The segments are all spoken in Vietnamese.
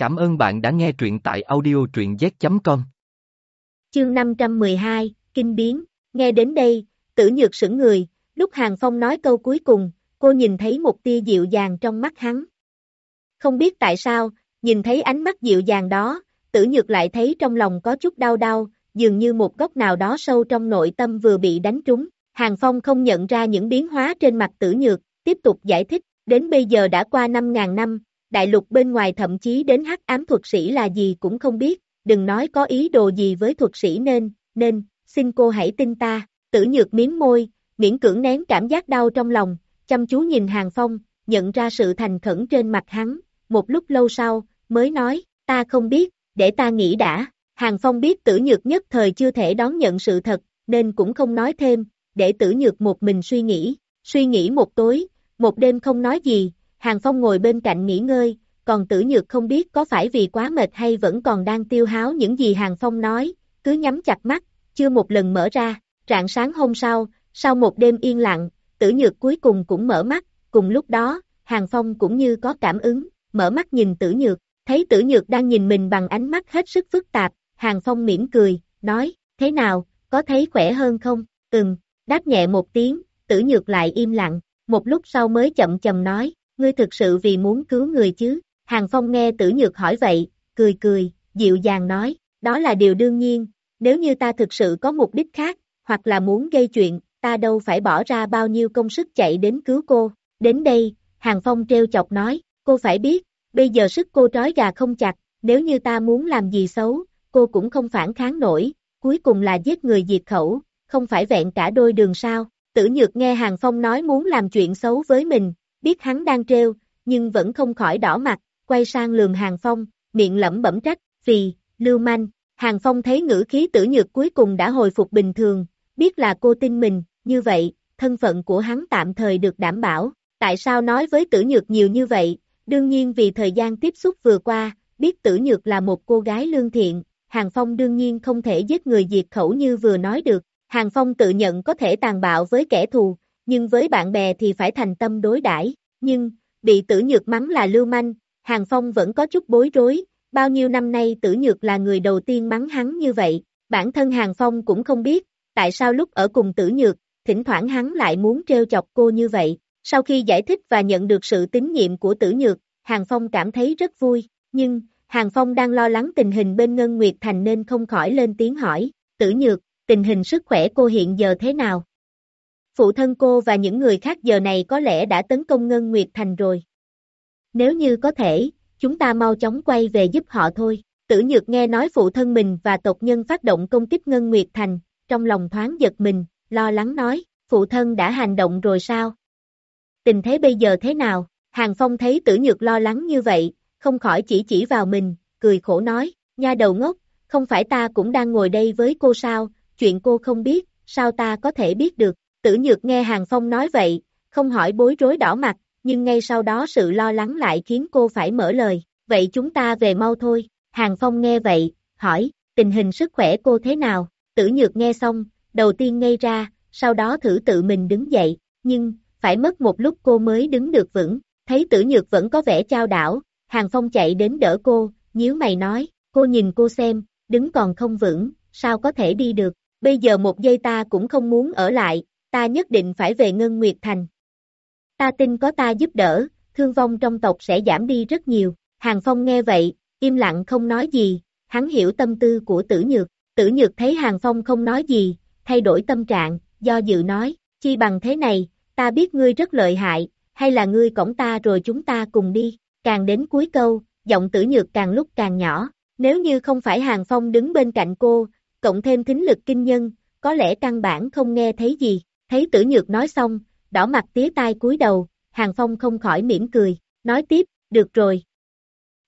Cảm ơn bạn đã nghe truyện tại audio truyện z.com. Chương 512, Kinh biến, nghe đến đây, tử nhược sững người, lúc Hàng Phong nói câu cuối cùng, cô nhìn thấy một tia dịu dàng trong mắt hắn. Không biết tại sao, nhìn thấy ánh mắt dịu dàng đó, tử nhược lại thấy trong lòng có chút đau đau, dường như một góc nào đó sâu trong nội tâm vừa bị đánh trúng. Hàng Phong không nhận ra những biến hóa trên mặt tử nhược, tiếp tục giải thích, đến bây giờ đã qua 5.000 năm, đại lục bên ngoài thậm chí đến hắc ám thuật sĩ là gì cũng không biết, đừng nói có ý đồ gì với thuật sĩ nên, nên, xin cô hãy tin ta, tử nhược miếng môi, miễn cưỡng nén cảm giác đau trong lòng, chăm chú nhìn Hàng Phong, nhận ra sự thành khẩn trên mặt hắn, một lúc lâu sau, mới nói, ta không biết, để ta nghĩ đã, Hàng Phong biết tử nhược nhất thời chưa thể đón nhận sự thật, nên cũng không nói thêm, để tử nhược một mình suy nghĩ, suy nghĩ một tối, một đêm không nói gì, Hàng Phong ngồi bên cạnh nghỉ ngơi, còn tử nhược không biết có phải vì quá mệt hay vẫn còn đang tiêu háo những gì Hàng Phong nói, cứ nhắm chặt mắt, chưa một lần mở ra, rạng sáng hôm sau, sau một đêm yên lặng, tử nhược cuối cùng cũng mở mắt, cùng lúc đó, Hàng Phong cũng như có cảm ứng, mở mắt nhìn tử nhược, thấy tử nhược đang nhìn mình bằng ánh mắt hết sức phức tạp, Hàng Phong mỉm cười, nói, thế nào, có thấy khỏe hơn không, ừm, đáp nhẹ một tiếng, tử nhược lại im lặng, một lúc sau mới chậm chầm nói, ngươi thực sự vì muốn cứu người chứ, Hàng Phong nghe tử nhược hỏi vậy, cười cười, dịu dàng nói, đó là điều đương nhiên, nếu như ta thực sự có mục đích khác, hoặc là muốn gây chuyện, ta đâu phải bỏ ra bao nhiêu công sức chạy đến cứu cô, đến đây, Hàng Phong treo chọc nói, cô phải biết, bây giờ sức cô trói gà không chặt, nếu như ta muốn làm gì xấu, cô cũng không phản kháng nổi, cuối cùng là giết người diệt khẩu, không phải vẹn cả đôi đường sao, tử nhược nghe Hàng Phong nói muốn làm chuyện xấu với mình, biết hắn đang treo, nhưng vẫn không khỏi đỏ mặt, quay sang lường Hàng Phong, miệng lẩm bẩm trách, vì, lưu manh, Hàng Phong thấy ngữ khí tử nhược cuối cùng đã hồi phục bình thường, biết là cô tin mình, như vậy, thân phận của hắn tạm thời được đảm bảo, tại sao nói với tử nhược nhiều như vậy, đương nhiên vì thời gian tiếp xúc vừa qua, biết tử nhược là một cô gái lương thiện, Hàng Phong đương nhiên không thể giết người diệt khẩu như vừa nói được, Hàng Phong tự nhận có thể tàn bạo với kẻ thù, nhưng với bạn bè thì phải thành tâm đối đãi. nhưng, bị tử nhược mắng là lưu manh, Hàng Phong vẫn có chút bối rối, bao nhiêu năm nay tử nhược là người đầu tiên mắng hắn như vậy, bản thân Hàng Phong cũng không biết, tại sao lúc ở cùng tử nhược, thỉnh thoảng hắn lại muốn treo chọc cô như vậy, sau khi giải thích và nhận được sự tín nhiệm của tử nhược, Hàng Phong cảm thấy rất vui, nhưng, Hàng Phong đang lo lắng tình hình bên Ngân Nguyệt Thành nên không khỏi lên tiếng hỏi, tử nhược, tình hình sức khỏe cô hiện giờ thế nào? Phụ thân cô và những người khác giờ này có lẽ đã tấn công Ngân Nguyệt Thành rồi. Nếu như có thể, chúng ta mau chóng quay về giúp họ thôi. Tử Nhược nghe nói phụ thân mình và tộc nhân phát động công kích Ngân Nguyệt Thành, trong lòng thoáng giật mình, lo lắng nói, phụ thân đã hành động rồi sao? Tình thế bây giờ thế nào? Hàng Phong thấy Tử Nhược lo lắng như vậy, không khỏi chỉ chỉ vào mình, cười khổ nói, nha đầu ngốc, không phải ta cũng đang ngồi đây với cô sao, chuyện cô không biết, sao ta có thể biết được, tử nhược nghe Hàng Phong nói vậy, không hỏi bối rối đỏ mặt, nhưng ngay sau đó sự lo lắng lại khiến cô phải mở lời, vậy chúng ta về mau thôi, Hàng Phong nghe vậy, hỏi, tình hình sức khỏe cô thế nào, tử nhược nghe xong, đầu tiên ngây ra, sau đó thử tự mình đứng dậy, nhưng, phải mất một lúc cô mới đứng được vững, thấy tử nhược vẫn có vẻ trao đảo, Hàng Phong chạy đến đỡ cô, nhíu mày nói, cô nhìn cô xem, đứng còn không vững, sao có thể đi được, bây giờ một giây ta cũng không muốn ở lại, ta nhất định phải về Ngân Nguyệt Thành. Ta tin có ta giúp đỡ, thương vong trong tộc sẽ giảm đi rất nhiều, Hàng Phong nghe vậy, im lặng không nói gì, hắn hiểu tâm tư của tử nhược, tử nhược thấy Hàng Phong không nói gì, thay đổi tâm trạng, do dự nói, chi bằng thế này, ta biết ngươi rất lợi hại, hay là ngươi cổng ta rồi chúng ta cùng đi, Càng đến cuối câu, giọng tử nhược càng lúc càng nhỏ, nếu như không phải Hàng Phong đứng bên cạnh cô, cộng thêm thính lực kinh nhân, có lẽ căn bản không nghe thấy gì, thấy tử nhược nói xong, đỏ mặt tía tai cúi đầu, Hàng Phong không khỏi mỉm cười, nói tiếp, được rồi.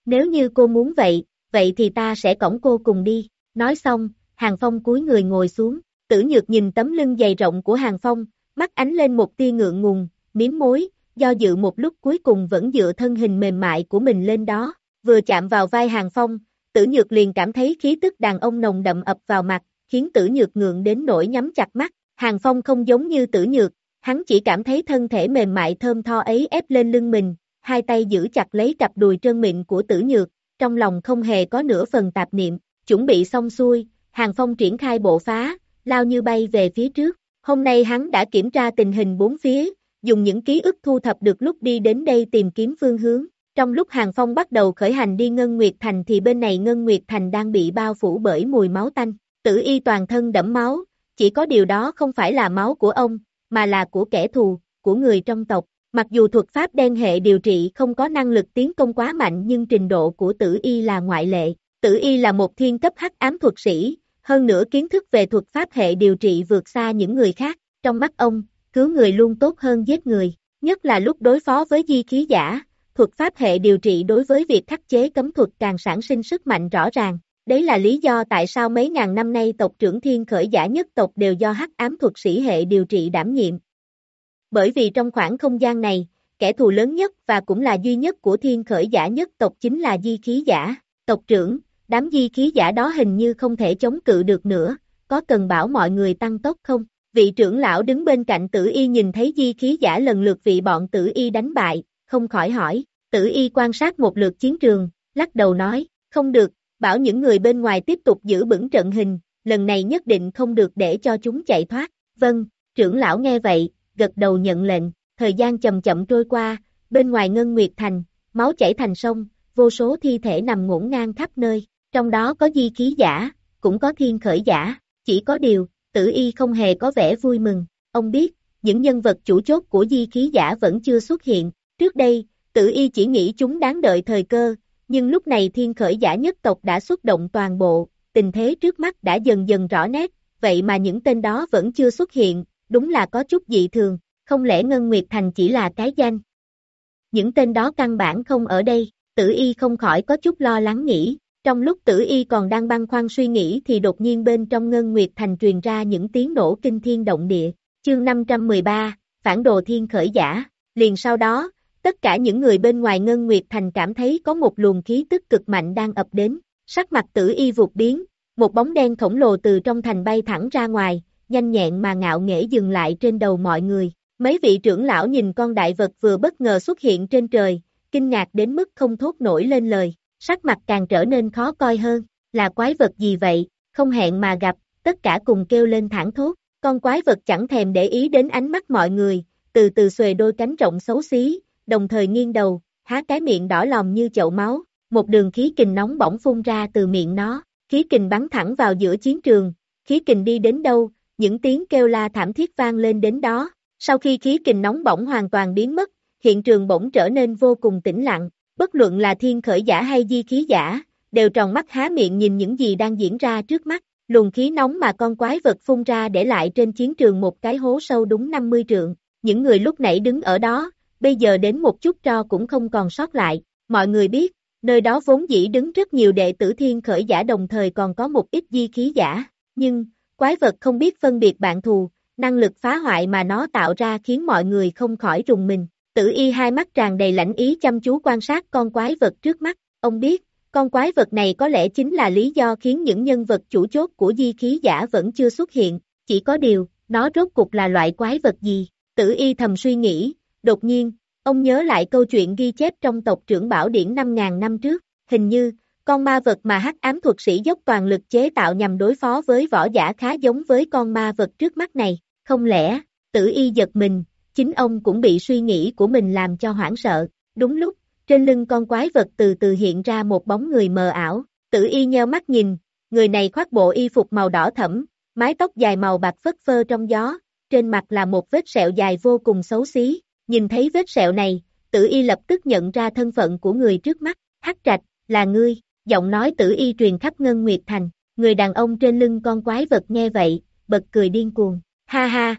Nếu như cô muốn vậy, vậy thì ta sẽ cõng cô cùng đi, nói xong, Hàng Phong cúi người ngồi xuống, tử nhược nhìn tấm lưng dày rộng của Hàng Phong, mắt ánh lên một tia ngượng ngùng, miếm mối, do dự một lúc cuối cùng vẫn dựa thân hình mềm mại của mình lên đó, vừa chạm vào vai Hàng Phong, tử nhược liền cảm thấy khí tức đàn ông nồng đậm ập vào mặt, khiến tử nhược ngượng đến nỗi nhắm chặt mắt, Hàng Phong không giống như tử nhược, hắn chỉ cảm thấy thân thể mềm mại thơm tho ấy ép lên lưng mình, hai tay giữ chặt lấy cặp đùi trơn mịn của tử nhược, trong lòng không hề có nửa phần tạp niệm, chuẩn bị xong xuôi, Hàng Phong triển khai bộ phá, lao như bay về phía trước. Hôm nay hắn đã kiểm tra tình hình bốn phía, dùng những ký ức thu thập được lúc đi đến đây tìm kiếm phương hướng. Trong lúc Hàng Phong bắt đầu khởi hành đi Ngân Nguyệt Thành thì bên này Ngân Nguyệt Thành đang bị bao phủ bởi mùi máu tanh. Tử y toàn thân đẫm máu, chỉ có điều đó không phải là máu của ông, mà là của kẻ thù, của người trong tộc. Mặc dù thuật pháp đen hệ điều trị không có năng lực tiến công quá mạnh nhưng trình độ của tử y là ngoại lệ. Tử y là một thiên cấp hắc ám thuật sĩ, hơn nữa kiến thức về thuật pháp hệ điều trị vượt xa những người khác. Trong mắt ông, cứu người luôn tốt hơn giết người, nhất là lúc đối phó với di khí giả. Thuật pháp hệ điều trị đối với việc khắc chế cấm thuật càng sản sinh sức mạnh rõ ràng. Đấy là lý do tại sao mấy ngàn năm nay tộc trưởng thiên khởi giả nhất tộc đều do hắc ám thuật sĩ hệ điều trị đảm nhiệm. Bởi vì trong khoảng không gian này, kẻ thù lớn nhất và cũng là duy nhất của thiên khởi giả nhất tộc chính là di khí giả. Tộc trưởng, đám di khí giả đó hình như không thể chống cự được nữa, có cần bảo mọi người tăng tốc không? Vị trưởng lão đứng bên cạnh tử y nhìn thấy di khí giả lần lượt vị bọn tử y đánh bại, không khỏi hỏi, tử y quan sát một lượt chiến trường, lắc đầu nói, không được, bảo những người bên ngoài tiếp tục giữ vững trận hình, lần này nhất định không được để cho chúng chạy thoát. Vâng, trưởng lão nghe vậy, gật đầu nhận lệnh, thời gian chậm chậm trôi qua, bên ngoài Ngân Nguyệt Thành, máu chảy thành sông, vô số thi thể nằm ngổn ngang khắp nơi, trong đó có di khí giả, cũng có thiên khởi giả, chỉ có điều, tử y không hề có vẻ vui mừng, ông biết, những nhân vật chủ chốt của di khí giả vẫn chưa xuất hiện, trước đây, tử y chỉ nghĩ chúng đáng đợi thời cơ, nhưng lúc này thiên khởi giả nhất tộc đã xuất động toàn bộ, tình thế trước mắt đã dần dần rõ nét, vậy mà những tên đó vẫn chưa xuất hiện, đúng là có chút dị thường, không lẽ Ngân Nguyệt Thành chỉ là cái danh. Những tên đó căn bản không ở đây, tử y không khỏi có chút lo lắng nghĩ, trong lúc tử y còn đang băn khoăn suy nghĩ thì đột nhiên bên trong Ngân Nguyệt Thành truyền ra những tiếng nổ kinh thiên động địa, chương 513, phản đồ thiên khởi giả, liền sau đó, tất cả những người bên ngoài Ngân Nguyệt Thành cảm thấy có một luồng khí tức cực mạnh đang ập đến, sắc mặt tử y vụt biến, một bóng đen khổng lồ từ trong thành bay thẳng ra ngoài, nhanh nhẹn mà ngạo nghễ dừng lại trên đầu mọi người. Mấy vị trưởng lão nhìn con đại vật vừa bất ngờ xuất hiện trên trời, kinh ngạc đến mức không thốt nổi lên lời, sắc mặt càng trở nên khó coi hơn, là quái vật gì vậy, không hẹn mà gặp, tất cả cùng kêu lên thẳng thốt, con quái vật chẳng thèm để ý đến ánh mắt mọi người, từ từ xuề đôi cánh rộng xấu xí, đồng thời nghiêng đầu, há cái miệng đỏ lòm như chậu máu, một đường khí kình nóng bỏng phun ra từ miệng nó, khí kình bắn thẳng vào giữa chiến trường, khí kình đi đến đâu, những tiếng kêu la thảm thiết vang lên đến đó. Sau khi khí kình nóng bỏng hoàn toàn biến mất, hiện trường bỗng trở nên vô cùng tĩnh lặng, bất luận là thiên khởi giả hay di khí giả, đều tròn mắt há miệng nhìn những gì đang diễn ra trước mắt, luồng khí nóng mà con quái vật phun ra để lại trên chiến trường một cái hố sâu đúng 50 trượng, những người lúc nãy đứng ở đó, bây giờ đến một chút tro cũng không còn sót lại, mọi người biết, nơi đó vốn dĩ đứng rất nhiều đệ tử thiên khởi giả đồng thời còn có một ít di khí giả, nhưng, Quái vật không biết phân biệt bạn thù, năng lực phá hoại mà nó tạo ra khiến mọi người không khỏi rùng mình. Tử y hai mắt tràn đầy lãnh ý chăm chú quan sát con quái vật trước mắt, ông biết, con quái vật này có lẽ chính là lý do khiến những nhân vật chủ chốt của di khí giả vẫn chưa xuất hiện, chỉ có điều, nó rốt cục là loại quái vật gì, tử y thầm suy nghĩ, đột nhiên, ông nhớ lại câu chuyện ghi chép trong tộc trưởng bảo điển 5.000 năm trước, hình như, con ma vật mà hắc ám thuật sĩ dốc toàn lực chế tạo nhằm đối phó với võ giả khá giống với con ma vật trước mắt này, không lẽ, tử y giật mình, chính ông cũng bị suy nghĩ của mình làm cho hoảng sợ, đúng lúc, trên lưng con quái vật từ từ hiện ra một bóng người mờ ảo, tử y nheo mắt nhìn, người này khoác bộ y phục màu đỏ thẫm, mái tóc dài màu bạc phất phơ trong gió, trên mặt là một vết sẹo dài vô cùng xấu xí, nhìn thấy vết sẹo này, tử y lập tức nhận ra thân phận của người trước mắt, hắc trạch, là ngươi, giọng nói tử y truyền khắp Ngân Nguyệt Thành, người đàn ông trên lưng con quái vật nghe vậy, bật cười điên cuồng, ha ha.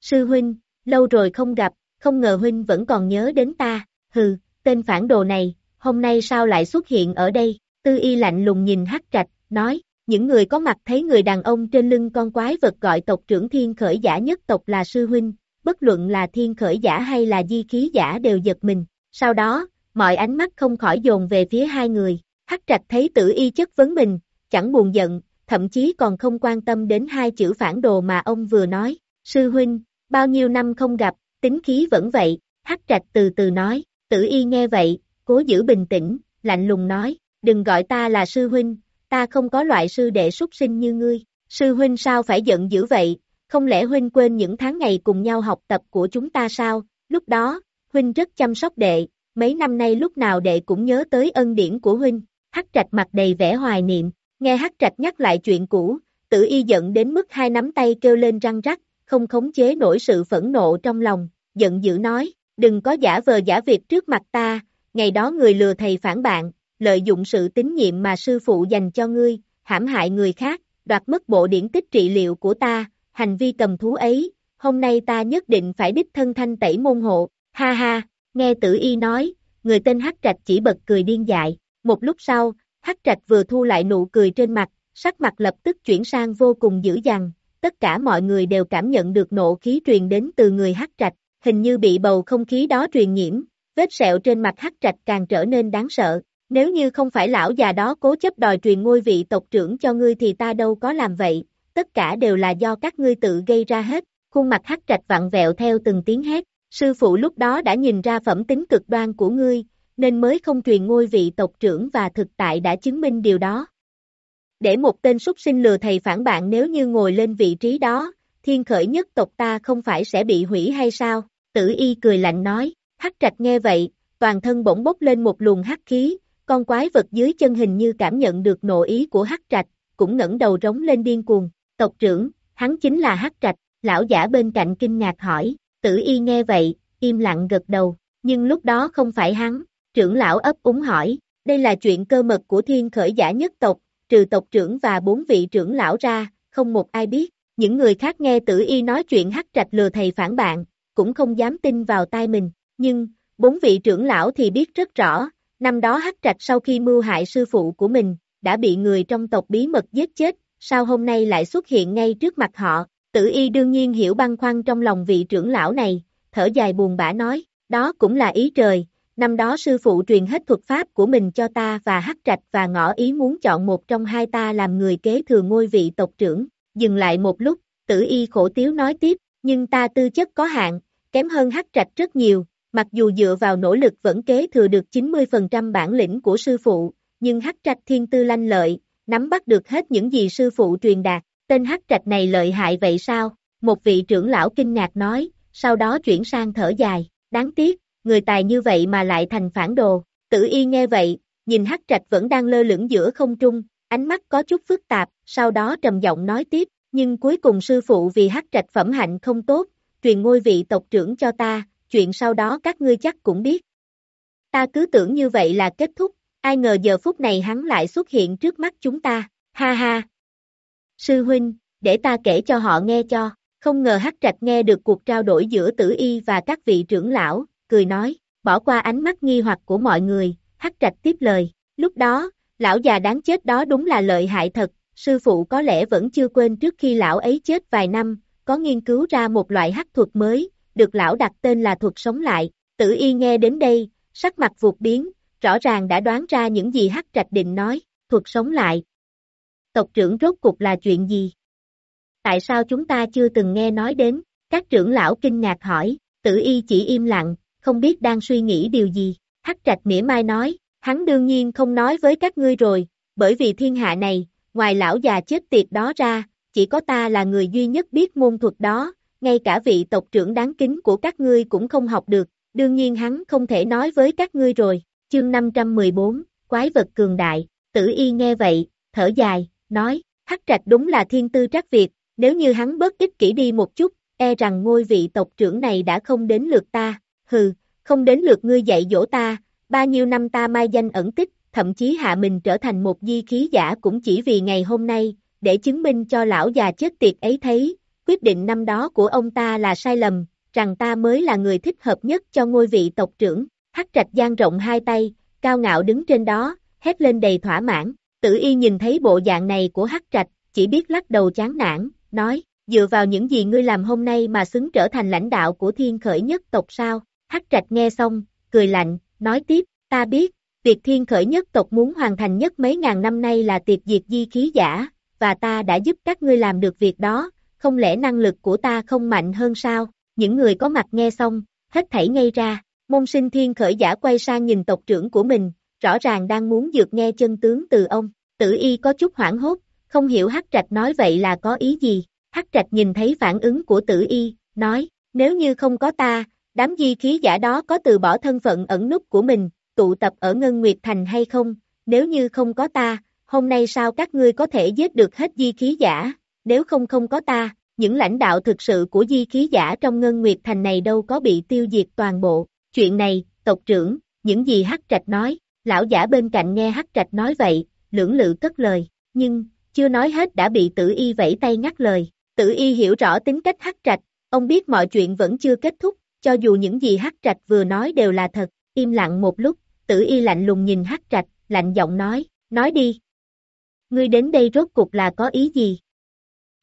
Sư huynh, lâu rồi không gặp, không ngờ huynh vẫn còn nhớ đến ta, hừ, tên phản đồ này, hôm nay sao lại xuất hiện ở đây, tư y lạnh lùng nhìn hắc trạch, nói, những người có mặt thấy người đàn ông trên lưng con quái vật gọi tộc trưởng thiên khởi giả nhất tộc là sư huynh, bất luận là thiên khởi giả hay là di khí giả đều giật mình, sau đó, mọi ánh mắt không khỏi dồn về phía hai người, Hắc trạch thấy tử y chất vấn mình, chẳng buồn giận, thậm chí còn không quan tâm đến hai chữ phản đồ mà ông vừa nói. Sư huynh, bao nhiêu năm không gặp, tính khí vẫn vậy, Hắc trạch từ từ nói, tử y nghe vậy, cố giữ bình tĩnh, lạnh lùng nói, đừng gọi ta là sư huynh, ta không có loại sư đệ súc sinh như ngươi, sư huynh sao phải giận dữ vậy, không lẽ huynh quên những tháng ngày cùng nhau học tập của chúng ta sao, lúc đó, huynh rất chăm sóc đệ, mấy năm nay lúc nào đệ cũng nhớ tới ân điển của huynh, hắc trạch mặt đầy vẻ hoài niệm, nghe hắc trạch nhắc lại chuyện cũ, tử y giận đến mức hai nắm tay kêu lên răng rắc, không khống chế nổi sự phẫn nộ trong lòng, giận dữ nói, đừng có giả vờ giả việc trước mặt ta, ngày đó người lừa thầy phản bạn, lợi dụng sự tín nhiệm mà sư phụ dành cho ngươi, hãm hại người khác, đoạt mất bộ điển tích trị liệu của ta, hành vi cầm thú ấy, hôm nay ta nhất định phải đích thân thanh tẩy môn hộ, ha ha, nghe tử y nói, người tên Hắc Trạch chỉ bật cười điên dại, một lúc sau, Hắc Trạch vừa thu lại nụ cười trên mặt, sắc mặt lập tức chuyển sang vô cùng dữ dằn, tất cả mọi người đều cảm nhận được nộ khí truyền đến từ người Hắc Trạch, hình như bị bầu không khí đó truyền nhiễm, vết sẹo trên mặt Hắc Trạch càng trở nên đáng sợ, nếu như không phải lão già đó cố chấp đòi truyền ngôi vị tộc trưởng cho ngươi thì ta đâu có làm vậy, tất cả đều là do các ngươi tự gây ra hết, khuôn mặt hắc trạch vặn vẹo theo từng tiếng hét, sư phụ lúc đó đã nhìn ra phẩm tính cực đoan của ngươi, nên mới không truyền ngôi vị tộc trưởng và thực tại đã chứng minh điều đó. Để một tên súc sinh lừa thầy phản bạn nếu như ngồi lên vị trí đó, thiên khởi nhất tộc ta không phải sẽ bị hủy hay sao? Tử y cười lạnh nói, hắc trạch nghe vậy, toàn thân bỗng bốc lên một luồng hắc khí, con quái vật dưới chân hình như cảm nhận được nộ ý của hắc trạch, cũng ngẩng đầu rống lên điên cuồng, tộc trưởng, hắn chính là hắc trạch, lão giả bên cạnh kinh ngạc hỏi, tử y nghe vậy, im lặng gật đầu, nhưng lúc đó không phải hắn, trưởng lão ấp úng hỏi, đây là chuyện cơ mật của thiên khởi giả nhất tộc, trừ tộc trưởng và bốn vị trưởng lão ra, không một ai biết, những người khác nghe tử y nói chuyện hắc trạch lừa thầy phản bạn, cũng không dám tin vào tai mình, nhưng, bốn vị trưởng lão thì biết rất rõ, năm đó hắc trạch sau khi mưu hại sư phụ của mình, đã bị người trong tộc bí mật giết chết, sao hôm nay lại xuất hiện ngay trước mặt họ, tử y đương nhiên hiểu băn khoăn trong lòng vị trưởng lão này, thở dài buồn bã nói, đó cũng là ý trời, năm đó sư phụ truyền hết thuật pháp của mình cho ta và hắc trạch và ngỏ ý muốn chọn một trong hai ta làm người kế thừa ngôi vị tộc trưởng, dừng lại một lúc, tử y khổ tiếu nói tiếp, nhưng ta tư chất có hạn, kém hơn hắc trạch rất nhiều, mặc dù dựa vào nỗ lực vẫn kế thừa được 90% bản lĩnh của sư phụ, nhưng hắc trạch thiên tư lanh lợi, nắm bắt được hết những gì sư phụ truyền đạt, tên hắc trạch này lợi hại vậy sao? Một vị trưởng lão kinh ngạc nói, sau đó chuyển sang thở dài, đáng tiếc, người tài như vậy mà lại thành phản đồ, tử y nghe vậy, nhìn hắc trạch vẫn đang lơ lửng giữa không trung, ánh mắt có chút phức tạp, sau đó trầm giọng nói tiếp, nhưng cuối cùng sư phụ vì hắc trạch phẩm hạnh không tốt, truyền ngôi vị tộc trưởng cho ta, chuyện sau đó các ngươi chắc cũng biết. Ta cứ tưởng như vậy là kết thúc, ai ngờ giờ phút này hắn lại xuất hiện trước mắt chúng ta, ha ha. Sư huynh, để ta kể cho họ nghe cho, không ngờ hắc trạch nghe được cuộc trao đổi giữa tử y và các vị trưởng lão, cười nói, bỏ qua ánh mắt nghi hoặc của mọi người, hắc trạch tiếp lời, lúc đó, lão già đáng chết đó đúng là lợi hại thật, sư phụ có lẽ vẫn chưa quên trước khi lão ấy chết vài năm, có nghiên cứu ra một loại hắc thuật mới, được lão đặt tên là thuật sống lại, tử y nghe đến đây, sắc mặt vụt biến, rõ ràng đã đoán ra những gì hắc trạch định nói, thuật sống lại. Tộc trưởng rốt cục là chuyện gì? Tại sao chúng ta chưa từng nghe nói đến, các trưởng lão kinh ngạc hỏi, tử y chỉ im lặng, không biết đang suy nghĩ điều gì, hắc trạch mỉa mai nói, hắn đương nhiên không nói với các ngươi rồi, bởi vì thiên hạ này, ngoài lão già chết tiệt đó ra, chỉ có ta là người duy nhất biết môn thuật đó, ngay cả vị tộc trưởng đáng kính của các ngươi cũng không học được, đương nhiên hắn không thể nói với các ngươi rồi. Chương 514, Quái vật cường đại, tử y nghe vậy, thở dài, nói, hắc trạch đúng là thiên tư trắc việt, nếu như hắn bớt ích kỷ đi một chút, e rằng ngôi vị tộc trưởng này đã không đến lượt ta, hừ, không đến lượt ngươi dạy dỗ ta, bao nhiêu năm ta mai danh ẩn tích, thậm chí hạ mình trở thành một di khí giả cũng chỉ vì ngày hôm nay, để chứng minh cho lão già chết tiệt ấy thấy, quyết định năm đó của ông ta là sai lầm, rằng ta mới là người thích hợp nhất cho ngôi vị tộc trưởng. Hắc trạch giang rộng hai tay, cao ngạo đứng trên đó, hét lên đầy thỏa mãn. Tử y nhìn thấy bộ dạng này của hắc trạch, chỉ biết lắc đầu chán nản, nói, dựa vào những gì ngươi làm hôm nay mà xứng trở thành lãnh đạo của thiên khởi nhất tộc sao? Hắc trạch nghe xong, cười lạnh, nói tiếp, ta biết, việc thiên khởi nhất tộc muốn hoàn thành nhất mấy ngàn năm nay là tiệt diệt di khí giả, và ta đã giúp các ngươi làm được việc đó, không lẽ năng lực của ta không mạnh hơn sao? Những người có mặt nghe xong, hết thảy ngay ra, môn sinh thiên khởi giả quay sang nhìn tộc trưởng của mình, rõ ràng đang muốn dược nghe chân tướng từ ông. Tử y có chút hoảng hốt, không hiểu Hắc Trạch nói vậy là có ý gì. Hắc Trạch nhìn thấy phản ứng của tử y, nói, nếu như không có ta, đám di khí giả đó có từ bỏ thân phận ẩn nút của mình, tụ tập ở Ngân Nguyệt Thành hay không, nếu như không có ta, hôm nay sao các ngươi có thể giết được hết di khí giả, nếu không không có ta, những lãnh đạo thực sự của di khí giả trong Ngân Nguyệt Thành này đâu có bị tiêu diệt toàn bộ, chuyện này, tộc trưởng, những gì Hắc Trạch nói, lão giả bên cạnh nghe Hắc Trạch nói vậy, lưỡng lự cất lời, nhưng, chưa nói hết đã bị tử y vẫy tay ngắt lời, tử y hiểu rõ tính cách Hắc Trạch, ông biết mọi chuyện vẫn chưa kết thúc, cho dù những gì Hắc Trạch vừa nói đều là thật, im lặng một lúc, tử y lạnh lùng nhìn Hắc Trạch, lạnh giọng nói, nói đi. Ngươi đến đây rốt cục là có ý gì?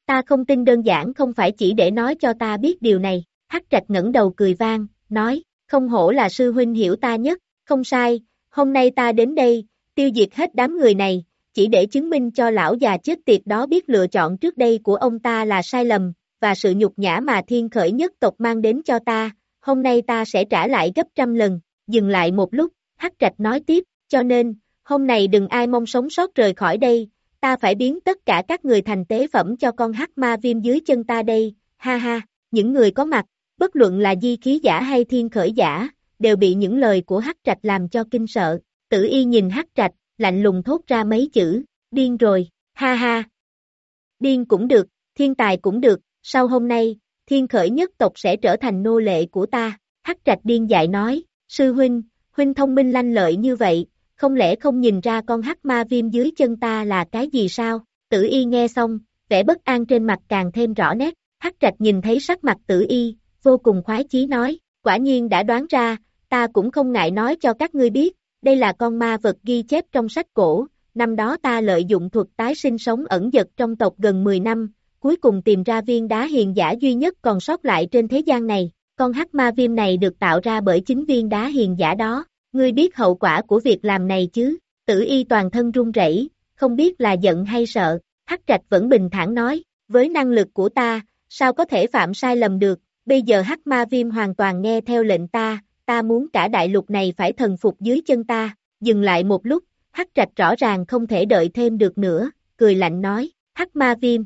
Ta không tin đơn giản không phải chỉ để nói cho ta biết điều này, Hắc Trạch ngẩng đầu cười vang, nói, không hổ là sư huynh hiểu ta nhất, không sai, hôm nay ta đến đây, tiêu diệt hết đám người này, chỉ để chứng minh cho lão già chết tiệt đó biết lựa chọn trước đây của ông ta là sai lầm, và sự nhục nhã mà thiên khởi nhất tộc mang đến cho ta, hôm nay ta sẽ trả lại gấp trăm lần, dừng lại một lúc, Hắc Trạch nói tiếp, cho nên, hôm nay đừng ai mong sống sót rời khỏi đây, ta phải biến tất cả các người thành tế phẩm cho con hắc ma viêm dưới chân ta đây, ha ha, những người có mặt, bất luận là di khí giả hay thiên khởi giả, đều bị những lời của hắc trạch làm cho kinh sợ, tử y nhìn hắc trạch, lạnh lùng thốt ra mấy chữ, điên rồi, ha ha. Điên cũng được, thiên tài cũng được, sau hôm nay, thiên khởi nhất tộc sẽ trở thành nô lệ của ta, hắc trạch điên dại nói, sư huynh, huynh thông minh lanh lợi như vậy, không lẽ không nhìn ra con hắc ma viêm dưới chân ta là cái gì sao? Tử y nghe xong, vẻ bất an trên mặt càng thêm rõ nét, hắc trạch nhìn thấy sắc mặt tử y, vô cùng khoái chí nói, quả nhiên đã đoán ra, ta cũng không ngại nói cho các ngươi biết, đây là con ma vật ghi chép trong sách cổ, năm đó ta lợi dụng thuật tái sinh sống ẩn dật trong tộc gần 10 năm, cuối cùng tìm ra viên đá hiền giả duy nhất còn sót lại trên thế gian này, con hắc ma viêm này được tạo ra bởi chính viên đá hiền giả đó, Ngươi biết hậu quả của việc làm này chứ, tử y toàn thân run rẩy, không biết là giận hay sợ, hắc trạch vẫn bình thản nói, với năng lực của ta, sao có thể phạm sai lầm được, bây giờ hắc ma viêm hoàn toàn nghe theo lệnh ta, ta muốn cả đại lục này phải thần phục dưới chân ta, dừng lại một lúc, hắc trạch rõ ràng không thể đợi thêm được nữa, cười lạnh nói, hắc ma viêm.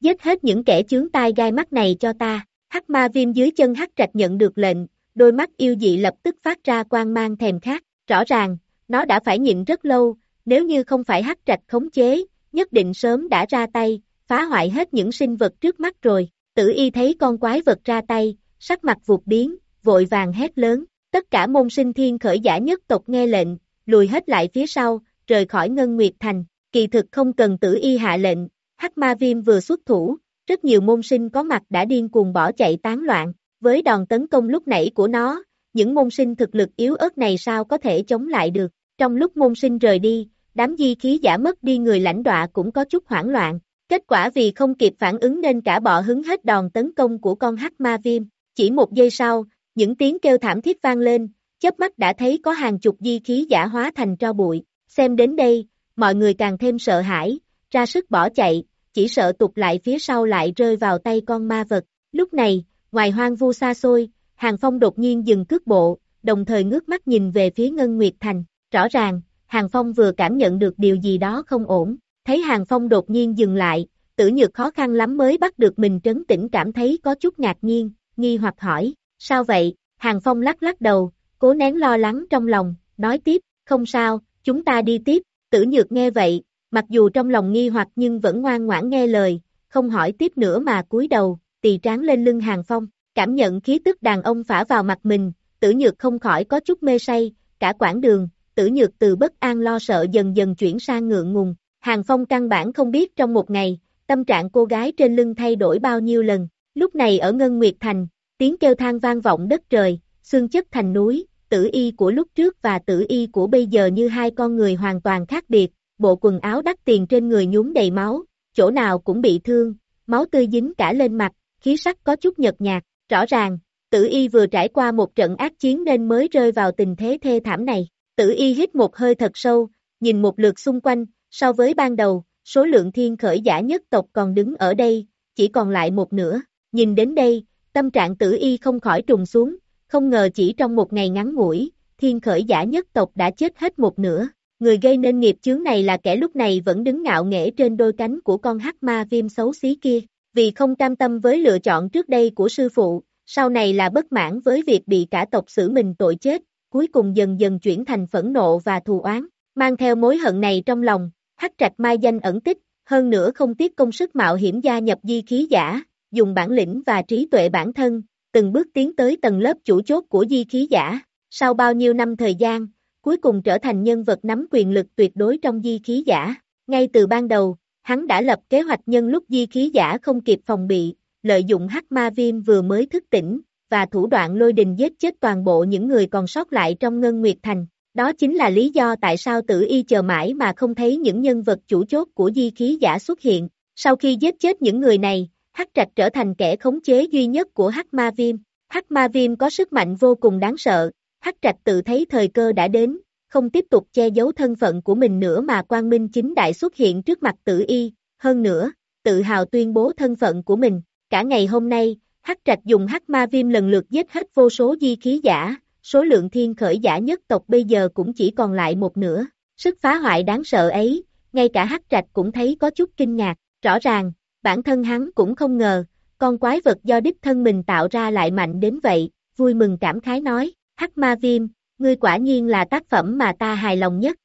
Giết hết những kẻ chướng tai gai mắt này cho ta, hắc ma viêm dưới chân hắc trạch nhận được lệnh, đôi mắt yêu dị lập tức phát ra quang mang thèm khát, rõ ràng, nó đã phải nhịn rất lâu, nếu như không phải hắc trạch khống chế, nhất định sớm đã ra tay, phá hoại hết những sinh vật trước mắt rồi, tử y thấy con quái vật ra tay, sắc mặt vụt biến, vội vàng hét lớn, tất cả môn sinh thiên khởi giả nhất tộc nghe lệnh, lùi hết lại phía sau, rời khỏi Ngân Nguyệt Thành, kỳ thực không cần tử y hạ lệnh, hắc ma viêm vừa xuất thủ, rất nhiều môn sinh có mặt đã điên cuồng bỏ chạy tán loạn, với đòn tấn công lúc nãy của nó, những môn sinh thực lực yếu ớt này sao có thể chống lại được. Trong lúc môn sinh rời đi, đám di khí giả mất đi người lãnh đọa cũng có chút hoảng loạn. Kết quả vì không kịp phản ứng nên cả bọ hứng hết đòn tấn công của con hắc ma viêm. Chỉ một giây sau, những tiếng kêu thảm thiết vang lên, chớp mắt đã thấy có hàng chục di khí giả hóa thành tro bụi. Xem đến đây, mọi người càng thêm sợ hãi, ra sức bỏ chạy, chỉ sợ tụt lại phía sau lại rơi vào tay con ma vật. Lúc này, Ngoài hoang vu xa xôi, Hàng Phong đột nhiên dừng cước bộ, đồng thời ngước mắt nhìn về phía Ngân Nguyệt Thành. Rõ ràng, Hàng Phong vừa cảm nhận được điều gì đó không ổn. Thấy Hàng Phong đột nhiên dừng lại, tử nhược khó khăn lắm mới bắt được mình trấn tĩnh cảm thấy có chút ngạc nhiên, nghi hoặc hỏi, sao vậy? Hàng Phong lắc lắc đầu, cố nén lo lắng trong lòng, nói tiếp, không sao, chúng ta đi tiếp, tử nhược nghe vậy, mặc dù trong lòng nghi hoặc nhưng vẫn ngoan ngoãn nghe lời, không hỏi tiếp nữa mà cúi đầu, tỳ tráng lên lưng hàng phong, cảm nhận khí tức đàn ông phả vào mặt mình, tử nhược không khỏi có chút mê say, cả quãng đường, tử nhược từ bất an lo sợ dần dần chuyển sang ngượng ngùng, hàng phong căn bản không biết trong một ngày, tâm trạng cô gái trên lưng thay đổi bao nhiêu lần, lúc này ở Ngân Nguyệt Thành, tiếng kêu than vang vọng đất trời, xương chất thành núi, tử y của lúc trước và tử y của bây giờ như hai con người hoàn toàn khác biệt, bộ quần áo đắt tiền trên người nhúng đầy máu, chỗ nào cũng bị thương, máu tươi dính cả lên mặt, khí sắc có chút nhợt nhạt, rõ ràng, tử y vừa trải qua một trận ác chiến nên mới rơi vào tình thế thê thảm này. Tử y hít một hơi thật sâu, nhìn một lượt xung quanh, so với ban đầu, số lượng thiên khởi giả nhất tộc còn đứng ở đây, chỉ còn lại một nửa. Nhìn đến đây, tâm trạng tử y không khỏi trùng xuống, không ngờ chỉ trong một ngày ngắn ngủi, thiên khởi giả nhất tộc đã chết hết một nửa. Người gây nên nghiệp chướng này là kẻ lúc này vẫn đứng ngạo nghễ trên đôi cánh của con hắc ma viêm xấu xí kia, vì không cam tâm với lựa chọn trước đây của sư phụ, sau này là bất mãn với việc bị cả tộc xử mình tội chết, cuối cùng dần dần chuyển thành phẫn nộ và thù oán, mang theo mối hận này trong lòng, hắc trạch mai danh ẩn tích, hơn nữa không tiếc công sức mạo hiểm gia nhập di khí giả, dùng bản lĩnh và trí tuệ bản thân, từng bước tiến tới tầng lớp chủ chốt của di khí giả, sau bao nhiêu năm thời gian, cuối cùng trở thành nhân vật nắm quyền lực tuyệt đối trong di khí giả. Ngay từ ban đầu, hắn đã lập kế hoạch nhân lúc di khí giả không kịp phòng bị, lợi dụng hắc ma viêm vừa mới thức tỉnh, và thủ đoạn lôi đình giết chết toàn bộ những người còn sót lại trong Ngân Nguyệt Thành. Đó chính là lý do tại sao tử y chờ mãi mà không thấy những nhân vật chủ chốt của di khí giả xuất hiện. Sau khi giết chết những người này, Hắc Trạch trở thành kẻ khống chế duy nhất của Hắc Ma Viêm. Hắc Ma Viêm có sức mạnh vô cùng đáng sợ, Hắc Trạch tự thấy thời cơ đã đến, không tiếp tục che giấu thân phận của mình nữa mà quang minh chính đại xuất hiện trước mặt tử y, hơn nữa, tự hào tuyên bố thân phận của mình. Cả ngày hôm nay, Hắc Trạch dùng Hắc Ma Viêm lần lượt giết hết vô số di khí giả, số lượng thiên khởi giả nhất tộc bây giờ cũng chỉ còn lại một nửa. Sức phá hoại đáng sợ ấy, ngay cả Hắc Trạch cũng thấy có chút kinh ngạc, rõ ràng, bản thân hắn cũng không ngờ, con quái vật do đích thân mình tạo ra lại mạnh đến vậy, vui mừng cảm khái nói, Hắc Ma Viêm, ngươi quả nhiên là tác phẩm mà ta hài lòng nhất.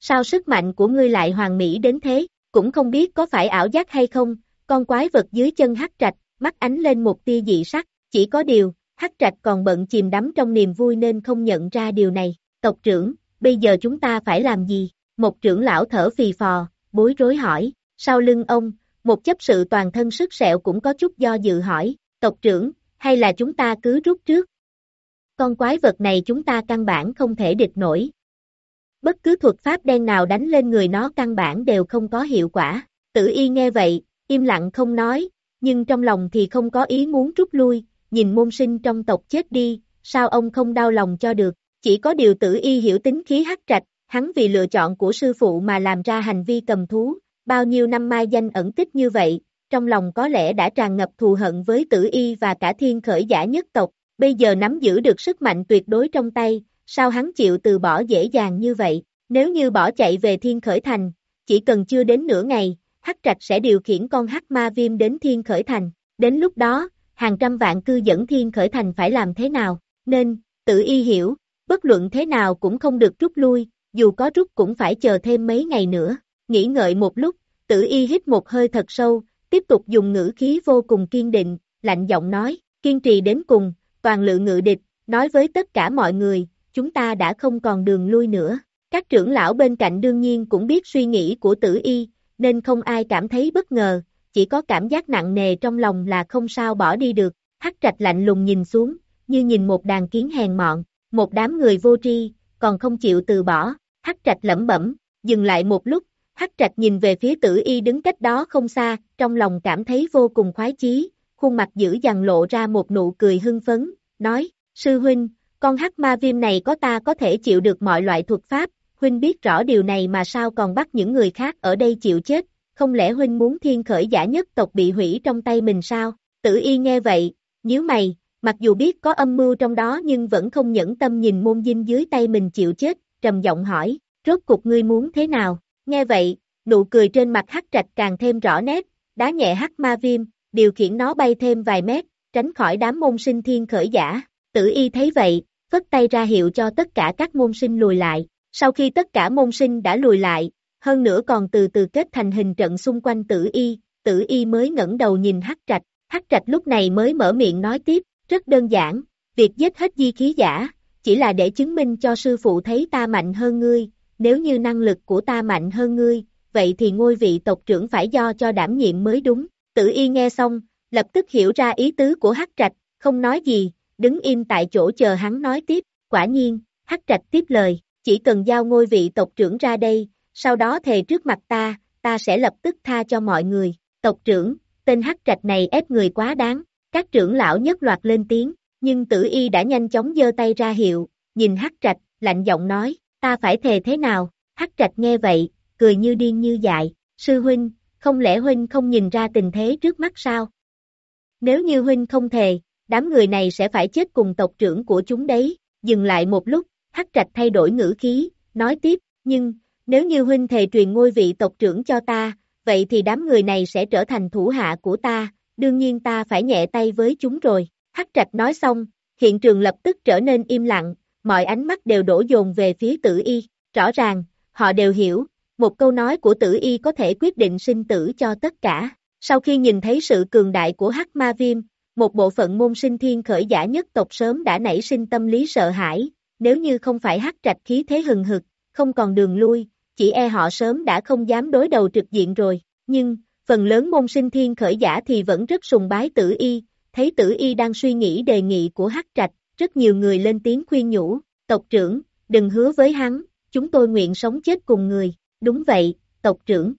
Sao sức mạnh của ngươi lại hoàn mỹ đến thế, cũng không biết có phải ảo giác hay không, con quái vật dưới chân Hắc Trạch, mắt ánh lên một tia dị sắc, chỉ có điều, Hắc Trạch còn bận chìm đắm trong niềm vui nên không nhận ra điều này. Tộc trưởng, bây giờ chúng ta phải làm gì? Một trưởng lão thở phì phò, bối rối hỏi, sau lưng ông, một chấp sự toàn thân sức sẹo cũng có chút do dự hỏi, tộc trưởng, hay là chúng ta cứ rút trước? Con quái vật này chúng ta căn bản không thể địch nổi. Bất cứ thuật pháp đen nào đánh lên người nó căn bản đều không có hiệu quả. Tử y nghe vậy, im lặng không nói, nhưng trong lòng thì không có ý muốn rút lui, nhìn môn sinh trong tộc chết đi, sao ông không đau lòng cho được, chỉ có điều tử y hiểu tính khí hắc trạch, hắn vì lựa chọn của sư phụ mà làm ra hành vi cầm thú, bao nhiêu năm mai danh ẩn tích như vậy, trong lòng có lẽ đã tràn ngập thù hận với tử y và cả thiên khởi giả nhất tộc, bây giờ nắm giữ được sức mạnh tuyệt đối trong tay, sao hắn chịu từ bỏ dễ dàng như vậy, nếu như bỏ chạy về thiên khởi thành, chỉ cần chưa đến nửa ngày, hắc trạch sẽ điều khiển con hắc ma viêm đến thiên khởi thành, đến lúc đó, hàng trăm vạn cư dẫn thiên khởi thành phải làm thế nào, nên, tự y hiểu, bất luận thế nào cũng không được rút lui, dù có rút cũng phải chờ thêm mấy ngày nữa, nghĩ ngợi một lúc, tử y hít một hơi thật sâu, tiếp tục dùng ngữ khí vô cùng kiên định, lạnh giọng nói, kiên trì đến cùng, toàn lự ngự địch, nói với tất cả mọi người, chúng ta đã không còn đường lui nữa. Các trưởng lão bên cạnh đương nhiên cũng biết suy nghĩ của tử y, nên không ai cảm thấy bất ngờ, chỉ có cảm giác nặng nề trong lòng là không sao bỏ đi được. Hắc trạch lạnh lùng nhìn xuống, như nhìn một đàn kiến hèn mọn, một đám người vô tri, còn không chịu từ bỏ. Hắc trạch lẩm bẩm, dừng lại một lúc, Hắc trạch nhìn về phía tử y đứng cách đó không xa, trong lòng cảm thấy vô cùng khoái chí, khuôn mặt dữ dằn lộ ra một nụ cười hưng phấn, nói, sư huynh, con hắc ma viêm này có ta có thể chịu được mọi loại thuật pháp, huynh biết rõ điều này mà sao còn bắt những người khác ở đây chịu chết, không lẽ huynh muốn thiên khởi giả nhất tộc bị hủy trong tay mình sao? Tử y nghe vậy, nhíu mày, mặc dù biết có âm mưu trong đó nhưng vẫn không nhẫn tâm nhìn môn dinh dưới tay mình chịu chết, trầm giọng hỏi, rốt cuộc ngươi muốn thế nào? Nghe vậy, nụ cười trên mặt hắc trạch càng thêm rõ nét, đá nhẹ hắc ma viêm, điều khiển nó bay thêm vài mét, tránh khỏi đám môn sinh thiên khởi giả. Tử y thấy vậy, phất tay ra hiệu cho tất cả các môn sinh lùi lại. Sau khi tất cả môn sinh đã lùi lại, hơn nữa còn từ từ kết thành hình trận xung quanh tử y, tử y mới ngẩng đầu nhìn hắc trạch. Hắc trạch lúc này mới mở miệng nói tiếp, rất đơn giản, việc giết hết di khí giả, chỉ là để chứng minh cho sư phụ thấy ta mạnh hơn ngươi, nếu như năng lực của ta mạnh hơn ngươi, vậy thì ngôi vị tộc trưởng phải do cho đảm nhiệm mới đúng. Tử y nghe xong, lập tức hiểu ra ý tứ của Hắc Trạch, không nói gì, đứng im tại chỗ chờ hắn nói tiếp, quả nhiên, Hắc Trạch tiếp lời, chỉ cần giao ngôi vị tộc trưởng ra đây, sau đó thề trước mặt ta, ta sẽ lập tức tha cho mọi người, tộc trưởng, tên Hắc Trạch này ép người quá đáng, các trưởng lão nhất loạt lên tiếng, nhưng tử y đã nhanh chóng giơ tay ra hiệu, nhìn Hắc Trạch, lạnh giọng nói, ta phải thề thế nào, Hắc Trạch nghe vậy, cười như điên như dại, sư huynh, không lẽ huynh không nhìn ra tình thế trước mắt sao? Nếu như huynh không thề, đám người này sẽ phải chết cùng tộc trưởng của chúng đấy, dừng lại một lúc, Hắc trạch thay đổi ngữ khí, nói tiếp, nhưng, nếu như huynh thề truyền ngôi vị tộc trưởng cho ta, vậy thì đám người này sẽ trở thành thủ hạ của ta, đương nhiên ta phải nhẹ tay với chúng rồi. Hắc trạch nói xong, hiện trường lập tức trở nên im lặng, mọi ánh mắt đều đổ dồn về phía tử y, rõ ràng, họ đều hiểu, một câu nói của tử y có thể quyết định sinh tử cho tất cả. Sau khi nhìn thấy sự cường đại của hắc ma viêm, một bộ phận môn sinh thiên khởi giả nhất tộc sớm đã nảy sinh tâm lý sợ hãi, nếu như không phải hắc trạch khí thế hừng hực, không còn đường lui, chỉ e họ sớm đã không dám đối đầu trực diện rồi, nhưng, phần lớn môn sinh thiên khởi giả thì vẫn rất sùng bái tử y, thấy tử y đang suy nghĩ đề nghị của hắc trạch, rất nhiều người lên tiếng khuyên nhủ, tộc trưởng, đừng hứa với hắn, chúng tôi nguyện sống chết cùng người, đúng vậy, tộc trưởng.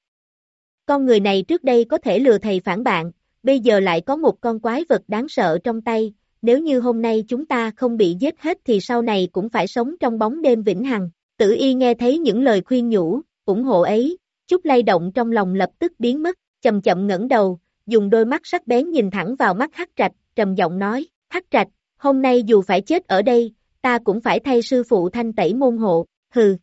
Con người này trước đây có thể lừa thầy phản bạn, bây giờ lại có một con quái vật đáng sợ trong tay, nếu như hôm nay chúng ta không bị giết hết thì sau này cũng phải sống trong bóng đêm vĩnh hằng. Tử y nghe thấy những lời khuyên nhủ, ủng hộ ấy, chút lay động trong lòng lập tức biến mất, chậm chậm ngẩng đầu, dùng đôi mắt sắc bén nhìn thẳng vào mắt Hắc Trạch, trầm giọng nói, Hắc Trạch, hôm nay dù phải chết ở đây, ta cũng phải thay sư phụ thanh tẩy môn hộ, hừ.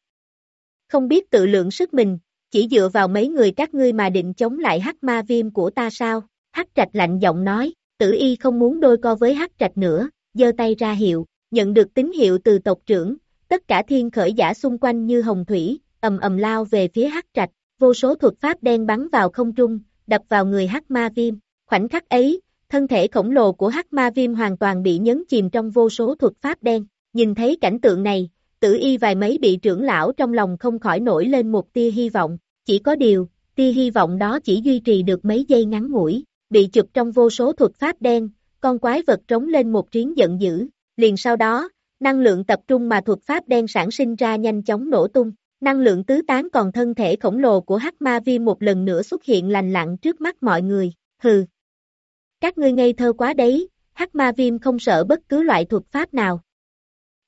Không biết tự lượng sức mình, chỉ dựa vào mấy người các ngươi mà định chống lại hắc ma viêm của ta sao? Hắc trạch lạnh giọng nói, tử y không muốn đôi co với hắc trạch nữa, giơ tay ra hiệu, nhận được tín hiệu từ tộc trưởng, tất cả thiên khởi giả xung quanh như hồng thủy, ầm ầm lao về phía hắc trạch, vô số thuật pháp đen bắn vào không trung, đập vào người hắc ma viêm, khoảnh khắc ấy, thân thể khổng lồ của hắc ma viêm hoàn toàn bị nhấn chìm trong vô số thuật pháp đen, nhìn thấy cảnh tượng này, tử y vài mấy bị trưởng lão trong lòng không khỏi nổi lên một tia hy vọng, chỉ có điều, tia hy vọng đó chỉ duy trì được mấy giây ngắn ngủi, bị chụp trong vô số thuật pháp đen, con quái vật trống lên một tiếng giận dữ, liền sau đó, năng lượng tập trung mà thuật pháp đen sản sinh ra nhanh chóng nổ tung, năng lượng tứ tán còn thân thể khổng lồ của hắc ma vi một lần nữa xuất hiện lành lặng trước mắt mọi người, hừ. Các ngươi ngây thơ quá đấy, hắc ma viêm không sợ bất cứ loại thuật pháp nào.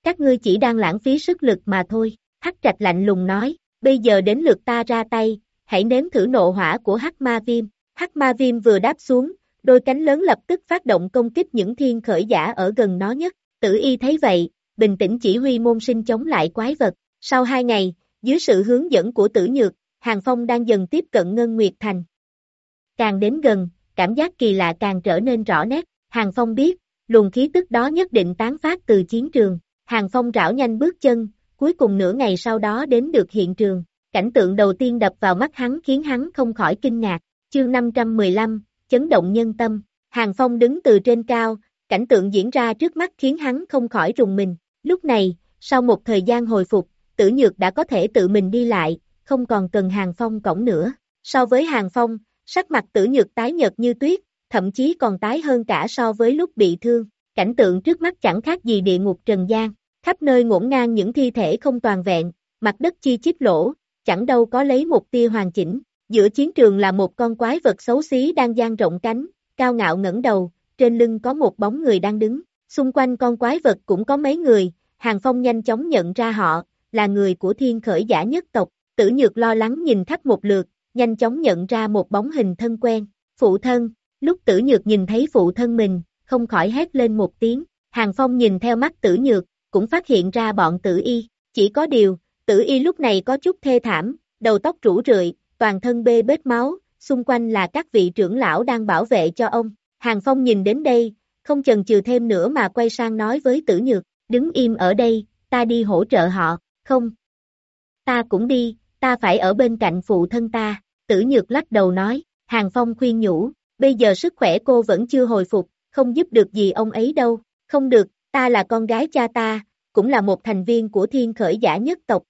Các ngươi chỉ đang lãng phí sức lực mà thôi, hắc trạch lạnh lùng nói, bây giờ đến lượt ta ra tay, hãy nếm thử nộ hỏa của hắc ma viêm. Hắc ma viêm vừa đáp xuống, đôi cánh lớn lập tức phát động công kích những thiên khởi giả ở gần nó nhất. Tử y thấy vậy, bình tĩnh chỉ huy môn sinh chống lại quái vật. Sau hai ngày, dưới sự hướng dẫn của tử nhược, Hàng Phong đang dần tiếp cận Ngân Nguyệt Thành. Càng đến gần, cảm giác kỳ lạ càng trở nên rõ nét. Hàng Phong biết, luồng khí tức đó nhất định tán phát từ chiến trường. Hàng Phong rảo nhanh bước chân, cuối cùng nửa ngày sau đó đến được hiện trường. Cảnh tượng đầu tiên đập vào mắt hắn khiến hắn không khỏi kinh ngạc. Chương 515, chấn động nhân tâm. Hàng Phong đứng từ trên cao, cảnh tượng diễn ra trước mắt khiến hắn không khỏi rùng mình. Lúc này, sau một thời gian hồi phục, tử nhược đã có thể tự mình đi lại, không còn cần Hàng Phong cổng nữa. So với Hàng Phong, sắc mặt tử nhược tái nhợt như tuyết, thậm chí còn tái hơn cả so với lúc bị thương. Cảnh tượng trước mắt chẳng khác gì địa ngục trần gian, khắp nơi ngổn ngang những thi thể không toàn vẹn, mặt đất chi chít lỗ, chẳng đâu có lấy một tia hoàn chỉnh. Giữa chiến trường là một con quái vật xấu xí đang dang rộng cánh, cao ngạo ngẩng đầu, trên lưng có một bóng người đang đứng, xung quanh con quái vật cũng có mấy người, Hàng Phong nhanh chóng nhận ra họ, là người của thiên khởi giả nhất tộc, tử nhược lo lắng nhìn khắp một lượt, nhanh chóng nhận ra một bóng hình thân quen, phụ thân, lúc tử nhược nhìn thấy phụ thân mình, không khỏi hét lên một tiếng, Hàng Phong nhìn theo mắt tử nhược, cũng phát hiện ra bọn tử y, chỉ có điều, tử y lúc này có chút thê thảm, đầu tóc rủ rượi, toàn thân bê bết máu, xung quanh là các vị trưởng lão đang bảo vệ cho ông. Hàng Phong nhìn đến đây, không chần chừ thêm nữa mà quay sang nói với tử nhược, đứng im ở đây, ta đi hỗ trợ họ, không. Ta cũng đi, ta phải ở bên cạnh phụ thân ta, tử nhược lắc đầu nói, Hàng Phong khuyên nhủ, bây giờ sức khỏe cô vẫn chưa hồi phục, không giúp được gì ông ấy đâu, không được, ta là con gái cha ta, cũng là một thành viên của thiên khởi giả nhất tộc.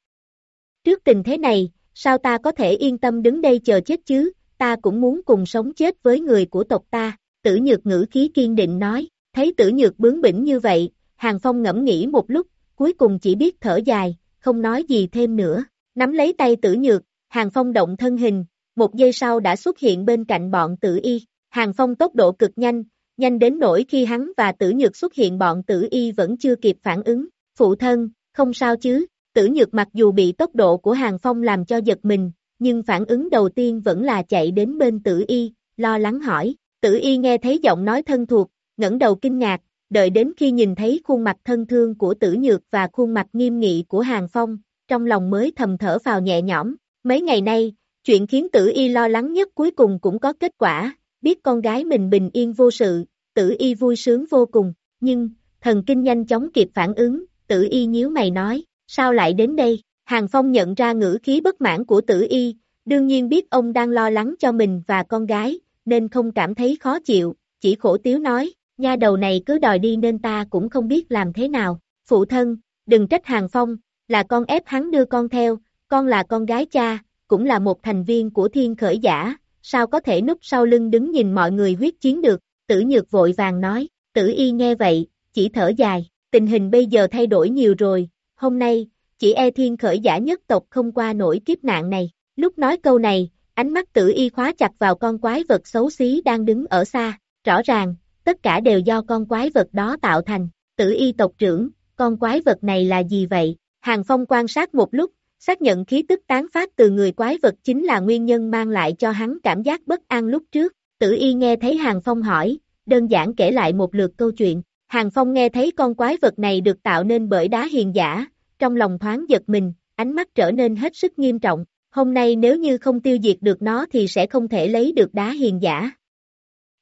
Trước tình thế này, sao ta có thể yên tâm đứng đây chờ chết chứ, ta cũng muốn cùng sống chết với người của tộc ta, tử nhược ngữ khí kiên định nói, thấy tử nhược bướng bỉnh như vậy, Hàng Phong ngẫm nghĩ một lúc, cuối cùng chỉ biết thở dài, không nói gì thêm nữa, nắm lấy tay tử nhược, Hàng Phong động thân hình, một giây sau đã xuất hiện bên cạnh bọn tử y, Hàng Phong tốc độ cực nhanh, nhanh đến nỗi khi hắn và tử nhược xuất hiện bọn tử y vẫn chưa kịp phản ứng, phụ thân, không sao chứ, tử nhược mặc dù bị tốc độ của hàng phong làm cho giật mình, nhưng phản ứng đầu tiên vẫn là chạy đến bên tử y, lo lắng hỏi, tử y nghe thấy giọng nói thân thuộc, ngẩng đầu kinh ngạc, đợi đến khi nhìn thấy khuôn mặt thân thương của tử nhược và khuôn mặt nghiêm nghị của Hàng Phong, trong lòng mới thầm thở vào nhẹ nhõm. Mấy ngày nay, chuyện khiến tử y lo lắng nhất cuối cùng cũng có kết quả, biết con gái mình bình yên vô sự, tử y vui sướng vô cùng, nhưng, thần kinh nhanh chóng kịp phản ứng, tử y nhíu mày nói, sao lại đến đây? Hàng Phong nhận ra ngữ khí bất mãn của tử y, đương nhiên biết ông đang lo lắng cho mình và con gái, nên không cảm thấy khó chịu, chỉ khổ tiếu nói, nha đầu này cứ đòi đi nên ta cũng không biết làm thế nào. Phụ thân, đừng trách Hàng Phong, là con ép hắn đưa con theo, con là con gái cha, cũng là một thành viên của thiên khởi giả, sao có thể núp sau lưng đứng nhìn mọi người huyết chiến được, tử nhược vội vàng nói, tử y nghe vậy, chỉ thở dài, tình hình bây giờ thay đổi nhiều rồi, hôm nay, chỉ e thiên khởi giả nhất tộc không qua nổi kiếp nạn này, lúc nói câu này, ánh mắt tử y khóa chặt vào con quái vật xấu xí đang đứng ở xa, rõ ràng, tất cả đều do con quái vật đó tạo thành, tử y tộc trưởng, con quái vật này là gì vậy? Hàng Phong quan sát một lúc, xác nhận khí tức tán phát từ người quái vật chính là nguyên nhân mang lại cho hắn cảm giác bất an lúc trước, tử y nghe thấy Hàng Phong hỏi, đơn giản kể lại một lượt câu chuyện, Hàng Phong nghe thấy con quái vật này được tạo nên bởi đá hiền giả, trong lòng thoáng giật mình, ánh mắt trở nên hết sức nghiêm trọng, hôm nay nếu như không tiêu diệt được nó thì sẽ không thể lấy được đá hiền giả.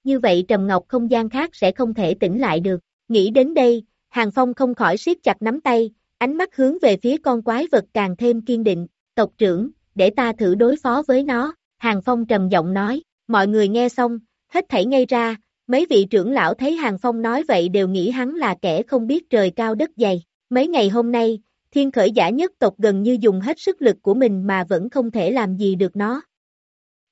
Như vậy Trầm Ngọc không gian khác sẽ không thể tỉnh lại được, nghĩ đến đây, Hàng Phong không khỏi siết chặt nắm tay, ánh mắt hướng về phía con quái vật càng thêm kiên định, tộc trưởng, để ta thử đối phó với nó, Hàng Phong trầm giọng nói, mọi người nghe xong, hết thảy ngay ra, mấy vị trưởng lão thấy Hàng Phong nói vậy đều nghĩ hắn là kẻ không biết trời cao đất dày, mấy ngày hôm nay, thiên khởi giả nhất tộc gần như dùng hết sức lực của mình mà vẫn không thể làm gì được nó.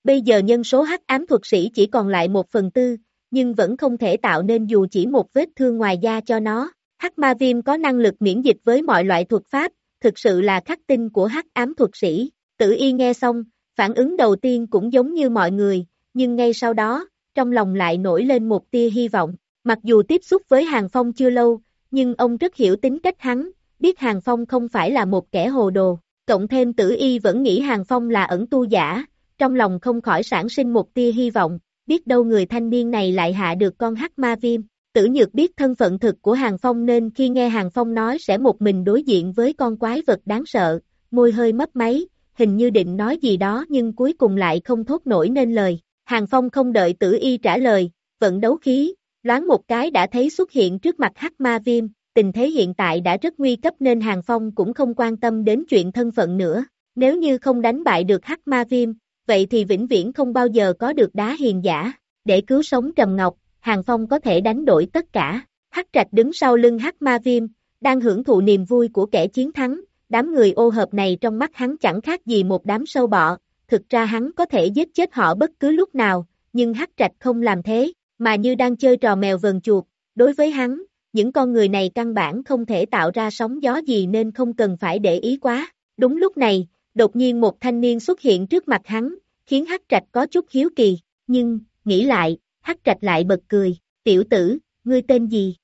Bây giờ nhân số hắc ám thuật sĩ chỉ còn lại một phần tư, nhưng vẫn không thể tạo nên dù chỉ một vết thương ngoài da cho nó. Hắc ma viêm có năng lực miễn dịch với mọi loại thuật pháp, thực sự là khắc tinh của hắc ám thuật sĩ. Tử y nghe xong, phản ứng đầu tiên cũng giống như mọi người, nhưng ngay sau đó, trong lòng lại nổi lên một tia hy vọng. Mặc dù tiếp xúc với Hàng Phong chưa lâu, nhưng ông rất hiểu tính cách hắn, biết Hàng Phong không phải là một kẻ hồ đồ. Cộng thêm tử y vẫn nghĩ Hàng Phong là ẩn tu giả, trong lòng không khỏi sản sinh một tia hy vọng, biết đâu người thanh niên này lại hạ được con hắc ma viêm. Tử nhược biết thân phận thực của Hàng Phong nên khi nghe Hàng Phong nói sẽ một mình đối diện với con quái vật đáng sợ, môi hơi mấp máy, hình như định nói gì đó nhưng cuối cùng lại không thốt nổi nên lời. Hàng Phong không đợi tử y trả lời, vận đấu khí, loáng một cái đã thấy xuất hiện trước mặt hắc ma viêm, tình thế hiện tại đã rất nguy cấp nên Hàng Phong cũng không quan tâm đến chuyện thân phận nữa. Nếu như không đánh bại được hắc ma viêm, vậy thì vĩnh viễn không bao giờ có được đá hiền giả. Để cứu sống Trầm Ngọc, Hàng Phong có thể đánh đổi tất cả. Hắc trạch đứng sau lưng hắc ma viêm, đang hưởng thụ niềm vui của kẻ chiến thắng. Đám người ô hợp này trong mắt hắn chẳng khác gì một đám sâu bọ. Thực ra hắn có thể giết chết họ bất cứ lúc nào, nhưng hắc trạch không làm thế, mà như đang chơi trò mèo vờn chuột. Đối với hắn, những con người này căn bản không thể tạo ra sóng gió gì nên không cần phải để ý quá. Đúng lúc này, đột nhiên một thanh niên xuất hiện trước mặt hắn, khiến Hắc Trạch có chút hiếu kỳ, nhưng, nghĩ lại, Hắc Trạch lại bật cười, tiểu tử, ngươi tên gì?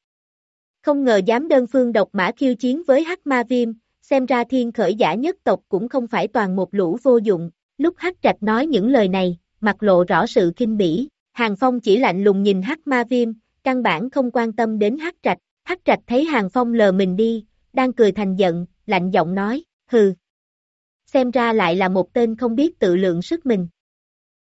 Không ngờ dám đơn phương độc mã khiêu chiến với Hắc Ma Viêm, xem ra thiên khởi giả nhất tộc cũng không phải toàn một lũ vô dụng, lúc Hắc Trạch nói những lời này, mặt lộ rõ sự kinh bỉ, Hàng Phong chỉ lạnh lùng nhìn Hắc Ma Viêm, căn bản không quan tâm đến Hắc Trạch, Hắc Trạch thấy Hàng Phong lờ mình đi, đang cười thành giận, lạnh giọng nói, hừ, xem ra lại là một tên không biết tự lượng sức mình.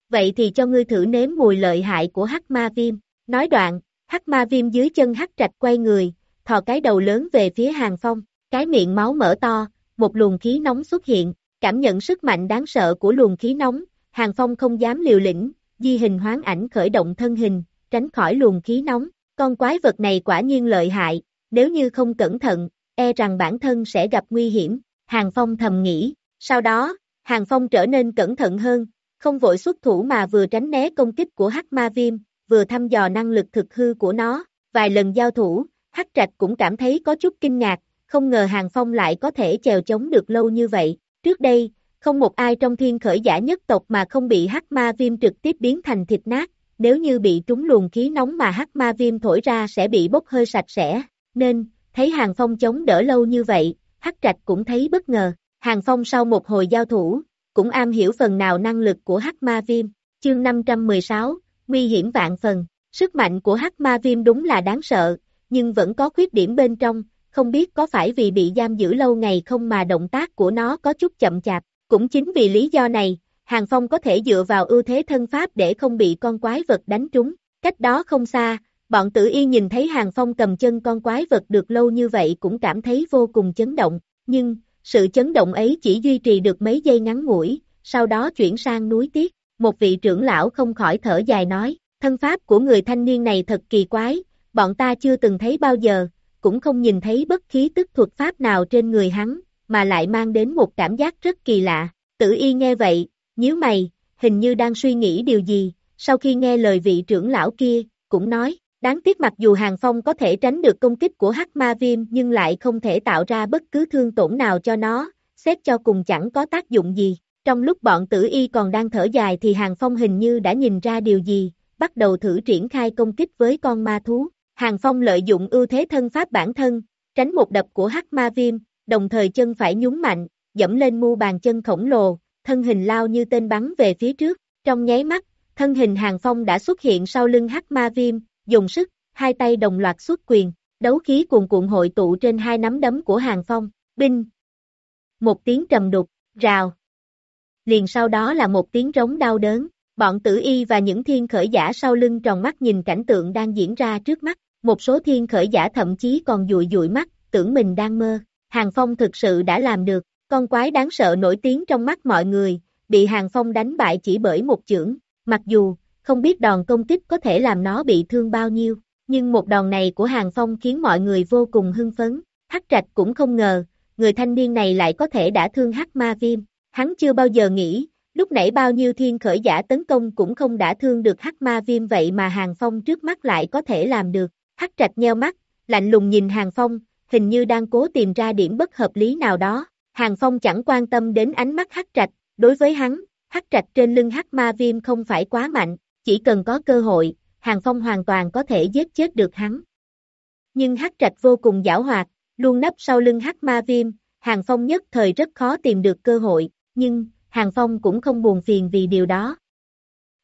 Vậy thì cho ngươi thử nếm mùi lợi hại của hắc ma viêm. Nói đoạn, hắc ma viêm dưới chân hắc trạch quay người, thò cái đầu lớn về phía hàng phong, cái miệng máu mở to, một luồng khí nóng xuất hiện, cảm nhận sức mạnh đáng sợ của luồng khí nóng, hàng phong không dám liều lĩnh, di hình hoán ảnh khởi động thân hình, tránh khỏi luồng khí nóng, con quái vật này quả nhiên lợi hại, nếu như không cẩn thận, e rằng bản thân sẽ gặp nguy hiểm, hàng phong thầm nghĩ, sau đó, Hàng Phong trở nên cẩn thận hơn, không vội xuất thủ mà vừa tránh né công kích của Hắc Ma Viêm, vừa thăm dò năng lực thực hư của nó. Vài lần giao thủ, Hắc Trạch cũng cảm thấy có chút kinh ngạc, không ngờ Hàng Phong lại có thể chèo chống được lâu như vậy. Trước đây, không một ai trong thiên khởi giả nhất tộc mà không bị Hắc Ma Viêm trực tiếp biến thành thịt nát, nếu như bị trúng luồng khí nóng mà Hắc Ma Viêm thổi ra sẽ bị bốc hơi sạch sẽ, nên, thấy Hàng Phong chống đỡ lâu như vậy, Hắc Trạch cũng thấy bất ngờ, Hàng Phong sau một hồi giao thủ, cũng am hiểu phần nào năng lực của Hắc Ma Viêm, chương 516, nguy hiểm vạn phần, sức mạnh của Hắc Ma Viêm đúng là đáng sợ, nhưng vẫn có khuyết điểm bên trong, không biết có phải vì bị giam giữ lâu ngày không mà động tác của nó có chút chậm chạp. Cũng chính vì lý do này, Hàng Phong có thể dựa vào ưu thế thân pháp để không bị con quái vật đánh trúng. Cách đó không xa, bọn tử yên nhìn thấy Hàng Phong cầm chân con quái vật được lâu như vậy cũng cảm thấy vô cùng chấn động, nhưng, sự chấn động ấy chỉ duy trì được mấy giây ngắn ngủi, sau đó chuyển sang núi tiếc. Một vị trưởng lão không khỏi thở dài nói, thân pháp của người thanh niên này thật kỳ quái, bọn ta chưa từng thấy bao giờ, cũng không nhìn thấy bất khí tức thuật pháp nào trên người hắn, mà lại mang đến một cảm giác rất kỳ lạ. Tử y nghe vậy, nhíu mày, hình như đang suy nghĩ điều gì, sau khi nghe lời vị trưởng lão kia, cũng nói, đáng tiếc mặc dù Hàng Phong có thể tránh được công kích của hắc ma viêm nhưng lại không thể tạo ra bất cứ thương tổn nào cho nó, xét cho cùng chẳng có tác dụng gì. Trong lúc bọn tử y còn đang thở dài thì Hàng Phong hình như đã nhìn ra điều gì, bắt đầu thử triển khai công kích với con ma thú. Hàng Phong lợi dụng ưu thế thân pháp bản thân, tránh một đập của hắc ma viêm, đồng thời chân phải nhún mạnh, dẫm lên mu bàn chân khổng lồ, thân hình lao như tên bắn về phía trước. Trong nháy mắt, thân hình Hàng Phong đã xuất hiện sau lưng hắc ma viêm, dùng sức, hai tay đồng loạt xuất quyền, đấu khí cuồn cuộn hội tụ trên hai nắm đấm của Hàng Phong, binh. Một tiếng trầm đục, rào. Liền sau đó là một tiếng rống đau đớn, bọn tử y và những thiên khởi giả sau lưng tròn mắt nhìn cảnh tượng đang diễn ra trước mắt, một số thiên khởi giả thậm chí còn dụi dụi mắt, tưởng mình đang mơ. Hàng Phong thực sự đã làm được, con quái đáng sợ nổi tiếng trong mắt mọi người, bị Hàng Phong đánh bại chỉ bởi một chưởng, mặc dù, không biết đòn công kích có thể làm nó bị thương bao nhiêu, nhưng một đòn này của Hàng Phong khiến mọi người vô cùng hưng phấn, Hắc Trạch cũng không ngờ, người thanh niên này lại có thể đã thương Hắc Ma Viêm, hắn chưa bao giờ nghĩ, lúc nãy bao nhiêu thiên khởi giả tấn công cũng không đã thương được Hắc Ma Viêm vậy mà Hàng Phong trước mắt lại có thể làm được, Hắc Trạch nheo mắt, lạnh lùng nhìn Hàng Phong, hình như đang cố tìm ra điểm bất hợp lý nào đó, Hàng Phong chẳng quan tâm đến ánh mắt Hắc Trạch, đối với hắn, Hắc Trạch trên lưng Hắc Ma Viêm không phải quá mạnh, chỉ cần có cơ hội, Hàng Phong hoàn toàn có thể giết chết được hắn. Nhưng Hắc Trạch vô cùng giảo hoạt, luôn nấp sau lưng Hắc Ma Viêm, Hàng Phong nhất thời rất khó tìm được cơ hội, nhưng, Hàng Phong cũng không buồn phiền vì điều đó.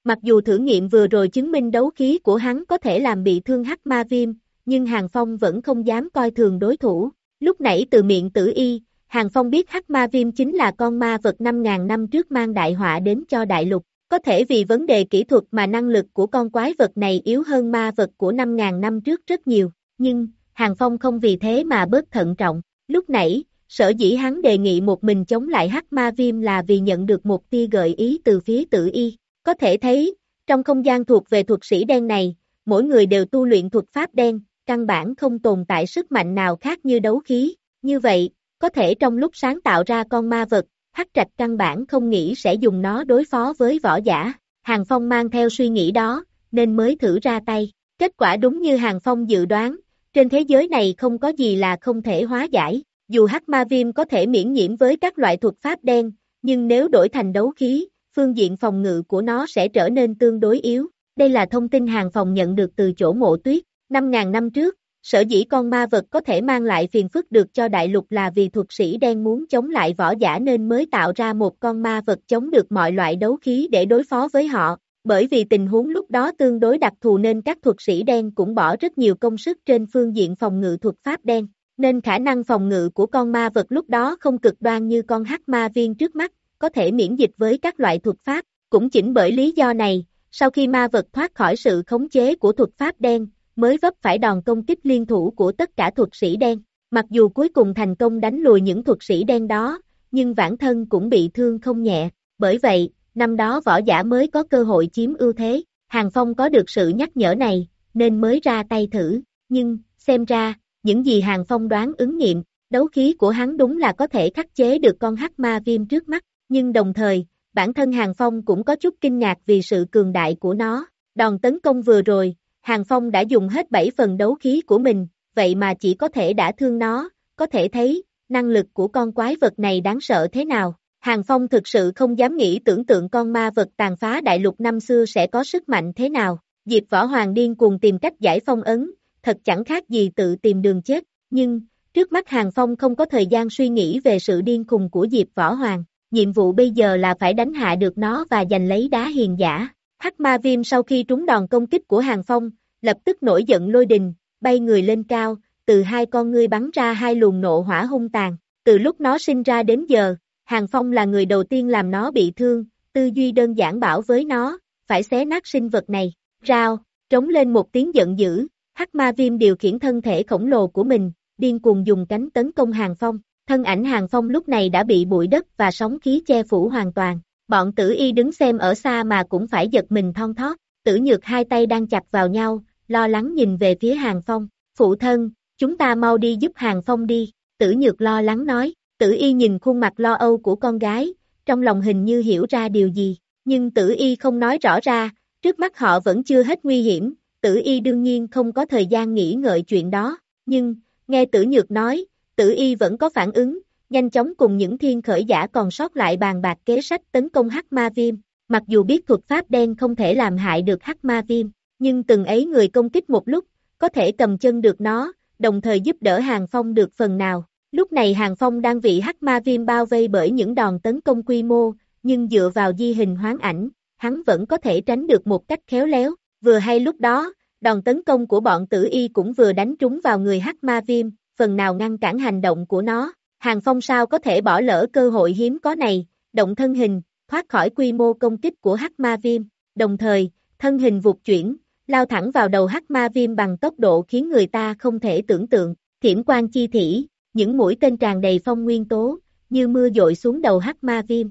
Mặc dù thử nghiệm vừa rồi chứng minh đấu khí của hắn có thể làm bị thương Hắc Ma Viêm, nhưng Hàng Phong vẫn không dám coi thường đối thủ. Lúc nãy từ miệng tử y, Hàng Phong biết Hắc Ma Viêm chính là con ma vật 5.000 năm trước mang đại họa đến cho đại lục. Có thể vì vấn đề kỹ thuật mà năng lực của con quái vật này yếu hơn ma vật của 5.000 năm trước rất nhiều, nhưng, Hàng Phong không vì thế mà bớt thận trọng. Lúc nãy, sở dĩ hắn đề nghị một mình chống lại hắc ma viêm là vì nhận được một tia gợi ý từ phía tử y. Có thể thấy, trong không gian thuộc về thuật sĩ đen này, mỗi người đều tu luyện thuật pháp đen, căn bản không tồn tại sức mạnh nào khác như đấu khí. Như vậy, có thể trong lúc sáng tạo ra con ma vật, Hắc Trạch căn bản không nghĩ sẽ dùng nó đối phó với võ giả. Hàng Phong mang theo suy nghĩ đó, nên mới thử ra tay. Kết quả đúng như Hàng Phong dự đoán, trên thế giới này không có gì là không thể hóa giải. Dù Hắc Ma Viêm có thể miễn nhiễm với các loại thuật pháp đen, nhưng nếu đổi thành đấu khí, phương diện phòng ngự của nó sẽ trở nên tương đối yếu. Đây là thông tin Hàng Phong nhận được từ chỗ mộ tuyết. 5.000 năm trước, Sở dĩ con ma vật có thể mang lại phiền phức được cho đại lục là vì thuật sĩ đen muốn chống lại võ giả nên mới tạo ra một con ma vật chống được mọi loại đấu khí để đối phó với họ. Bởi vì tình huống lúc đó tương đối đặc thù nên các thuật sĩ đen cũng bỏ rất nhiều công sức trên phương diện phòng ngự thuật pháp đen, nên khả năng phòng ngự của con ma vật lúc đó không cực đoan như con hắc ma viên trước mắt, có thể miễn dịch với các loại thuật pháp. Cũng chính bởi lý do này, sau khi ma vật thoát khỏi sự khống chế của thuật pháp đen, mới vấp phải đòn công kích liên thủ của tất cả thuật sĩ đen. Mặc dù cuối cùng thành công đánh lùi những thuật sĩ đen đó, nhưng bản thân cũng bị thương không nhẹ. Bởi vậy, năm đó võ giả mới có cơ hội chiếm ưu thế. Hàng Phong có được sự nhắc nhở này, nên mới ra tay thử. Nhưng, xem ra, những gì Hàng Phong đoán ứng nghiệm, đấu khí của hắn đúng là có thể khắc chế được con hắc ma viêm trước mắt. Nhưng đồng thời, bản thân Hàng Phong cũng có chút kinh ngạc vì sự cường đại của nó. Đòn tấn công vừa rồi, Hàng Phong đã dùng hết 7 phần đấu khí của mình, vậy mà chỉ có thể đã thương nó, có thể thấy, năng lực của con quái vật này đáng sợ thế nào. Hàng Phong thực sự không dám nghĩ tưởng tượng con ma vật tàn phá đại lục năm xưa sẽ có sức mạnh thế nào. Diệp Võ Hoàng điên cuồng tìm cách giải phong ấn, thật chẳng khác gì tự tìm đường chết, nhưng, trước mắt Hàng Phong không có thời gian suy nghĩ về sự điên khùng của Diệp Võ Hoàng, nhiệm vụ bây giờ là phải đánh hạ được nó và giành lấy đá hiền giả. Hắc ma viêm sau khi trúng đòn công kích của Hàng Phong, lập tức nổi giận lôi đình, bay người lên cao, từ hai con ngươi bắn ra hai luồng nộ hỏa hung tàn, từ lúc nó sinh ra đến giờ, Hàng Phong là người đầu tiên làm nó bị thương, tư duy đơn giản bảo với nó, phải xé nát sinh vật này, rao, trống lên một tiếng giận dữ, hắc ma viêm điều khiển thân thể khổng lồ của mình, điên cuồng dùng cánh tấn công Hàng Phong, thân ảnh Hàng Phong lúc này đã bị bụi đất và sóng khí che phủ hoàn toàn, bọn tử y đứng xem ở xa mà cũng phải giật mình thon thót, tử nhược hai tay đang chặt vào nhau, lo lắng nhìn về phía Hàng Phong, phụ thân, chúng ta mau đi giúp Hàng Phong đi, tử nhược lo lắng nói, tử y nhìn khuôn mặt lo âu của con gái, trong lòng hình như hiểu ra điều gì, nhưng tử y không nói rõ ra, trước mắt họ vẫn chưa hết nguy hiểm, tử y đương nhiên không có thời gian nghĩ ngợi chuyện đó, nhưng, nghe tử nhược nói, tử y vẫn có phản ứng, nhanh chóng cùng những thiên khởi giả còn sót lại bàn bạc kế sách tấn công hắc ma viêm, mặc dù biết thuật pháp đen không thể làm hại được hắc ma viêm, nhưng từng ấy người công kích một lúc, có thể cầm chân được nó, đồng thời giúp đỡ Hàng Phong được phần nào. Lúc này Hàng Phong đang bị hắc ma viêm bao vây bởi những đòn tấn công quy mô, nhưng dựa vào di hình hoán ảnh, hắn vẫn có thể tránh được một cách khéo léo. Vừa hay lúc đó, đòn tấn công của bọn tử y cũng vừa đánh trúng vào người hắc ma viêm, phần nào ngăn cản hành động của nó. Hàng Phong sao có thể bỏ lỡ cơ hội hiếm có này, động thân hình, thoát khỏi quy mô công kích của hắc ma viêm, đồng thời, thân hình vụt chuyển, lao thẳng vào đầu hắc ma viêm bằng tốc độ khiến người ta không thể tưởng tượng, thiểm quan chi thỉ, những mũi tên tràn đầy phong nguyên tố, như mưa dội xuống đầu hắc ma viêm.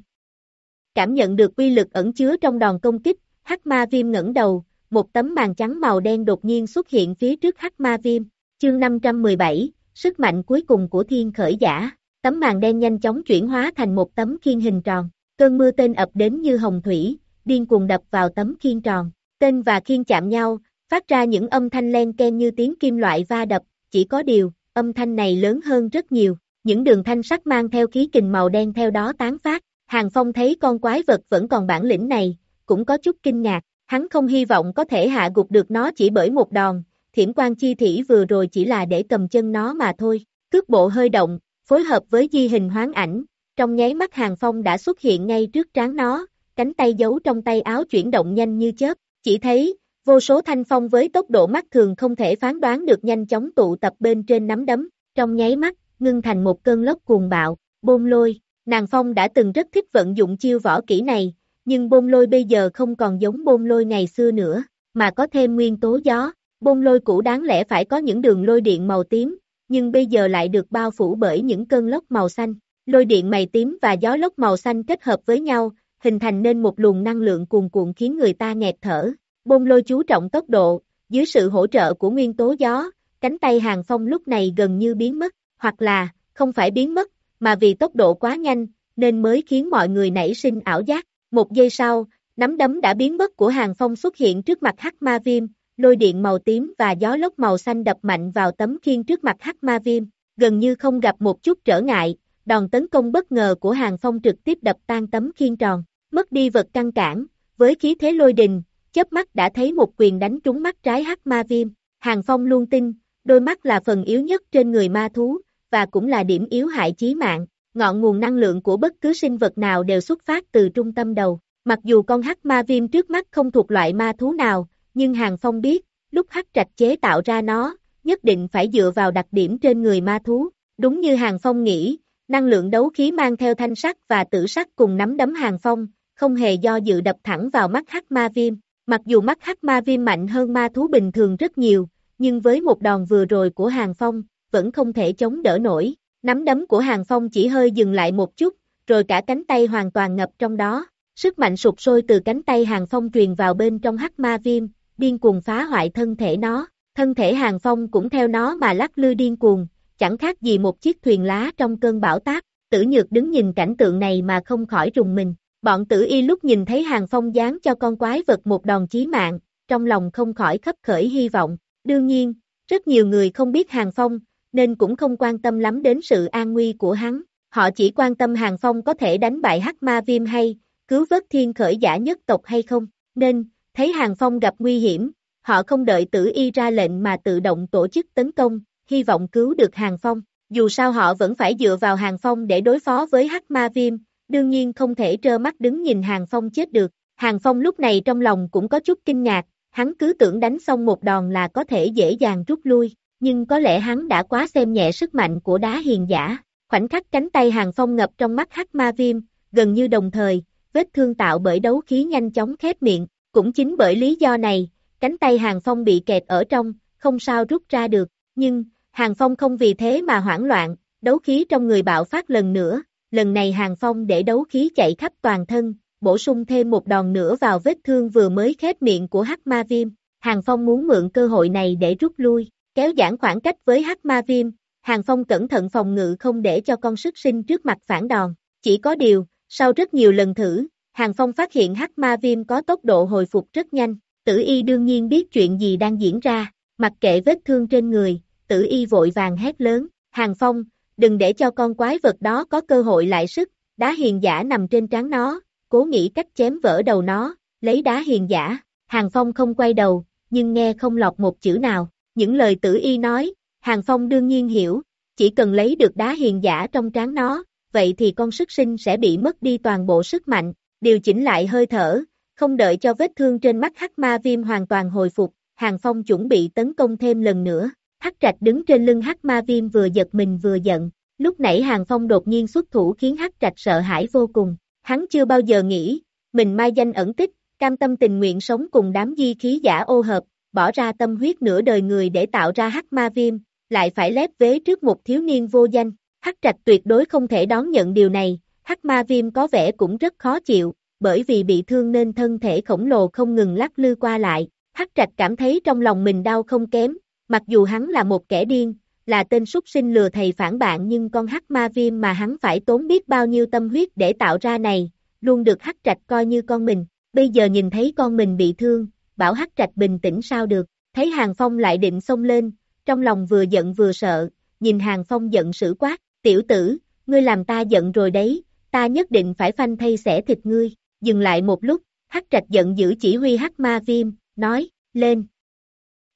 Cảm nhận được uy lực ẩn chứa trong đòn công kích, hắc ma viêm ngẩng đầu, một tấm màn trắng màu đen đột nhiên xuất hiện phía trước hắc ma viêm, chương 517, sức mạnh cuối cùng của thiên khởi giả, tấm màn đen nhanh chóng chuyển hóa thành một tấm khiên hình tròn, cơn mưa tên ập đến như hồng thủy, điên cuồng đập vào tấm khiên tròn, tên và khiên chạm nhau, phát ra những âm thanh len ken như tiếng kim loại va đập, chỉ có điều, âm thanh này lớn hơn rất nhiều, những đường thanh sắc mang theo khí kình màu đen theo đó tán phát, Hàng Phong thấy con quái vật vẫn còn bản lĩnh này, cũng có chút kinh ngạc, hắn không hy vọng có thể hạ gục được nó chỉ bởi một đòn, thiểm quan chi thủy vừa rồi chỉ là để cầm chân nó mà thôi, cước bộ hơi động, phối hợp với di hình hoán ảnh, trong nháy mắt Hàng Phong đã xuất hiện ngay trước trán nó, cánh tay giấu trong tay áo chuyển động nhanh như chớp, chỉ thấy, vô số thanh phong với tốc độ mắt thường không thể phán đoán được nhanh chóng tụ tập bên trên nắm đấm, trong nháy mắt, ngưng thành một cơn lốc cuồng bạo, bôn lôi, nàng phong đã từng rất thích vận dụng chiêu võ kỹ này, nhưng bôn lôi bây giờ không còn giống bôn lôi ngày xưa nữa, mà có thêm nguyên tố gió, bôn lôi cũ đáng lẽ phải có những đường lôi điện màu tím, nhưng bây giờ lại được bao phủ bởi những cơn lốc màu xanh, lôi điện mày tím và gió lốc màu xanh kết hợp với nhau, hình thành nên một luồng năng lượng cuồn cuộn khiến người ta nghẹt thở. Bôn lôi chú trọng tốc độ, dưới sự hỗ trợ của nguyên tố gió, cánh tay hàng phong lúc này gần như biến mất, hoặc là, không phải biến mất, mà vì tốc độ quá nhanh, nên mới khiến mọi người nảy sinh ảo giác. Một giây sau, nắm đấm đã biến mất của hàng phong xuất hiện trước mặt hắc ma viêm, lôi điện màu tím và gió lốc màu xanh đập mạnh vào tấm khiên trước mặt hắc ma viêm, gần như không gặp một chút trở ngại, đòn tấn công bất ngờ của hàng phong trực tiếp đập tan tấm khiên tròn mất đi vật căn cản, với khí thế lôi đình, chớp mắt đã thấy một quyền đánh trúng mắt trái hắc ma viêm, Hàng Phong luôn tin, đôi mắt là phần yếu nhất trên người ma thú, và cũng là điểm yếu hại chí mạng, ngọn nguồn năng lượng của bất cứ sinh vật nào đều xuất phát từ trung tâm đầu, mặc dù con hắc ma viêm trước mắt không thuộc loại ma thú nào, nhưng Hàng Phong biết, lúc hắc trạch chế tạo ra nó, nhất định phải dựa vào đặc điểm trên người ma thú, đúng như Hàng Phong nghĩ, năng lượng đấu khí mang theo thanh sắc và tử sắc cùng nắm đấm Hàng Phong, không hề do dự đập thẳng vào mắt hắc ma viêm. Mặc dù mắt hắc ma viêm mạnh hơn ma thú bình thường rất nhiều, nhưng với một đòn vừa rồi của Hàng Phong, vẫn không thể chống đỡ nổi. Nắm đấm của Hàng Phong chỉ hơi dừng lại một chút, rồi cả cánh tay hoàn toàn ngập trong đó. Sức mạnh sụp sôi từ cánh tay Hàng Phong truyền vào bên trong hắc ma viêm, điên cuồng phá hoại thân thể nó. Thân thể Hàng Phong cũng theo nó mà lắc lư điên cuồng, chẳng khác gì một chiếc thuyền lá trong cơn bão táp. Tử Nhược đứng nhìn cảnh tượng này mà không khỏi rùng mình. Bọn tử y lúc nhìn thấy hàng phong dán cho con quái vật một đòn chí mạng, trong lòng không khỏi khấp khởi hy vọng. Đương nhiên, rất nhiều người không biết hàng phong, nên cũng không quan tâm lắm đến sự an nguy của hắn. Họ chỉ quan tâm hàng phong có thể đánh bại hắc ma viêm hay, cứu vớt thiên khởi giả nhất tộc hay không. Nên, thấy hàng phong gặp nguy hiểm, họ không đợi tử y ra lệnh mà tự động tổ chức tấn công, hy vọng cứu được hàng phong. Dù sao họ vẫn phải dựa vào hàng phong để đối phó với hắc ma viêm, đương nhiên không thể trơ mắt đứng nhìn Hàng Phong chết được. Hàng Phong lúc này trong lòng cũng có chút kinh ngạc, hắn cứ tưởng đánh xong một đòn là có thể dễ dàng rút lui, nhưng có lẽ hắn đã quá xem nhẹ sức mạnh của đá hiền giả. Khoảnh khắc cánh tay hàng phong ngập trong mắt hắc ma viêm, gần như đồng thời, vết thương tạo bởi đấu khí nhanh chóng khép miệng, cũng chính bởi lý do này, cánh tay hàng phong bị kẹt ở trong, không sao rút ra được, nhưng, hàng phong không vì thế mà hoảng loạn, đấu khí trong người bạo phát lần nữa, lần này hàng phong để đấu khí chạy khắp toàn thân, bổ sung thêm một đòn nữa vào vết thương vừa mới khép miệng của hắc ma viêm, hàng phong muốn mượn cơ hội này để rút lui, kéo giãn khoảng cách với hắc ma viêm, hàng phong cẩn thận phòng ngự không để cho con sức sinh trước mặt phản đòn, chỉ có điều, sau rất nhiều lần thử, Hàng Phong phát hiện hắc ma viêm có tốc độ hồi phục rất nhanh, tử y đương nhiên biết chuyện gì đang diễn ra, mặc kệ vết thương trên người, tử y vội vàng hét lớn, Hàng Phong, đừng để cho con quái vật đó có cơ hội lại sức, đá hiền giả nằm trên trán nó, cố nghĩ cách chém vỡ đầu nó, lấy đá hiền giả, Hàng Phong không quay đầu, nhưng nghe không lọt một chữ nào, những lời tử y nói, Hàng Phong đương nhiên hiểu, chỉ cần lấy được đá hiền giả trong trán nó, vậy thì con sức sinh sẽ bị mất đi toàn bộ sức mạnh, điều chỉnh lại hơi thở, không đợi cho vết thương trên mắt hắc ma viêm hoàn toàn hồi phục, Hàng Phong chuẩn bị tấn công thêm lần nữa. Hắc trạch đứng trên lưng hắc ma viêm vừa giật mình vừa giận, lúc nãy Hàng Phong đột nhiên xuất thủ khiến hắc trạch sợ hãi vô cùng, hắn chưa bao giờ nghĩ, mình mai danh ẩn tích, cam tâm tình nguyện sống cùng đám di khí giả ô hợp, bỏ ra tâm huyết nửa đời người để tạo ra hắc ma viêm, lại phải lép vế trước một thiếu niên vô danh, hắc trạch tuyệt đối không thể đón nhận điều này, hắc ma viêm có vẻ cũng rất khó chịu, bởi vì bị thương nên thân thể khổng lồ không ngừng lắc lư qua lại, hắc trạch cảm thấy trong lòng mình đau không kém, mặc dù hắn là một kẻ điên, là tên súc sinh lừa thầy phản bạn nhưng con hắc ma viêm mà hắn phải tốn biết bao nhiêu tâm huyết để tạo ra này, luôn được hắc trạch coi như con mình, bây giờ nhìn thấy con mình bị thương, bảo hắc trạch bình tĩnh sao được, thấy hàng phong lại định xông lên, trong lòng vừa giận vừa sợ, nhìn hàng phong giận sử quát, tiểu tử, ngươi làm ta giận rồi đấy, ta nhất định phải phanh thay xẻ thịt ngươi, dừng lại một lúc, hắc trạch giận dữ chỉ huy hắc ma viêm, nói, lên.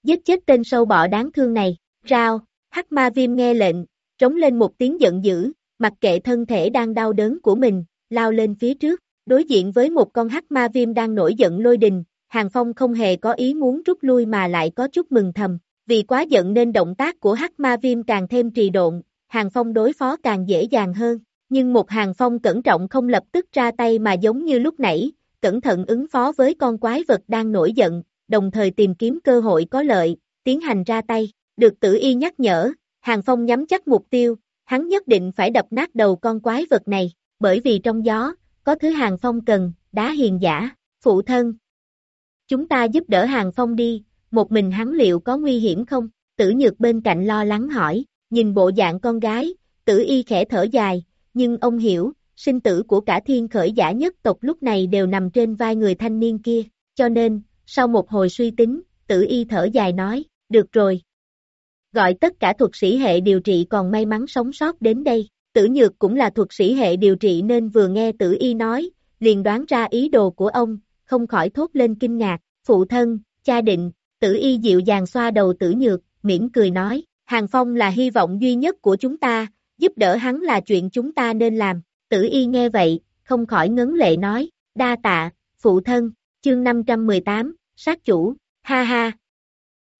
Giết chết tên sâu bọ đáng thương này, rao, hắc ma viêm nghe lệnh, trống lên một tiếng giận dữ, mặc kệ thân thể đang đau đớn của mình, lao lên phía trước, đối diện với một con hắc ma viêm đang nổi giận lôi đình, Hàng Phong không hề có ý muốn rút lui mà lại có chút mừng thầm, vì quá giận nên động tác của hắc ma viêm càng thêm trì độn, Hàng Phong đối phó càng dễ dàng hơn, nhưng một hàng phong cẩn trọng không lập tức ra tay mà giống như lúc nãy, cẩn thận ứng phó với con quái vật đang nổi giận, đồng thời tìm kiếm cơ hội có lợi, tiến hành ra tay, được tử y nhắc nhở, hàng phong nhắm chắc mục tiêu, hắn nhất định phải đập nát đầu con quái vật này, bởi vì trong gió, có thứ hàng phong cần, đá hiền giả, phụ thân. Chúng ta giúp đỡ hàng phong đi, một mình hắn liệu có nguy hiểm không? Tử nhược bên cạnh lo lắng hỏi, nhìn bộ dạng con gái, tử y khẽ thở dài, nhưng ông hiểu, sinh tử của cả thiên khởi giả nhất tộc lúc này đều nằm trên vai người thanh niên kia, cho nên, sau một hồi suy tính, tử y thở dài nói, được rồi. Gọi tất cả thuật sĩ hệ điều trị còn may mắn sống sót đến đây, tử nhược cũng là thuật sĩ hệ điều trị nên vừa nghe tử y nói, liền đoán ra ý đồ của ông, không khỏi thốt lên kinh ngạc, phụ thân, cha định, tử y dịu dàng xoa đầu tử nhược, mỉm cười nói, Hàng Phong là hy vọng duy nhất của chúng ta, giúp đỡ hắn là chuyện chúng ta nên làm, tử y nghe vậy, không khỏi ngấn lệ nói, đa tạ, phụ thân, chương 518, sát chủ, ha ha.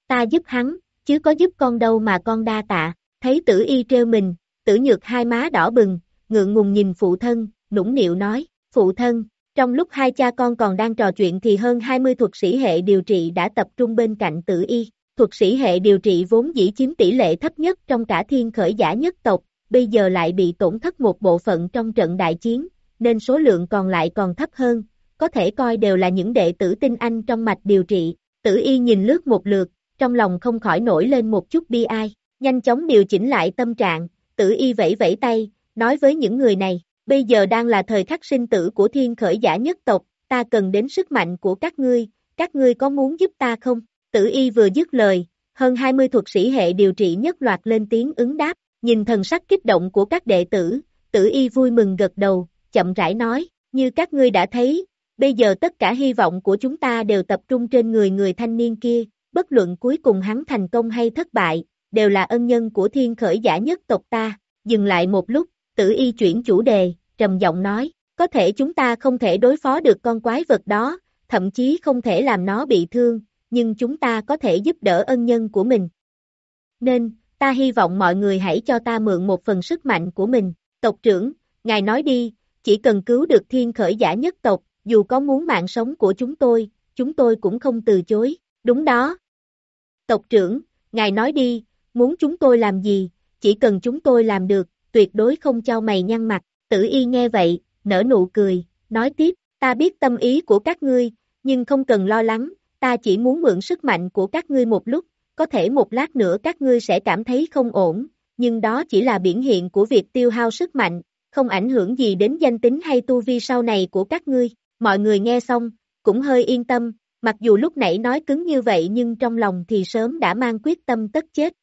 Ta giúp hắn, chứ có giúp con đâu mà con đa tạ, thấy tử y treo mình, tử nhược hai má đỏ bừng, ngượng ngùng nhìn phụ thân, nũng nịu nói, phụ thân, trong lúc hai cha con còn đang trò chuyện thì hơn 20 thuật sĩ hệ điều trị đã tập trung bên cạnh tử y. Thuật sĩ hệ điều trị vốn dĩ chiếm tỷ lệ thấp nhất trong cả thiên khởi giả nhất tộc, bây giờ lại bị tổn thất một bộ phận trong trận đại chiến, nên số lượng còn lại còn thấp hơn, có thể coi đều là những đệ tử tinh anh trong mạch điều trị. Tử y nhìn lướt một lượt, trong lòng không khỏi nổi lên một chút bi ai, nhanh chóng điều chỉnh lại tâm trạng, tử y vẫy vẫy tay, nói với những người này, bây giờ đang là thời khắc sinh tử của thiên khởi giả nhất tộc, ta cần đến sức mạnh của các ngươi, các ngươi có muốn giúp ta không? Tử y vừa dứt lời, hơn 20 thuật sĩ hệ điều trị nhất loạt lên tiếng ứng đáp, Nhìn thần sắc kích động của các đệ tử, tử y vui mừng gật đầu, chậm rãi nói, như các ngươi đã thấy, bây giờ tất cả hy vọng của chúng ta đều tập trung trên người người thanh niên kia, bất luận cuối cùng hắn thành công hay thất bại, đều là ân nhân của thiên khởi giả nhất tộc ta. Dừng lại một lúc, tử y chuyển chủ đề, trầm giọng nói, có thể chúng ta không thể đối phó được con quái vật đó, thậm chí không thể làm nó bị thương, nhưng chúng ta có thể giúp đỡ ân nhân của mình. nên, ta hy vọng mọi người hãy cho ta mượn một phần sức mạnh của mình. Tộc trưởng, ngài nói đi, chỉ cần cứu được thiên khởi giả nhất tộc, dù có muốn mạng sống của chúng tôi, chúng tôi cũng không từ chối, đúng đó. Tộc trưởng, ngài nói đi, muốn chúng tôi làm gì, chỉ cần chúng tôi làm được, tuyệt đối không cho mày nhăn mặt, tử y nghe vậy, nở nụ cười, nói tiếp, ta biết tâm ý của các ngươi, nhưng không cần lo lắng, ta chỉ muốn mượn sức mạnh của các ngươi một lúc, có thể một lát nữa các ngươi sẽ cảm thấy không ổn, nhưng đó chỉ là biểu hiện của việc tiêu hao sức mạnh, không ảnh hưởng gì đến danh tính hay tu vi sau này của các ngươi. Mọi người nghe xong, cũng hơi yên tâm, mặc dù lúc nãy nói cứng như vậy nhưng trong lòng thì sớm đã mang quyết tâm tất chết.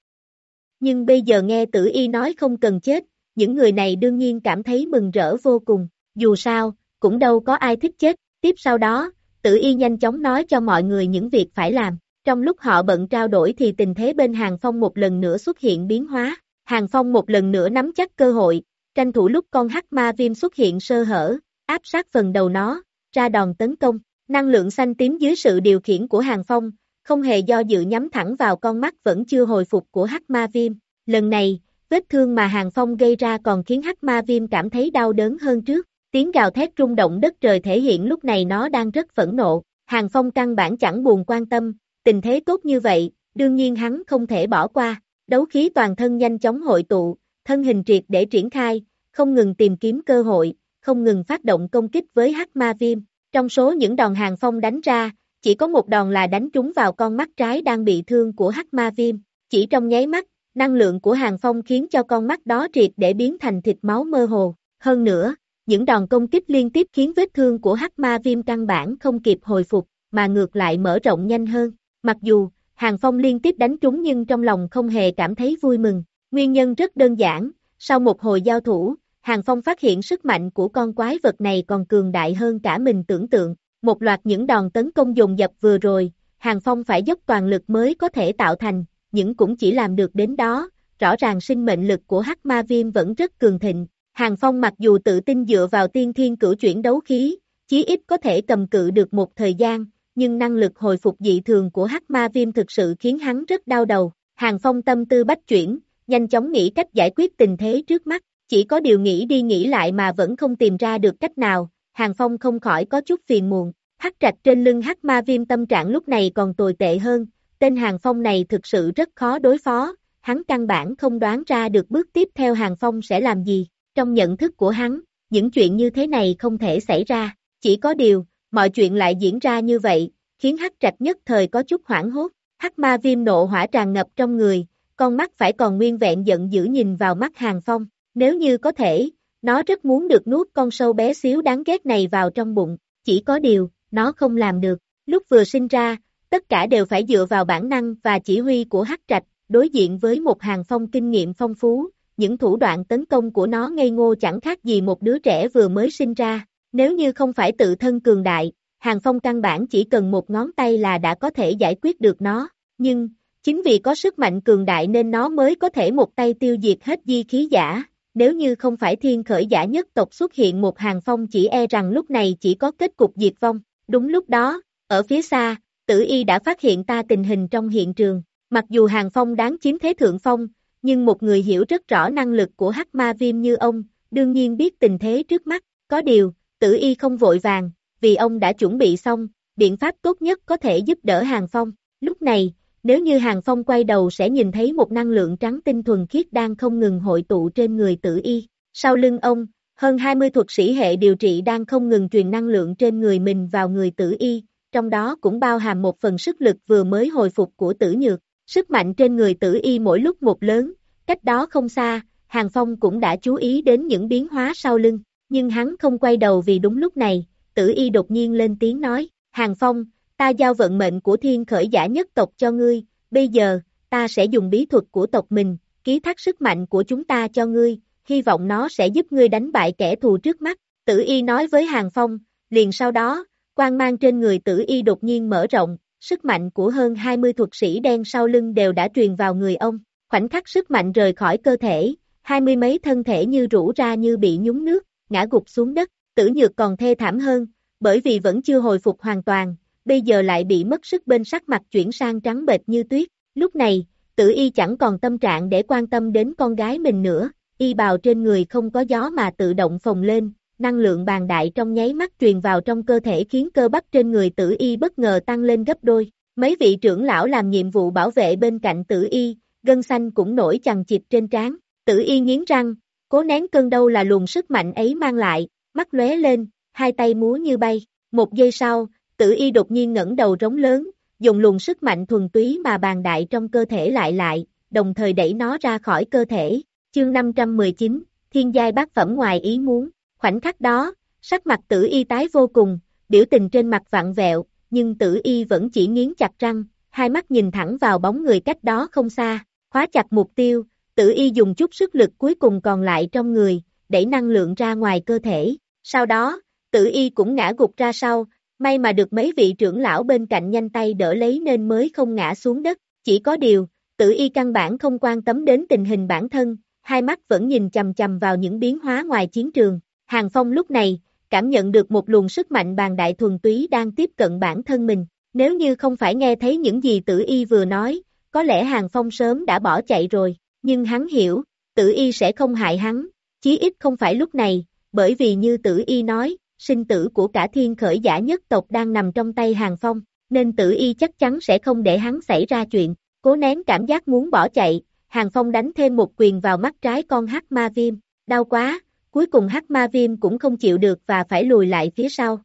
Nhưng bây giờ nghe tử y nói không cần chết, những người này đương nhiên cảm thấy mừng rỡ vô cùng, dù sao, cũng đâu có ai thích chết, tiếp sau đó, tử y nhanh chóng nói cho mọi người những việc phải làm. Trong lúc họ bận trao đổi thì tình thế bên Hàng Phong một lần nữa xuất hiện biến hóa. Hàng Phong một lần nữa nắm chắc cơ hội, tranh thủ lúc con hắc ma viêm xuất hiện sơ hở, áp sát phần đầu nó, ra đòn tấn công. Năng lượng xanh tím dưới sự điều khiển của Hàng Phong, không hề do dự nhắm thẳng vào con mắt vẫn chưa hồi phục của hắc ma viêm. Lần này, vết thương mà Hàng Phong gây ra còn khiến hắc ma viêm cảm thấy đau đớn hơn trước. Tiếng gào thét rung động đất trời thể hiện lúc này nó đang rất phẫn nộ. Hàng Phong căn bản chẳng buồn quan tâm, tình thế tốt như vậy, đương nhiên hắn không thể bỏ qua. Đấu khí toàn thân nhanh chóng hội tụ, thân hình triệt để triển khai, không ngừng tìm kiếm cơ hội, không ngừng phát động công kích với hắc ma viêm. Trong số những đòn hàng phong đánh ra, chỉ có một đòn là đánh trúng vào con mắt trái đang bị thương của hắc ma viêm. Chỉ trong nháy mắt, năng lượng của hàng phong khiến cho con mắt đó triệt để biến thành thịt máu mơ hồ. Hơn nữa, những đòn công kích liên tiếp khiến vết thương của hắc ma viêm căn bản không kịp hồi phục, mà ngược lại mở rộng nhanh hơn. Mặc dù, Hàng Phong liên tiếp đánh trúng nhưng trong lòng không hề cảm thấy vui mừng. Nguyên nhân rất đơn giản, sau một hồi giao thủ, Hàng Phong phát hiện sức mạnh của con quái vật này còn cường đại hơn cả mình tưởng tượng. Một loạt những đòn tấn công dồn dập vừa rồi, Hàng Phong phải dốc toàn lực mới có thể tạo thành, nhưng cũng chỉ làm được đến đó, rõ ràng sinh mệnh lực của Hắc Ma Viêm vẫn rất cường thịnh. Hàng Phong mặc dù tự tin dựa vào tiên thiên cửu chuyển đấu khí, chí ít có thể cầm cự được một thời gian, nhưng năng lực hồi phục dị thường của Hắc Ma Viêm thực sự khiến hắn rất đau đầu. Hàng Phong tâm tư bách chuyển, nhanh chóng nghĩ cách giải quyết tình thế trước mắt, chỉ có điều nghĩ đi nghĩ lại mà vẫn không tìm ra được cách nào, Hàng Phong không khỏi có chút phiền muộn. Hắc trạch trên lưng Hắc Ma Viêm tâm trạng lúc này còn tồi tệ hơn, tên Hàng Phong này thực sự rất khó đối phó, hắn căn bản không đoán ra được bước tiếp theo Hàng Phong sẽ làm gì. Trong nhận thức của hắn, những chuyện như thế này không thể xảy ra, chỉ có điều, mọi chuyện lại diễn ra như vậy, khiến hắc trạch nhất thời có chút hoảng hốt, hắc ma viêm nộ hỏa tràn ngập trong người, con mắt phải còn nguyên vẹn giận dữ nhìn vào mắt hàng phong, nếu như có thể, nó rất muốn được nuốt con sâu bé xíu đáng ghét này vào trong bụng, chỉ có điều, nó không làm được, lúc vừa sinh ra, tất cả đều phải dựa vào bản năng và chỉ huy của hắc trạch, đối diện với một hàng phong kinh nghiệm phong phú, những thủ đoạn tấn công của nó ngây ngô chẳng khác gì một đứa trẻ vừa mới sinh ra, nếu như không phải tự thân cường đại, Hàng Phong căn bản chỉ cần một ngón tay là đã có thể giải quyết được nó, nhưng, chính vì có sức mạnh cường đại nên nó mới có thể một tay tiêu diệt hết di khí giả, nếu như không phải thiên khởi giả nhất tộc xuất hiện một Hàng Phong chỉ e rằng lúc này chỉ có kết cục diệt vong, đúng lúc đó, ở phía xa, tử y đã phát hiện ta tình hình trong hiện trường, mặc dù Hàng Phong đáng chiếm thế thượng phong, nhưng một người hiểu rất rõ năng lực của hắc ma viêm như ông, đương nhiên biết tình thế trước mắt, có điều, tử y không vội vàng, vì ông đã chuẩn bị xong, biện pháp tốt nhất có thể giúp đỡ Hàng Phong. Lúc này, nếu như Hàng Phong quay đầu sẽ nhìn thấy một năng lượng trắng tinh thuần khiết đang không ngừng hội tụ trên người tử y. Sau lưng ông, hơn 20 thuật sĩ hệ điều trị đang không ngừng truyền năng lượng trên người mình vào người tử y, trong đó cũng bao hàm một phần sức lực vừa mới hồi phục của tử nhược. Sức mạnh trên người tử y mỗi lúc một lớn, cách đó không xa, Hàng Phong cũng đã chú ý đến những biến hóa sau lưng, nhưng hắn không quay đầu vì đúng lúc này, tử y đột nhiên lên tiếng nói, Hàng Phong, ta giao vận mệnh của thiên khởi giả nhất tộc cho ngươi, bây giờ, ta sẽ dùng bí thuật của tộc mình, ký thác sức mạnh của chúng ta cho ngươi, hy vọng nó sẽ giúp ngươi đánh bại kẻ thù trước mắt, tử y nói với Hàng Phong, liền sau đó, quang mang trên người tử y đột nhiên mở rộng, sức mạnh của hơn 20 thuật sĩ đen sau lưng đều đã truyền vào người ông, khoảnh khắc sức mạnh rời khỏi cơ thể, hai mươi mấy thân thể như rũ ra như bị nhúng nước, ngã gục xuống đất, tử nhược còn thê thảm hơn, bởi vì vẫn chưa hồi phục hoàn toàn, bây giờ lại bị mất sức bên sắc mặt chuyển sang trắng bệch như tuyết. Lúc này, tử y chẳng còn tâm trạng để quan tâm đến con gái mình nữa, y bào trên người không có gió mà tự động phồng lên, năng lượng bàn đại trong nháy mắt truyền vào trong cơ thể khiến cơ bắp trên người tử y bất ngờ tăng lên gấp đôi. Mấy vị trưởng lão làm nhiệm vụ bảo vệ bên cạnh tử y, gân xanh cũng nổi chằng chịt trên trán, tử y nghiến răng, cố nén cơn đau là luồng sức mạnh ấy mang lại, mắt lóe lên, hai tay múa như bay, một giây sau, tử y đột nhiên ngẩng đầu rống lớn, dùng luồng sức mạnh thuần túy mà bàn đại trong cơ thể lại lại, đồng thời đẩy nó ra khỏi cơ thể, chương 519, thiên giai bát phẩm ngoài ý muốn, khoảnh khắc đó, sắc mặt tử y tái vô cùng, biểu tình trên mặt vặn vẹo, nhưng tử y vẫn chỉ nghiến chặt răng, hai mắt nhìn thẳng vào bóng người cách đó không xa, khóa chặt mục tiêu, tử y dùng chút sức lực cuối cùng còn lại trong người, đẩy năng lượng ra ngoài cơ thể, sau đó, tử y cũng ngã gục ra sau, may mà được mấy vị trưởng lão bên cạnh nhanh tay đỡ lấy nên mới không ngã xuống đất, chỉ có điều, tử y căn bản không quan tâm đến tình hình bản thân, hai mắt vẫn nhìn chầm chầm vào những biến hóa ngoài chiến trường, Hàng Phong lúc này, cảm nhận được một luồng sức mạnh bàn đại thuần túy đang tiếp cận bản thân mình, nếu như không phải nghe thấy những gì tử y vừa nói, có lẽ Hàng Phong sớm đã bỏ chạy rồi, nhưng hắn hiểu, tử y sẽ không hại hắn, chí ít không phải lúc này, bởi vì như tử y nói, sinh tử của cả thiên khởi giả nhất tộc đang nằm trong tay Hàng Phong, nên tử y chắc chắn sẽ không để hắn xảy ra chuyện, cố nén cảm giác muốn bỏ chạy, Hàng Phong đánh thêm một quyền vào mắt trái con hắc ma viêm, đau quá, cuối cùng hắc ma viêm cũng không chịu được và phải lùi lại phía sau.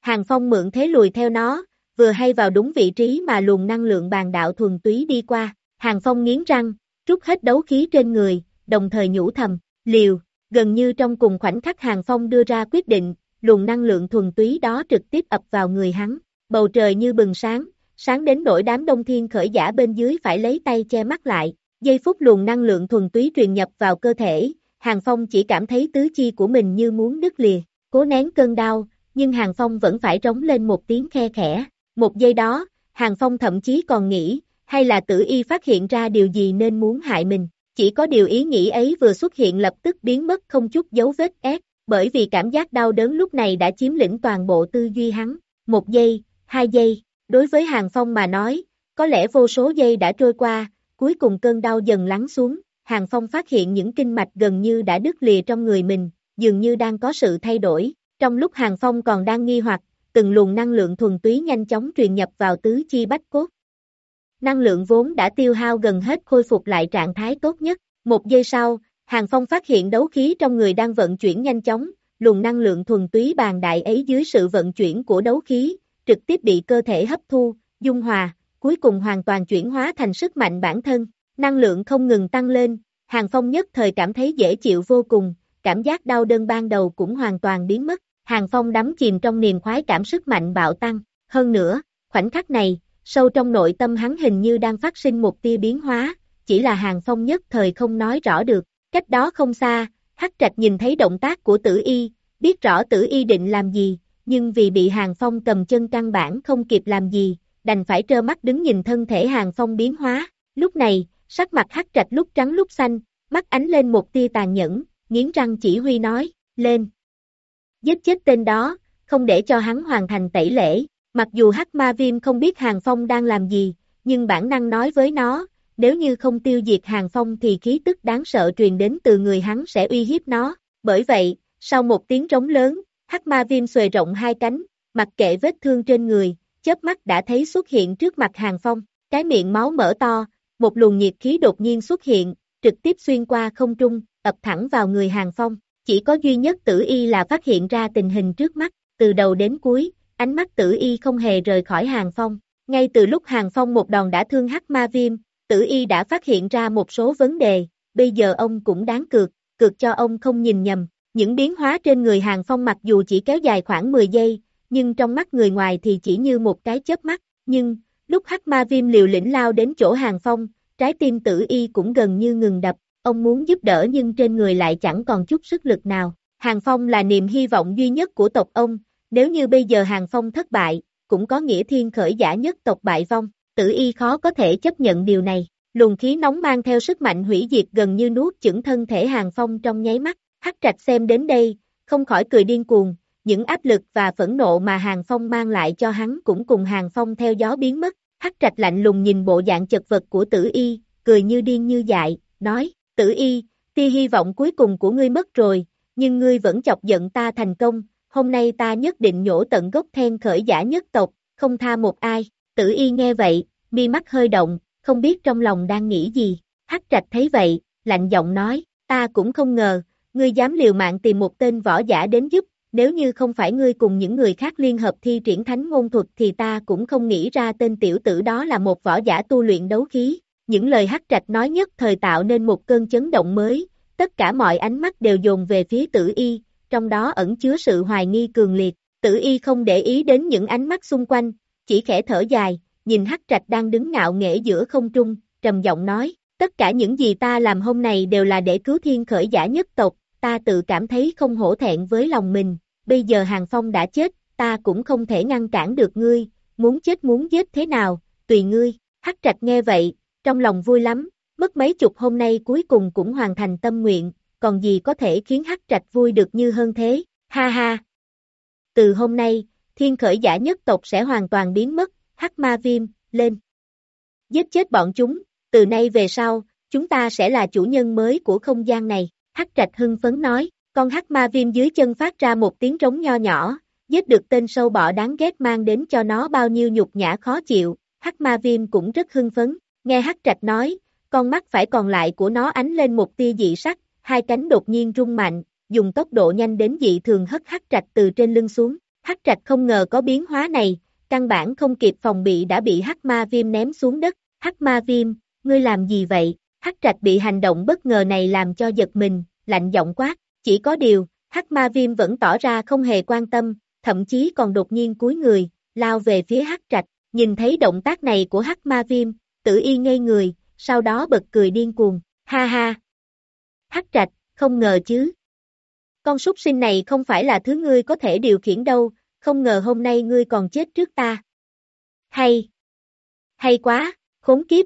Hàng Phong mượn thế lùi theo nó, vừa hay vào đúng vị trí mà luồng năng lượng bàn đạo thuần túy đi qua, Hàng Phong nghiến răng, rút hết đấu khí trên người, đồng thời nhủ thầm, liều, gần như trong cùng khoảnh khắc Hàng Phong đưa ra quyết định, luồng năng lượng thuần túy đó trực tiếp ập vào người hắn, bầu trời như bừng sáng, sáng đến nỗi đám đông thiên khởi giả bên dưới phải lấy tay che mắt lại, giây phút luồng năng lượng thuần túy truyền nhập vào cơ thể, Hàng Phong chỉ cảm thấy tứ chi của mình như muốn đứt lìa, cố nén cơn đau, nhưng Hàng Phong vẫn phải trống lên một tiếng khe khẽ. Một giây đó, Hàng Phong thậm chí còn nghĩ, hay là tử y phát hiện ra điều gì nên muốn hại mình. Chỉ có điều ý nghĩ ấy vừa xuất hiện lập tức biến mất không chút dấu vết ép, bởi vì cảm giác đau đớn lúc này đã chiếm lĩnh toàn bộ tư duy hắn. Một giây, hai giây, đối với Hàng Phong mà nói, có lẽ vô số giây đã trôi qua, cuối cùng cơn đau dần lắng xuống, Hàng Phong phát hiện những kinh mạch gần như đã đứt lìa trong người mình, dường như đang có sự thay đổi. Trong lúc Hàng Phong còn đang nghi hoặc, từng luồng năng lượng thuần túy nhanh chóng truyền nhập vào tứ chi bách cốt. Năng lượng vốn đã tiêu hao gần hết khôi phục lại trạng thái tốt nhất. Một giây sau, Hàng Phong phát hiện đấu khí trong người đang vận chuyển nhanh chóng, luồng năng lượng thuần túy bàn đại ấy dưới sự vận chuyển của đấu khí, trực tiếp bị cơ thể hấp thu, dung hòa, cuối cùng hoàn toàn chuyển hóa thành sức mạnh bản thân. Năng lượng không ngừng tăng lên, Hàng Phong nhất thời cảm thấy dễ chịu vô cùng, cảm giác đau đơn ban đầu cũng hoàn toàn biến mất. Hàng Phong đắm chìm trong niềm khoái cảm sức mạnh bạo tăng. Hơn nữa, khoảnh khắc này, sâu trong nội tâm hắn hình như đang phát sinh một tia biến hóa, chỉ là Hàng Phong nhất thời không nói rõ được. Cách đó không xa, Hắc Trạch nhìn thấy động tác của tử y, biết rõ tử y định làm gì, nhưng vì bị Hàng Phong cầm chân căn bản không kịp làm gì, đành phải trơ mắt đứng nhìn thân thể Hàng Phong biến hóa. Lúc này, sắc mặt hắc trạch lúc trắng lúc xanh, mắt ánh lên một tia tàn nhẫn, nghiến răng chỉ huy nói, lên. Giết chết tên đó, không để cho hắn hoàn thành tẩy lễ, mặc dù hắc ma viêm không biết Hàng Phong đang làm gì, nhưng bản năng nói với nó, nếu như không tiêu diệt Hàng Phong thì khí tức đáng sợ truyền đến từ người hắn sẽ uy hiếp nó, bởi vậy, sau một tiếng trống lớn, hắc ma viêm xuề rộng hai cánh, mặc kệ vết thương trên người, chớp mắt đã thấy xuất hiện trước mặt Hàng Phong, cái miệng máu mở to, một luồng nhiệt khí đột nhiên xuất hiện, trực tiếp xuyên qua không trung, ập thẳng vào người Hàng Phong. Chỉ có duy nhất tử y là phát hiện ra tình hình trước mắt, từ đầu đến cuối, ánh mắt tử y không hề rời khỏi Hàng Phong. Ngay từ lúc Hàng Phong một đòn đã thương hắc ma viêm, tử y đã phát hiện ra một số vấn đề, bây giờ ông cũng đáng cược, cược cho ông không nhìn nhầm. Những biến hóa trên người Hàng Phong mặc dù chỉ kéo dài khoảng 10 giây, nhưng trong mắt người ngoài thì chỉ như một cái chớp mắt, nhưng, Lúc hắc ma viêm liều lĩnh lao đến chỗ hàng phong, trái tim tử y cũng gần như ngừng đập, ông muốn giúp đỡ nhưng trên người lại chẳng còn chút sức lực nào. Hàng phong là niềm hy vọng duy nhất của tộc ông, nếu như bây giờ hàng phong thất bại, cũng có nghĩa thiên khởi giả nhất tộc bại vong, tử y khó có thể chấp nhận điều này. Luồng khí nóng mang theo sức mạnh hủy diệt gần như nuốt chửng thân thể hàng phong trong nháy mắt, hắc trạch xem đến đây, không khỏi cười điên cuồng, những áp lực và phẫn nộ mà Hàng Phong mang lại cho hắn cũng cùng Hàng Phong theo gió biến mất. Hắc trạch lạnh lùng nhìn bộ dạng chật vật của tử y, cười như điên như dại, nói, tử y, tia hy vọng cuối cùng của ngươi mất rồi, nhưng ngươi vẫn chọc giận ta thành công, hôm nay ta nhất định nhổ tận gốc then khởi giả nhất tộc, không tha một ai, tử y nghe vậy, mi mắt hơi động, không biết trong lòng đang nghĩ gì, hắc trạch thấy vậy, lạnh giọng nói, ta cũng không ngờ, ngươi dám liều mạng tìm một tên võ giả đến giúp, nếu như không phải ngươi cùng những người khác liên hợp thi triển thánh ngôn thuật thì ta cũng không nghĩ ra tên tiểu tử đó là một võ giả tu luyện đấu khí. Những lời hắc trạch nói nhất thời tạo nên một cơn chấn động mới, tất cả mọi ánh mắt đều dồn về phía tử y, trong đó ẩn chứa sự hoài nghi cường liệt. Tử y không để ý đến những ánh mắt xung quanh, chỉ khẽ thở dài, nhìn hắc trạch đang đứng ngạo nghễ giữa không trung, trầm giọng nói, tất cả những gì ta làm hôm nay đều là để cứu thiên khởi giả nhất tộc, ta tự cảm thấy không hổ thẹn với lòng mình, bây giờ Hàng Phong đã chết, ta cũng không thể ngăn cản được ngươi, muốn chết muốn giết thế nào, tùy ngươi, hắc trạch nghe vậy, trong lòng vui lắm, mất mấy chục hôm nay cuối cùng cũng hoàn thành tâm nguyện, còn gì có thể khiến hắc trạch vui được như hơn thế, ha ha. Từ hôm nay, thiên khởi giả nhất tộc sẽ hoàn toàn biến mất, hắc ma viêm, lên. Giết chết bọn chúng, từ nay về sau, chúng ta sẽ là chủ nhân mới của không gian này, hắc trạch hưng phấn nói, con hắc ma viêm dưới chân phát ra một tiếng trống nho nhỏ, giết được tên sâu bọ đáng ghét mang đến cho nó bao nhiêu nhục nhã khó chịu, hắc ma viêm cũng rất hưng phấn, nghe hắc trạch nói, con mắt phải còn lại của nó ánh lên một tia dị sắc, hai cánh đột nhiên rung mạnh, dùng tốc độ nhanh đến dị thường hất hắc trạch từ trên lưng xuống, hắc trạch không ngờ có biến hóa này, căn bản không kịp phòng bị đã bị hắc ma viêm ném xuống đất, hắc ma viêm, ngươi làm gì vậy, hắc trạch bị hành động bất ngờ này làm cho giật mình, lạnh giọng quát, chỉ có điều, hắc ma viêm vẫn tỏ ra không hề quan tâm, thậm chí còn đột nhiên cúi người, lao về phía hắc trạch, nhìn thấy động tác này của hắc ma viêm, tử y ngây người, sau đó bật cười điên cuồng, ha ha. Hắc trạch, không ngờ chứ. Con súc sinh này không phải là thứ ngươi có thể điều khiển đâu, không ngờ hôm nay ngươi còn chết trước ta. Hay. Hay quá, khốn kiếp.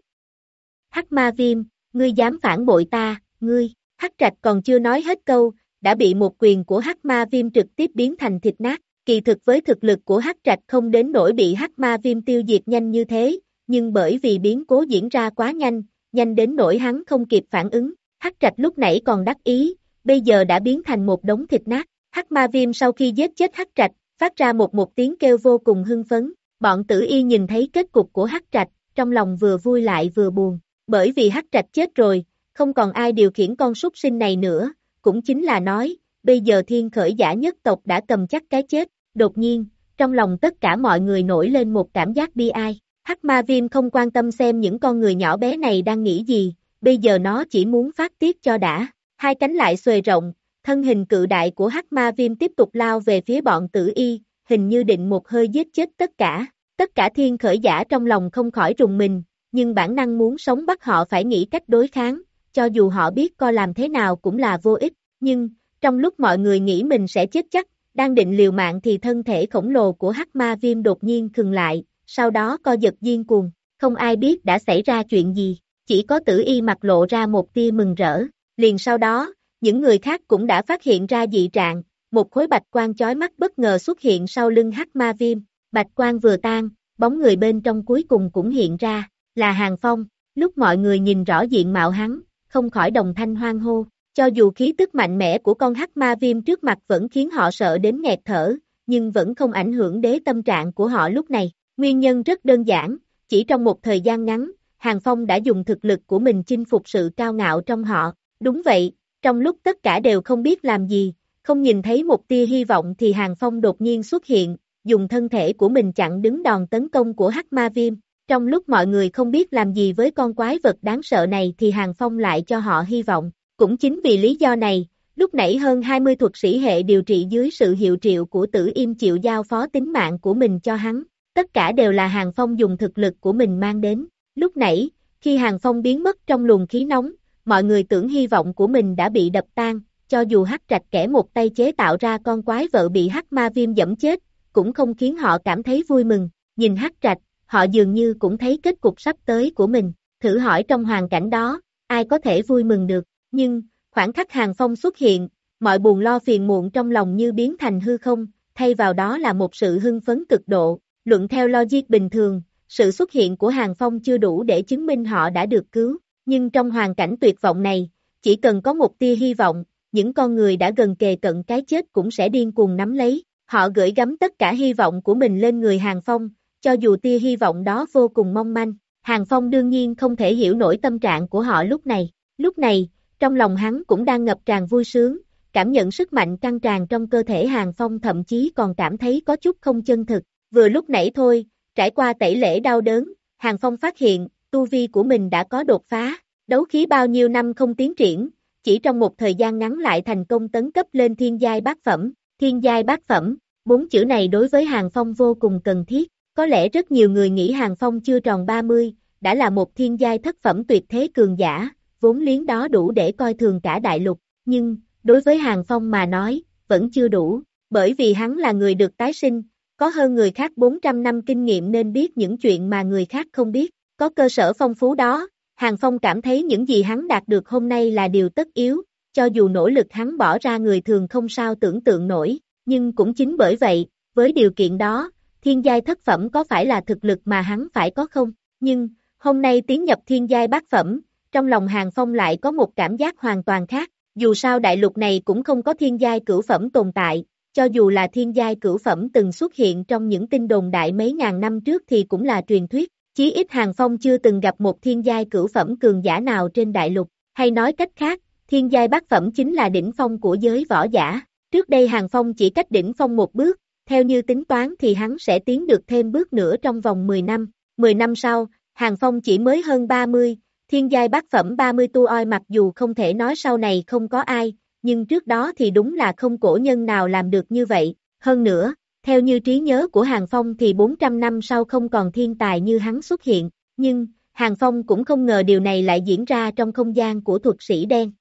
Hắc ma viêm, ngươi dám phản bội ta, ngươi, hắc trạch còn chưa nói hết câu, đã bị một quyền của hắc ma viêm trực tiếp biến thành thịt nát. Kỳ thực với thực lực của hắc trạch không đến nỗi bị hắc ma viêm tiêu diệt nhanh như thế, nhưng bởi vì biến cố diễn ra quá nhanh, nhanh đến nỗi hắn không kịp phản ứng. Hắc trạch lúc nãy còn đắc ý, bây giờ đã biến thành một đống thịt nát. Hắc ma viêm sau khi giết chết hắc trạch, phát ra một một tiếng kêu vô cùng hưng phấn. Bọn tử y nhìn thấy kết cục của hắc trạch, trong lòng vừa vui lại vừa buồn. Bởi vì hắc trạch chết rồi, không còn ai điều khiển con súc sinh này nữa, cũng chính là nói, bây giờ thiên khởi giả nhất tộc đã cầm chắc cái chết, đột nhiên, trong lòng tất cả mọi người nổi lên một cảm giác bi ai. Hắc ma viêm không quan tâm xem những con người nhỏ bé này đang nghĩ gì, bây giờ nó chỉ muốn phát tiết cho đã. Hai cánh lại xuề rộng, thân hình cự đại của hắc ma viêm tiếp tục lao về phía bọn tử y, hình như định một hơi giết chết tất cả. Tất cả thiên khởi giả trong lòng không khỏi rùng mình, nhưng bản năng muốn sống bắt họ phải nghĩ cách đối kháng, cho dù họ biết co làm thế nào cũng là vô ích, nhưng, trong lúc mọi người nghĩ mình sẽ chết chắc, đang định liều mạng thì thân thể khổng lồ của hắc ma viêm đột nhiên khừng lại, sau đó co giật điên cuồng, không ai biết đã xảy ra chuyện gì, chỉ có tử y mặt lộ ra một tia mừng rỡ, liền sau đó, những người khác cũng đã phát hiện ra dị trạng, một khối bạch quang chói mắt bất ngờ xuất hiện sau lưng hắc ma viêm, bạch quang vừa tan, bóng người bên trong cuối cùng cũng hiện ra, là Hàng Phong, lúc mọi người nhìn rõ diện mạo hắn, không khỏi đồng thanh hoang hô, cho dù khí tức mạnh mẽ của con hắc ma viêm trước mặt vẫn khiến họ sợ đến nghẹt thở, nhưng vẫn không ảnh hưởng đế tâm trạng của họ lúc này. Nguyên nhân rất đơn giản, chỉ trong một thời gian ngắn, Hàng Phong đã dùng thực lực của mình chinh phục sự cao ngạo trong họ. Đúng vậy, trong lúc tất cả đều không biết làm gì, không nhìn thấy một tia hy vọng thì Hàng Phong đột nhiên xuất hiện, dùng thân thể của mình chặn đứng đòn tấn công của hắc ma viêm. Trong lúc mọi người không biết làm gì với con quái vật đáng sợ này thì Hàng Phong lại cho họ hy vọng. Cũng chính vì lý do này, lúc nãy hơn 20 thuật sĩ hệ điều trị dưới sự hiệu triệu của tử im chịu giao phó tính mạng của mình cho hắn. Tất cả đều là Hàng Phong dùng thực lực của mình mang đến. Lúc nãy, khi Hàng Phong biến mất trong luồng khí nóng, mọi người tưởng hy vọng của mình đã bị đập tan, cho dù hắc trạch kẻ một tay chế tạo ra con quái vợ bị hắc ma viêm dẫm chết, cũng không khiến họ cảm thấy vui mừng. Nhìn hắc trạch, họ dường như cũng thấy kết cục sắp tới của mình. Thử hỏi trong hoàn cảnh đó, ai có thể vui mừng được. Nhưng, khoảng khắc hàng phong xuất hiện, mọi buồn lo phiền muộn trong lòng như biến thành hư không, thay vào đó là một sự hưng phấn cực độ. Luận theo logic bình thường, sự xuất hiện của Hàng Phong chưa đủ để chứng minh họ đã được cứu, nhưng trong hoàn cảnh tuyệt vọng này, chỉ cần có một tia hy vọng, những con người đã gần kề cận cái chết cũng sẽ điên cuồng nắm lấy, họ gửi gắm tất cả hy vọng của mình lên người Hàng Phong, cho dù tia hy vọng đó vô cùng mong manh, Hàng Phong đương nhiên không thể hiểu nổi tâm trạng của họ lúc này, lúc này, trong lòng hắn cũng đang ngập tràn vui sướng, cảm nhận sức mạnh căng tràn trong cơ thể Hàng Phong thậm chí còn cảm thấy có chút không chân thực, vừa lúc nãy thôi, trải qua tẩy lễ đau đớn, Hàng Phong phát hiện, tu vi của mình đã có đột phá, đấu khí bao nhiêu năm không tiến triển, chỉ trong một thời gian ngắn lại thành công tấn cấp lên thiên giai bát phẩm, thiên giai bát phẩm, bốn chữ này đối với Hàng Phong vô cùng cần thiết, có lẽ rất nhiều người nghĩ Hàng Phong chưa tròn 30, đã là một thiên giai thất phẩm tuyệt thế cường giả, vốn liếng đó đủ để coi thường cả đại lục, nhưng, đối với Hàng Phong mà nói, vẫn chưa đủ, bởi vì hắn là người được tái sinh, có hơn người khác 400 năm kinh nghiệm nên biết những chuyện mà người khác không biết, có cơ sở phong phú đó, Hàng Phong cảm thấy những gì hắn đạt được hôm nay là điều tất yếu, cho dù nỗ lực hắn bỏ ra người thường không sao tưởng tượng nổi, nhưng cũng chính bởi vậy, với điều kiện đó, thiên giai thất phẩm có phải là thực lực mà hắn phải có không? Nhưng, hôm nay tiến nhập thiên giai bát phẩm, trong lòng Hàng Phong lại có một cảm giác hoàn toàn khác, dù sao đại lục này cũng không có thiên giai cửu phẩm tồn tại, cho dù là thiên giai cửu phẩm từng xuất hiện trong những tin đồn đại mấy ngàn năm trước thì cũng là truyền thuyết, chí ít Hàng Phong chưa từng gặp một thiên giai cửu phẩm cường giả nào trên đại lục, hay nói cách khác, thiên giai bát phẩm chính là đỉnh phong của giới võ giả, trước đây Hàng Phong chỉ cách đỉnh phong một bước, theo như tính toán thì hắn sẽ tiến được thêm bước nữa trong vòng 10 năm, 10 năm sau, Hàng Phong chỉ mới hơn 30, thiên giai bát phẩm 30 tu oi mặc dù không thể nói sau này không có ai, nhưng trước đó thì đúng là không cổ nhân nào làm được như vậy, hơn nữa, theo như trí nhớ của Hàng Phong thì 400 năm sau không còn thiên tài như hắn xuất hiện, nhưng, Hàng Phong cũng không ngờ điều này lại diễn ra trong không gian của thuật sĩ đen.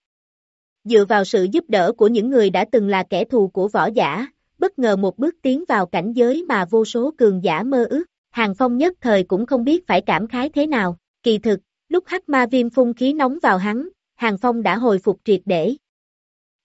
Dựa vào sự giúp đỡ của những người đã từng là kẻ thù của võ giả, bất ngờ một bước tiến vào cảnh giới mà vô số cường giả mơ ước, Hàng Phong nhất thời cũng không biết phải cảm khái thế nào, kỳ thực, lúc hắc ma viêm phun khí nóng vào hắn, Hàng Phong đã hồi phục triệt để.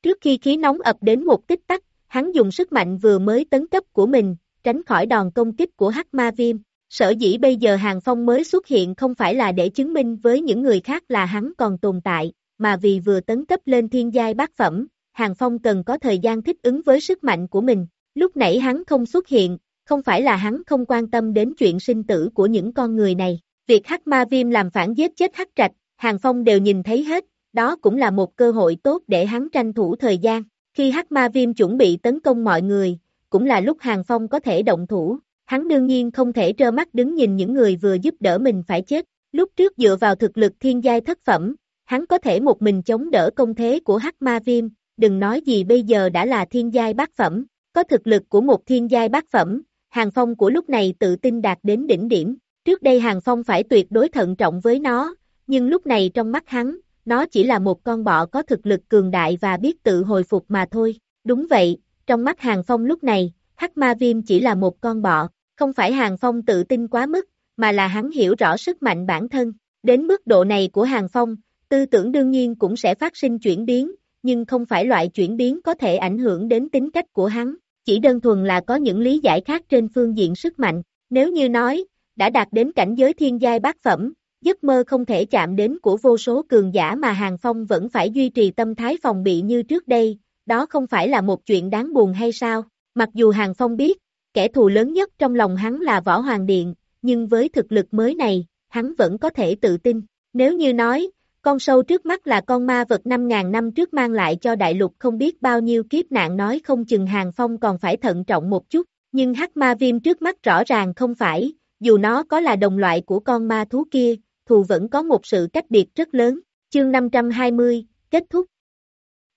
Trước khi khí nóng ập đến một tích tắc, hắn dùng sức mạnh vừa mới tấn cấp của mình, tránh khỏi đòn công kích của hắc ma viêm. Sở dĩ bây giờ Hàng Phong mới xuất hiện không phải là để chứng minh với những người khác là hắn còn tồn tại, mà vì vừa tấn cấp lên thiên giai bát phẩm, Hàng Phong cần có thời gian thích ứng với sức mạnh của mình. Lúc nãy hắn không xuất hiện, không phải là hắn không quan tâm đến chuyện sinh tử của những con người này. Việc hắc ma viêm làm phản giết chết hắc trạch, Hàng Phong đều nhìn thấy hết, đó cũng là một cơ hội tốt để hắn tranh thủ thời gian. Khi hắc ma viêm chuẩn bị tấn công mọi người, cũng là lúc Hàng Phong có thể động thủ. Hắn đương nhiên không thể trơ mắt đứng nhìn những người vừa giúp đỡ mình phải chết. Lúc trước dựa vào thực lực thiên giai thất phẩm, hắn có thể một mình chống đỡ công thế của hắc ma viêm, đừng nói gì bây giờ đã là thiên giai bát phẩm, có thực lực của một thiên giai bát phẩm, Hàng Phong của lúc này tự tin đạt đến đỉnh điểm, trước đây Hàng Phong phải tuyệt đối thận trọng với nó, nhưng lúc này trong mắt hắn, nó chỉ là một con bọ có thực lực cường đại và biết tự hồi phục mà thôi, đúng vậy, trong mắt Hàng Phong lúc này, Hắc Ma Viêm chỉ là một con bọ, không phải Hàng Phong tự tin quá mức, mà là hắn hiểu rõ sức mạnh bản thân, đến mức độ này của Hàng Phong, tư tưởng đương nhiên cũng sẽ phát sinh chuyển biến, nhưng không phải loại chuyển biến có thể ảnh hưởng đến tính cách của hắn, chỉ đơn thuần là có những lý giải khác trên phương diện sức mạnh, nếu như nói, đã đạt đến cảnh giới thiên giai bát phẩm, giấc mơ không thể chạm đến của vô số cường giả mà Hàng Phong vẫn phải duy trì tâm thái phòng bị như trước đây, đó không phải là một chuyện đáng buồn hay sao, mặc dù Hàng Phong biết, kẻ thù lớn nhất trong lòng hắn là Võ Hoàng Điện, nhưng với thực lực mới này, hắn vẫn có thể tự tin, nếu như nói, con sâu trước mắt là con ma vật 5.000 năm trước mang lại cho đại lục không biết bao nhiêu kiếp nạn nói không chừng Hàng Phong còn phải thận trọng một chút, nhưng hắc ma viêm trước mắt rõ ràng không phải, dù nó có là đồng loại của con ma thú kia, thù vẫn có một sự cách biệt rất lớn. Chương 520, kết thúc.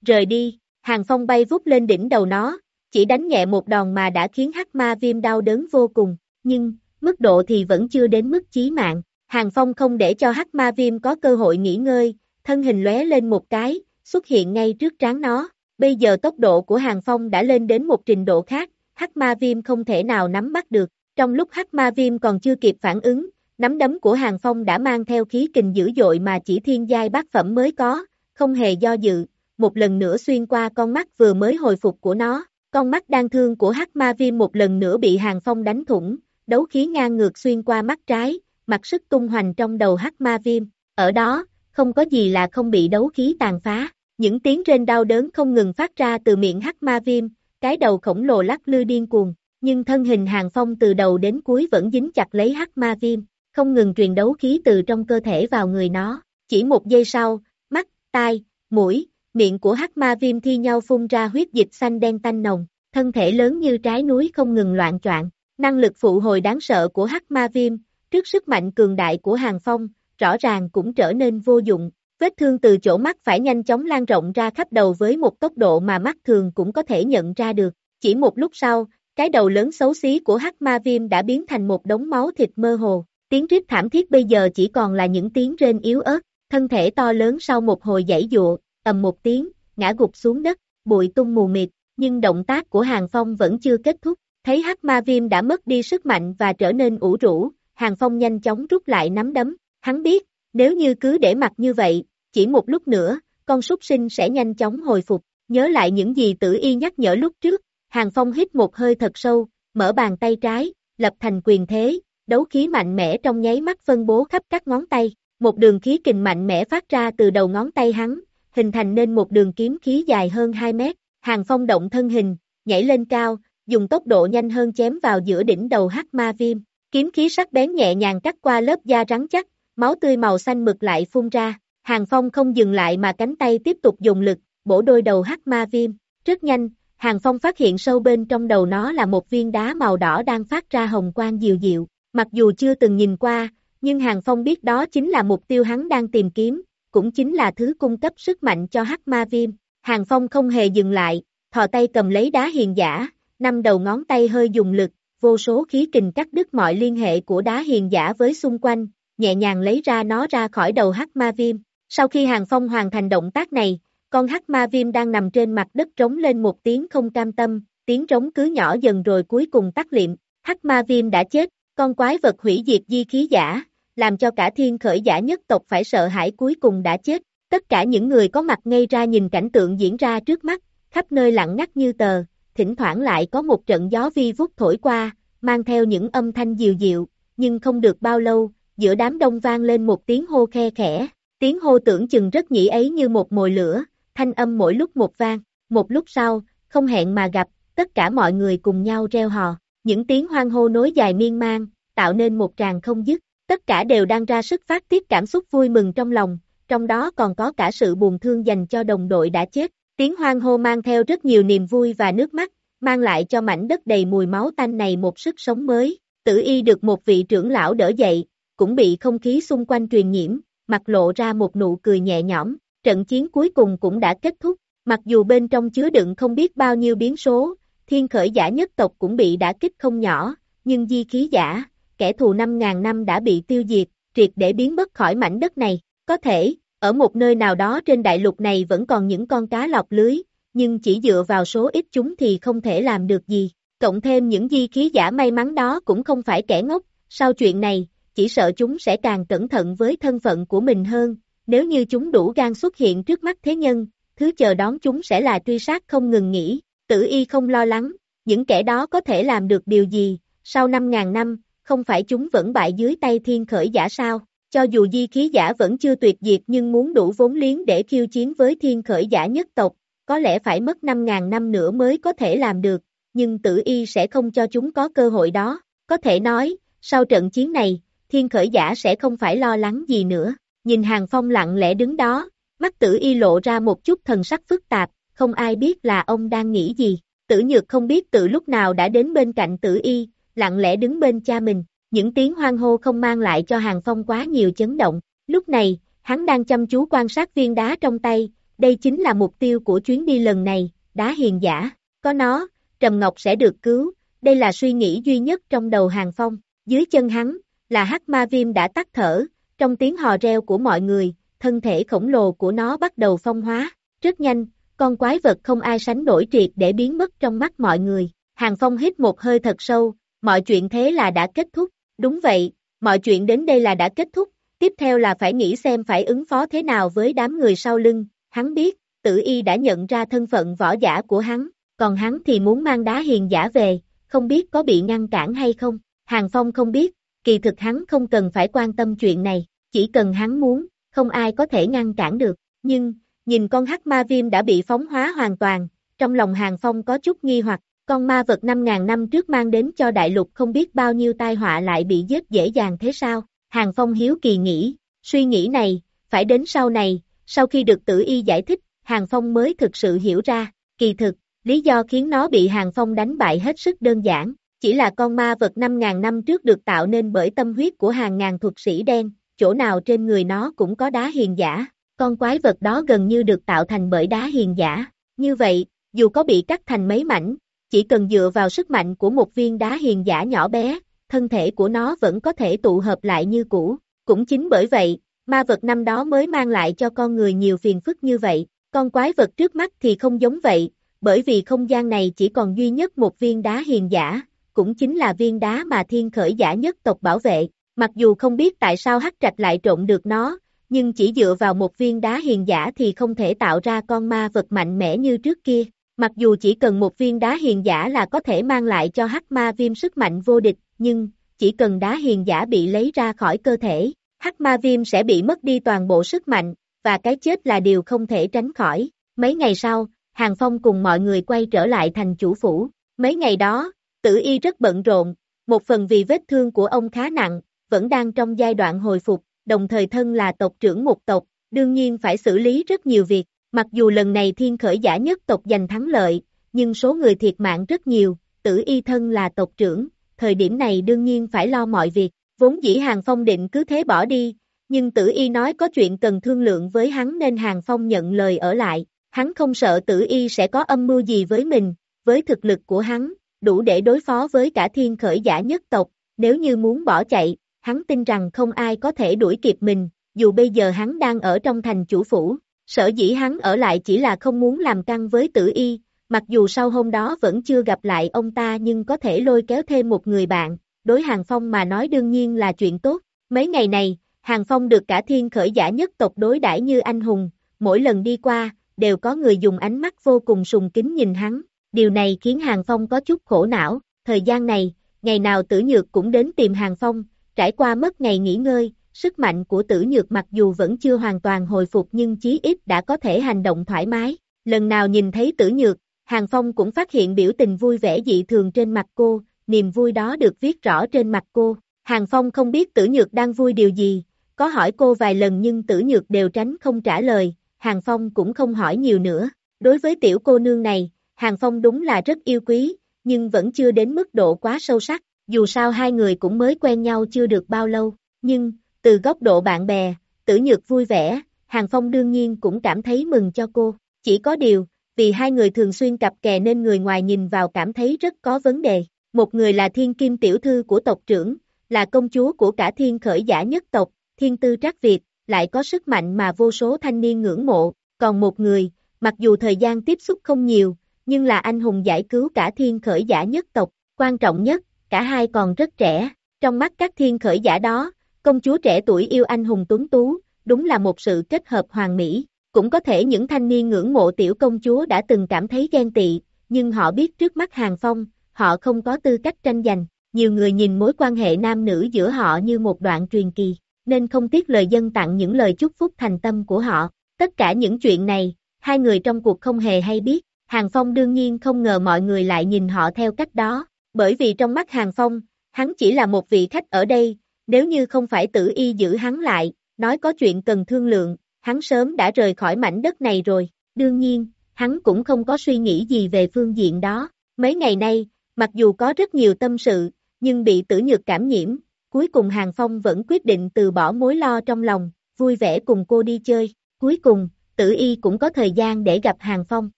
Rời đi, Hàng Phong bay vút lên đỉnh đầu nó, chỉ đánh nhẹ một đòn mà đã khiến hắc ma viêm đau đớn vô cùng, nhưng, mức độ thì vẫn chưa đến mức chí mạng. Hàng Phong không để cho hắc ma viêm có cơ hội nghỉ ngơi, thân hình lóe lên một cái, xuất hiện ngay trước trán nó. Bây giờ tốc độ của Hàng Phong đã lên đến một trình độ khác, hắc ma viêm không thể nào nắm bắt được. Trong lúc hắc ma viêm còn chưa kịp phản ứng, nắm đấm của Hàng Phong đã mang theo khí kình dữ dội mà chỉ thiên giai bát phẩm mới có, không hề do dự, một lần nữa xuyên qua con mắt vừa mới hồi phục của nó. Con mắt đang thương của hắc ma viêm một lần nữa bị Hàng Phong đánh thủng, đấu khí ngang ngược xuyên qua mắt trái, mặc sức tung hoành trong đầu hắc ma viêm, ở đó, không có gì là không bị đấu khí tàn phá, những tiếng rên đau đớn không ngừng phát ra từ miệng hắc ma viêm, cái đầu khổng lồ lắc lư điên cuồng, nhưng thân hình hàng phong từ đầu đến cuối vẫn dính chặt lấy hắc ma viêm, không ngừng truyền đấu khí từ trong cơ thể vào người nó, chỉ một giây sau, mắt, tai, mũi, miệng của hắc ma viêm thi nhau phun ra huyết dịch xanh đen tanh nồng, thân thể lớn như trái núi không ngừng loạn choạng, năng lực phụ hồi đáng sợ của hắc ma viêm, trước sức mạnh cường đại của hàng phong, rõ ràng cũng trở nên vô dụng, vết thương từ chỗ mắt phải nhanh chóng lan rộng ra khắp đầu với một tốc độ mà mắt thường cũng có thể nhận ra được, chỉ một lúc sau, cái đầu lớn xấu xí của hắc ma viêm đã biến thành một đống máu thịt mơ hồ, tiếng rít thảm thiết bây giờ chỉ còn là những tiếng rên yếu ớt, thân thể to lớn sau một hồi giãy dụa, ầm một tiếng, ngã gục xuống đất, bụi tung mù mịt, nhưng động tác của Hàng Phong vẫn chưa kết thúc, thấy hắc ma viêm đã mất đi sức mạnh và trở nên ủ rũ, Hàng Phong nhanh chóng rút lại nắm đấm, hắn biết, nếu như cứ để mặt như vậy, chỉ một lúc nữa, con súc sinh sẽ nhanh chóng hồi phục, nhớ lại những gì tử y nhắc nhở lúc trước, Hàng Phong hít một hơi thật sâu, mở bàn tay trái, lập thành quyền thế, đấu khí mạnh mẽ trong nháy mắt phân bố khắp các ngón tay, một đường khí kình mạnh mẽ phát ra từ đầu ngón tay hắn, hình thành nên một đường kiếm khí dài hơn 2 mét, Hàng Phong động thân hình, nhảy lên cao, dùng tốc độ nhanh hơn chém vào giữa đỉnh đầu hắc ma viêm, kiếm khí sắc bén nhẹ nhàng cắt qua lớp da rắn chắc, máu tươi màu xanh mực lại phun ra, Hàng Phong không dừng lại mà cánh tay tiếp tục dùng lực, bổ đôi đầu hắc ma viêm, rất nhanh, Hàng Phong phát hiện sâu bên trong đầu nó là một viên đá màu đỏ đang phát ra hồng quang dịu dịu, mặc dù chưa từng nhìn qua, nhưng Hàng Phong biết đó chính là mục tiêu hắn đang tìm kiếm, cũng chính là thứ cung cấp sức mạnh cho hắc ma viêm. Hàng Phong không hề dừng lại, thò tay cầm lấy đá hiền giả, năm đầu ngón tay hơi dùng lực, vô số khí kình cắt đứt mọi liên hệ của đá hiền giả với xung quanh, nhẹ nhàng lấy ra nó ra khỏi đầu hắc ma viêm. Sau khi Hàng Phong hoàn thành động tác này, con hắc ma viêm đang nằm trên mặt đất trống lên một tiếng không cam tâm, tiếng trống cứ nhỏ dần rồi cuối cùng tắt liệm, hắc ma viêm đã chết, con quái vật hủy diệt di khí giả, làm cho cả thiên khởi giả nhất tộc phải sợ hãi cuối cùng đã chết, tất cả những người có mặt ngay ra nhìn cảnh tượng diễn ra trước mắt, khắp nơi lặng ngắt như tờ, thỉnh thoảng lại có một trận gió vi vút thổi qua, mang theo những âm thanh dịu dịu, nhưng không được bao lâu, giữa đám đông vang lên một tiếng hô khe khẽ, tiếng hô tưởng chừng rất nhĩ ấy như một mồi lửa, thanh âm mỗi lúc một vang, một lúc sau, không hẹn mà gặp, tất cả mọi người cùng nhau reo hò, những tiếng hoang hô nối dài miên man, tạo nên một tràng không dứt, tất cả đều đang ra sức phát tiết cảm xúc vui mừng trong lòng, trong đó còn có cả sự buồn thương dành cho đồng đội đã chết, tiếng hoang hô mang theo rất nhiều niềm vui và nước mắt, mang lại cho mảnh đất đầy mùi máu tanh này một sức sống mới, tử y được một vị trưởng lão đỡ dậy, cũng bị không khí xung quanh truyền nhiễm, mặt lộ ra một nụ cười nhẹ nhõm, trận chiến cuối cùng cũng đã kết thúc, mặc dù bên trong chứa đựng không biết bao nhiêu biến số, thiên khởi giả nhất tộc cũng bị đả kích không nhỏ, nhưng di khí giả, kẻ thù 5.000 năm đã bị tiêu diệt, triệt để biến mất khỏi mảnh đất này, có thể, ở một nơi nào đó trên đại lục này vẫn còn những con cá lọc lưới, nhưng chỉ dựa vào số ít chúng thì không thể làm được gì, cộng thêm những di khí giả may mắn đó cũng không phải kẻ ngốc, sau chuyện này, chỉ sợ chúng sẽ càng cẩn thận với thân phận của mình hơn, nếu như chúng đủ gan xuất hiện trước mắt thế nhân, thứ chờ đón chúng sẽ là truy sát không ngừng nghỉ, tử y không lo lắng, những kẻ đó có thể làm được điều gì, sau 5.000 năm, không phải chúng vẫn bại dưới tay thiên khởi giả sao, cho dù di khí giả vẫn chưa tuyệt diệt nhưng muốn đủ vốn liếng để khiêu chiến với thiên khởi giả nhất tộc, có lẽ phải mất 5.000 năm nữa mới có thể làm được, nhưng tử y sẽ không cho chúng có cơ hội đó, có thể nói, sau trận chiến này, thiên khởi giả sẽ không phải lo lắng gì nữa, nhìn hàng phong lặng lẽ đứng đó, mắt tử y lộ ra một chút thần sắc phức tạp, không ai biết là ông đang nghĩ gì, tử nhược không biết từ lúc nào đã đến bên cạnh tử y, lặng lẽ đứng bên cha mình, những tiếng hoang hô không mang lại cho hàng phong quá nhiều chấn động, lúc này, hắn đang chăm chú quan sát viên đá trong tay, đây chính là mục tiêu của chuyến đi lần này, đá hiền giả, có nó, Trầm Ngọc sẽ được cứu, đây là suy nghĩ duy nhất trong đầu hàng phong, dưới chân hắn, là hắc ma viêm đã tắt thở, trong tiếng hò reo của mọi người, thân thể khổng lồ của nó bắt đầu phong hóa, rất nhanh, con quái vật không ai sánh nổi triệt để biến mất trong mắt mọi người, hàng phong hít một hơi thật sâu, mọi chuyện thế là đã kết thúc, đúng vậy, mọi chuyện đến đây là đã kết thúc, tiếp theo là phải nghĩ xem phải ứng phó thế nào với đám người sau lưng, hắn biết, tử y đã nhận ra thân phận võ giả của hắn, còn hắn thì muốn mang đá hiền giả về, không biết có bị ngăn cản hay không, Hàng Phong không biết, kỳ thực hắn không cần phải quan tâm chuyện này, chỉ cần hắn muốn, không ai có thể ngăn cản được, nhưng, nhìn con hắc ma viêm đã bị phóng hóa hoàn toàn, trong lòng Hàng Phong có chút nghi hoặc, con ma vật 5.000 năm trước mang đến cho đại lục không biết bao nhiêu tai họa lại bị giết dễ dàng thế sao, Hàng Phong hiếu kỳ nghĩ, suy nghĩ này, phải đến sau này, sau khi được tử y giải thích, Hàng Phong mới thực sự hiểu ra, kỳ thực, lý do khiến nó bị Hàng Phong đánh bại hết sức đơn giản, chỉ là con ma vật 5.000 năm trước được tạo nên bởi tâm huyết của hàng ngàn thuật sĩ đen, chỗ nào trên người nó cũng có đá hiền giả, con quái vật đó gần như được tạo thành bởi đá hiền giả, như vậy, dù có bị cắt thành mấy mảnh, chỉ cần dựa vào sức mạnh của một viên đá hiền giả nhỏ bé, thân thể của nó vẫn có thể tụ hợp lại như cũ, cũng chính bởi vậy, ma vật năm đó mới mang lại cho con người nhiều phiền phức như vậy, con quái vật trước mắt thì không giống vậy, bởi vì không gian này chỉ còn duy nhất một viên đá hiền giả, cũng chính là viên đá mà thiên khởi giả nhất tộc bảo vệ, mặc dù không biết tại sao hắc trạch lại trộn được nó, nhưng chỉ dựa vào một viên đá hiền giả thì không thể tạo ra con ma vật mạnh mẽ như trước kia, mặc dù chỉ cần một viên đá hiền giả là có thể mang lại cho hắc ma viêm sức mạnh vô địch, nhưng, chỉ cần đá hiền giả bị lấy ra khỏi cơ thể, hắc ma viêm sẽ bị mất đi toàn bộ sức mạnh, và cái chết là điều không thể tránh khỏi. Mấy ngày sau, Hàng Phong cùng mọi người quay trở lại thành chủ phủ. Mấy ngày đó, tử y rất bận rộn, một phần vì vết thương của ông khá nặng, vẫn đang trong giai đoạn hồi phục, đồng thời thân là tộc trưởng một tộc, đương nhiên phải xử lý rất nhiều việc. Mặc dù lần này thiên khởi giả nhất tộc giành thắng lợi, nhưng số người thiệt mạng rất nhiều, tử y thân là tộc trưởng, thời điểm này đương nhiên phải lo mọi việc. Vốn dĩ Hàng Phong định cứ thế bỏ đi, nhưng tử y nói có chuyện cần thương lượng với hắn nên Hàng Phong nhận lời ở lại. Hắn không sợ tử y sẽ có âm mưu gì với mình, với thực lực của hắn, đủ để đối phó với cả thiên khởi giả nhất tộc, nếu như muốn bỏ chạy, hắn tin rằng không ai có thể đuổi kịp mình, dù bây giờ hắn đang ở trong thành chủ phủ, sở dĩ hắn ở lại chỉ là không muốn làm căng với tử y, mặc dù sau hôm đó vẫn chưa gặp lại ông ta nhưng có thể lôi kéo thêm một người bạn, đối Hàng Phong mà nói đương nhiên là chuyện tốt, mấy ngày này, Hàng Phong được cả thiên khởi giả nhất tộc đối đãi như anh hùng, mỗi lần đi qua, đều có người dùng ánh mắt vô cùng sùng kính nhìn hắn, điều này khiến Hàng Phong có chút khổ não, thời gian này, ngày nào tử nhược cũng đến tìm Hàng Phong, trải qua mất ngày nghỉ ngơi, sức mạnh của tử nhược mặc dù vẫn chưa hoàn toàn hồi phục nhưng chí ít đã có thể hành động thoải mái, lần nào nhìn thấy tử nhược, Hàng Phong cũng phát hiện biểu tình vui vẻ dị thường trên mặt cô, niềm vui đó được viết rõ trên mặt cô. Hàng Phong không biết tử nhược đang vui điều gì, có hỏi cô vài lần nhưng tử nhược đều tránh không trả lời, Hàng Phong cũng không hỏi nhiều nữa. Đối với tiểu cô nương này, Hàng Phong đúng là rất yêu quý, nhưng vẫn chưa đến mức độ quá sâu sắc, dù sao hai người cũng mới quen nhau chưa được bao lâu, nhưng, từ góc độ bạn bè, tử nhược vui vẻ, Hàng Phong đương nhiên cũng cảm thấy mừng cho cô, chỉ có điều, vì hai người thường xuyên cặp kè nên người ngoài nhìn vào cảm thấy rất có vấn đề. Một người là thiên kim tiểu thư của tộc trưởng, là công chúa của cả thiên khởi giả nhất tộc, thiên tư trác Việt, lại có sức mạnh mà vô số thanh niên ngưỡng mộ, còn một người, mặc dù thời gian tiếp xúc không nhiều, nhưng là anh hùng giải cứu cả thiên khởi giả nhất tộc, quan trọng nhất, cả hai còn rất trẻ, trong mắt các thiên khởi giả đó, công chúa trẻ tuổi yêu anh hùng tuấn tú, đúng là một sự kết hợp hoàn mỹ, cũng có thể những thanh niên ngưỡng mộ tiểu công chúa đã từng cảm thấy ghen tị, nhưng họ biết trước mắt Hàng Phong, họ không có tư cách tranh giành, nhiều người nhìn mối quan hệ nam nữ giữa họ như một đoạn truyền kỳ, nên không tiếc lời dân tặng những lời chúc phúc thành tâm của họ. Tất cả những chuyện này, hai người trong cuộc không hề hay biết, Hàng Phong đương nhiên không ngờ mọi người lại nhìn họ theo cách đó, bởi vì trong mắt Hàng Phong, hắn chỉ là một vị khách ở đây, nếu như không phải tử y giữ hắn lại, nói có chuyện cần thương lượng, hắn sớm đã rời khỏi mảnh đất này rồi, đương nhiên, hắn cũng không có suy nghĩ gì về phương diện đó. Mấy ngày nay, mặc dù có rất nhiều tâm sự, nhưng bị tử nhược cảm nhiễm, cuối cùng Hàng Phong vẫn quyết định từ bỏ mối lo trong lòng, vui vẻ cùng cô đi chơi. Cuối cùng, tử y cũng có thời gian để gặp Hàng Phong.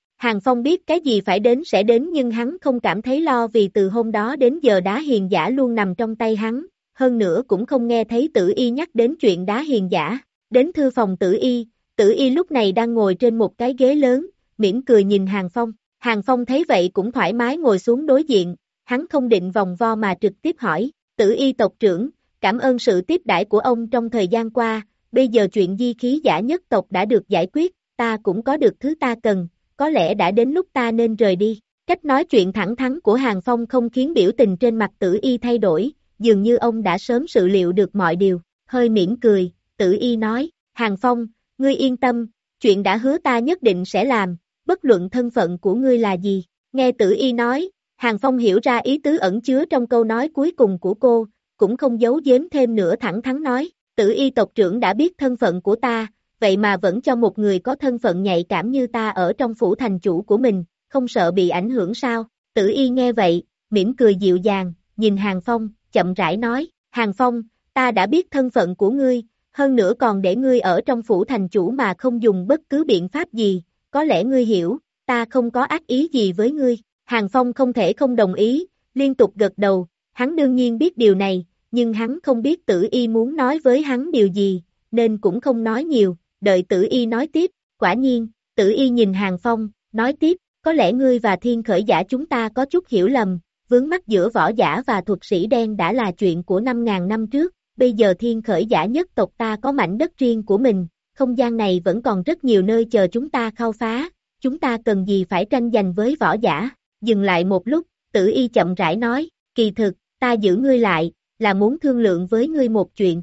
Hàng Phong biết cái gì phải đến sẽ đến nhưng hắn không cảm thấy lo vì từ hôm đó đến giờ đá hiền giả luôn nằm trong tay hắn, hơn nữa cũng không nghe thấy tử y nhắc đến chuyện đá hiền giả. Đến thư phòng tử y, tử y lúc này đang ngồi trên một cái ghế lớn, mỉm cười nhìn Hàng Phong. Hàng Phong thấy vậy cũng thoải mái ngồi xuống đối diện, hắn không định vòng vo mà trực tiếp hỏi, tử y tộc trưởng, cảm ơn sự tiếp đãi của ông trong thời gian qua, bây giờ chuyện di khí giả nhất tộc đã được giải quyết, ta cũng có được thứ ta cần, có lẽ đã đến lúc ta nên rời đi. Cách nói chuyện thẳng thắn của Hàng Phong không khiến biểu tình trên mặt tử y thay đổi, dường như ông đã sớm sự liệu được mọi điều, hơi mỉm cười, tử y nói, Hàng Phong, ngươi yên tâm, chuyện đã hứa ta nhất định sẽ làm, bất luận thân phận của ngươi là gì, nghe tử y nói, Hàng Phong hiểu ra ý tứ ẩn chứa trong câu nói cuối cùng của cô, cũng không giấu giếm thêm nữa thẳng thắn nói, tử y tộc trưởng đã biết thân phận của ta, vậy mà vẫn cho một người có thân phận nhạy cảm như ta ở trong phủ thành chủ của mình, không sợ bị ảnh hưởng sao, tử y nghe vậy, mỉm cười dịu dàng, nhìn Hàng Phong, chậm rãi nói, Hàng Phong, ta đã biết thân phận của ngươi, hơn nữa còn để ngươi ở trong phủ thành chủ mà không dùng bất cứ biện pháp gì, có lẽ ngươi hiểu, ta không có ác ý gì với ngươi, Hàng Phong không thể không đồng ý, liên tục gật đầu, hắn đương nhiên biết điều này, nhưng hắn không biết tử y muốn nói với hắn điều gì, nên cũng không nói nhiều, đợi tử y nói tiếp, quả nhiên, tử y nhìn Hàng Phong, nói tiếp, có lẽ ngươi và thiên khởi giả chúng ta có chút hiểu lầm, vướng mắt giữa võ giả và thuật sĩ đen đã là chuyện của 5.000 năm trước, bây giờ thiên khởi giả nhất tộc ta có mảnh đất riêng của mình, không gian này vẫn còn rất nhiều nơi chờ chúng ta khao phá, chúng ta cần gì phải tranh giành với võ giả, dừng lại một lúc, tử y chậm rãi nói, kỳ thực, ta giữ ngươi lại, là muốn thương lượng với ngươi một chuyện.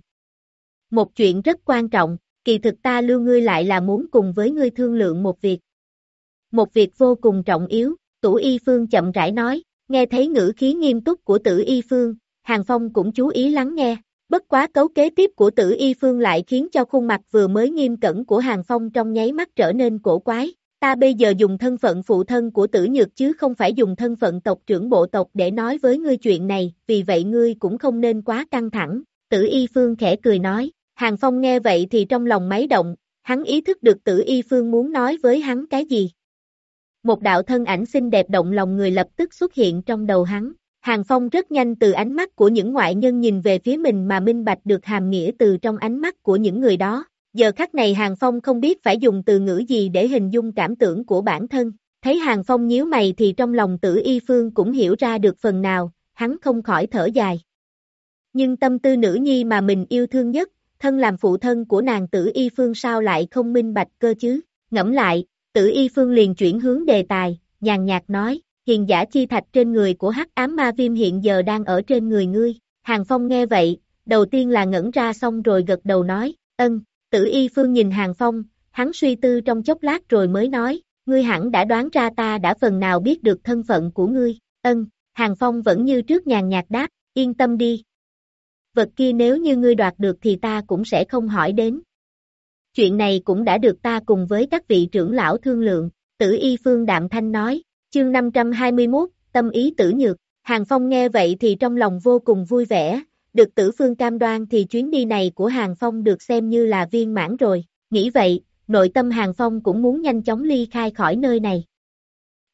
Một chuyện rất quan trọng, kỳ thực ta lưu ngươi lại là muốn cùng với ngươi thương lượng một việc. Một việc vô cùng trọng yếu, tủ y phương chậm rãi nói, nghe thấy ngữ khí nghiêm túc của tử y phương, Hàng Phong cũng chú ý lắng nghe, bất quá cấu kế tiếp của tử y phương lại khiến cho khuôn mặt vừa mới nghiêm cẩn của Hàng Phong trong nháy mắt trở nên cổ quái. Ta bây giờ dùng thân phận phụ thân của tử nhược chứ không phải dùng thân phận tộc trưởng bộ tộc để nói với ngươi chuyện này, vì vậy ngươi cũng không nên quá căng thẳng. Tử y phương khẽ cười nói, Hàng Phong nghe vậy thì trong lòng máy động, hắn ý thức được tử y phương muốn nói với hắn cái gì. Một đạo thân ảnh xinh đẹp động lòng người lập tức xuất hiện trong đầu hắn. Hàng Phong rất nhanh từ ánh mắt của những ngoại nhân nhìn về phía mình mà minh bạch được hàm nghĩa từ trong ánh mắt của những người đó. Giờ khắc này Hàng Phong không biết phải dùng từ ngữ gì để hình dung cảm tưởng của bản thân. Thấy Hàng Phong nhíu mày thì trong lòng tử y phương cũng hiểu ra được phần nào, hắn không khỏi thở dài. Nhưng tâm tư nữ nhi mà mình yêu thương nhất, thân làm phụ thân của nàng tử y phương sao lại không minh bạch cơ chứ, ngẫm lại, tử y phương liền chuyển hướng đề tài, nhàn nhạt nói, hiền giả chi thạch trên người của hắc ám ma viêm hiện giờ đang ở trên người ngươi, hàng phong nghe vậy, đầu tiên là ngẩn ra xong rồi gật đầu nói, ân, tử y phương nhìn hàng phong, hắn suy tư trong chốc lát rồi mới nói, ngươi hẳn đã đoán ra ta đã phần nào biết được thân phận của ngươi, ân, hàng phong vẫn như trước nhàn nhạt đáp, yên tâm đi, vật kia nếu như ngươi đoạt được thì ta cũng sẽ không hỏi đến. Chuyện này cũng đã được ta cùng với các vị trưởng lão thương lượng, tử y phương đạm thanh nói, chương 521, tâm ý tử nhược, Hàng Phong nghe vậy thì trong lòng vô cùng vui vẻ, được tử phương cam đoan thì chuyến đi này của Hàng Phong được xem như là viên mãn rồi, nghĩ vậy, nội tâm Hàng Phong cũng muốn nhanh chóng ly khai khỏi nơi này.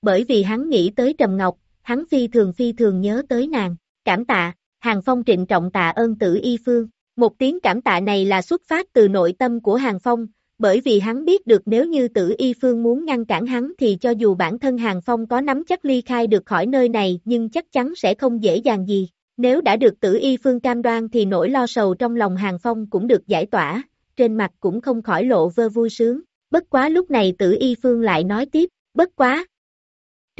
Bởi vì hắn nghĩ tới Trầm Ngọc, hắn phi thường phi thường nhớ tới nàng, cảm tạ, Hàng Phong trịnh trọng tạ ơn tử y phương. Một tiếng cảm tạ này là xuất phát từ nội tâm của Hàng Phong, bởi vì hắn biết được nếu như tử y phương muốn ngăn cản hắn thì cho dù bản thân Hàng Phong có nắm chắc ly khai được khỏi nơi này nhưng chắc chắn sẽ không dễ dàng gì. Nếu đã được tử y phương cam đoan thì nỗi lo sầu trong lòng Hàng Phong cũng được giải tỏa, trên mặt cũng không khỏi lộ vơ vui sướng. Bất quá lúc này tử y phương lại nói tiếp, bất quá,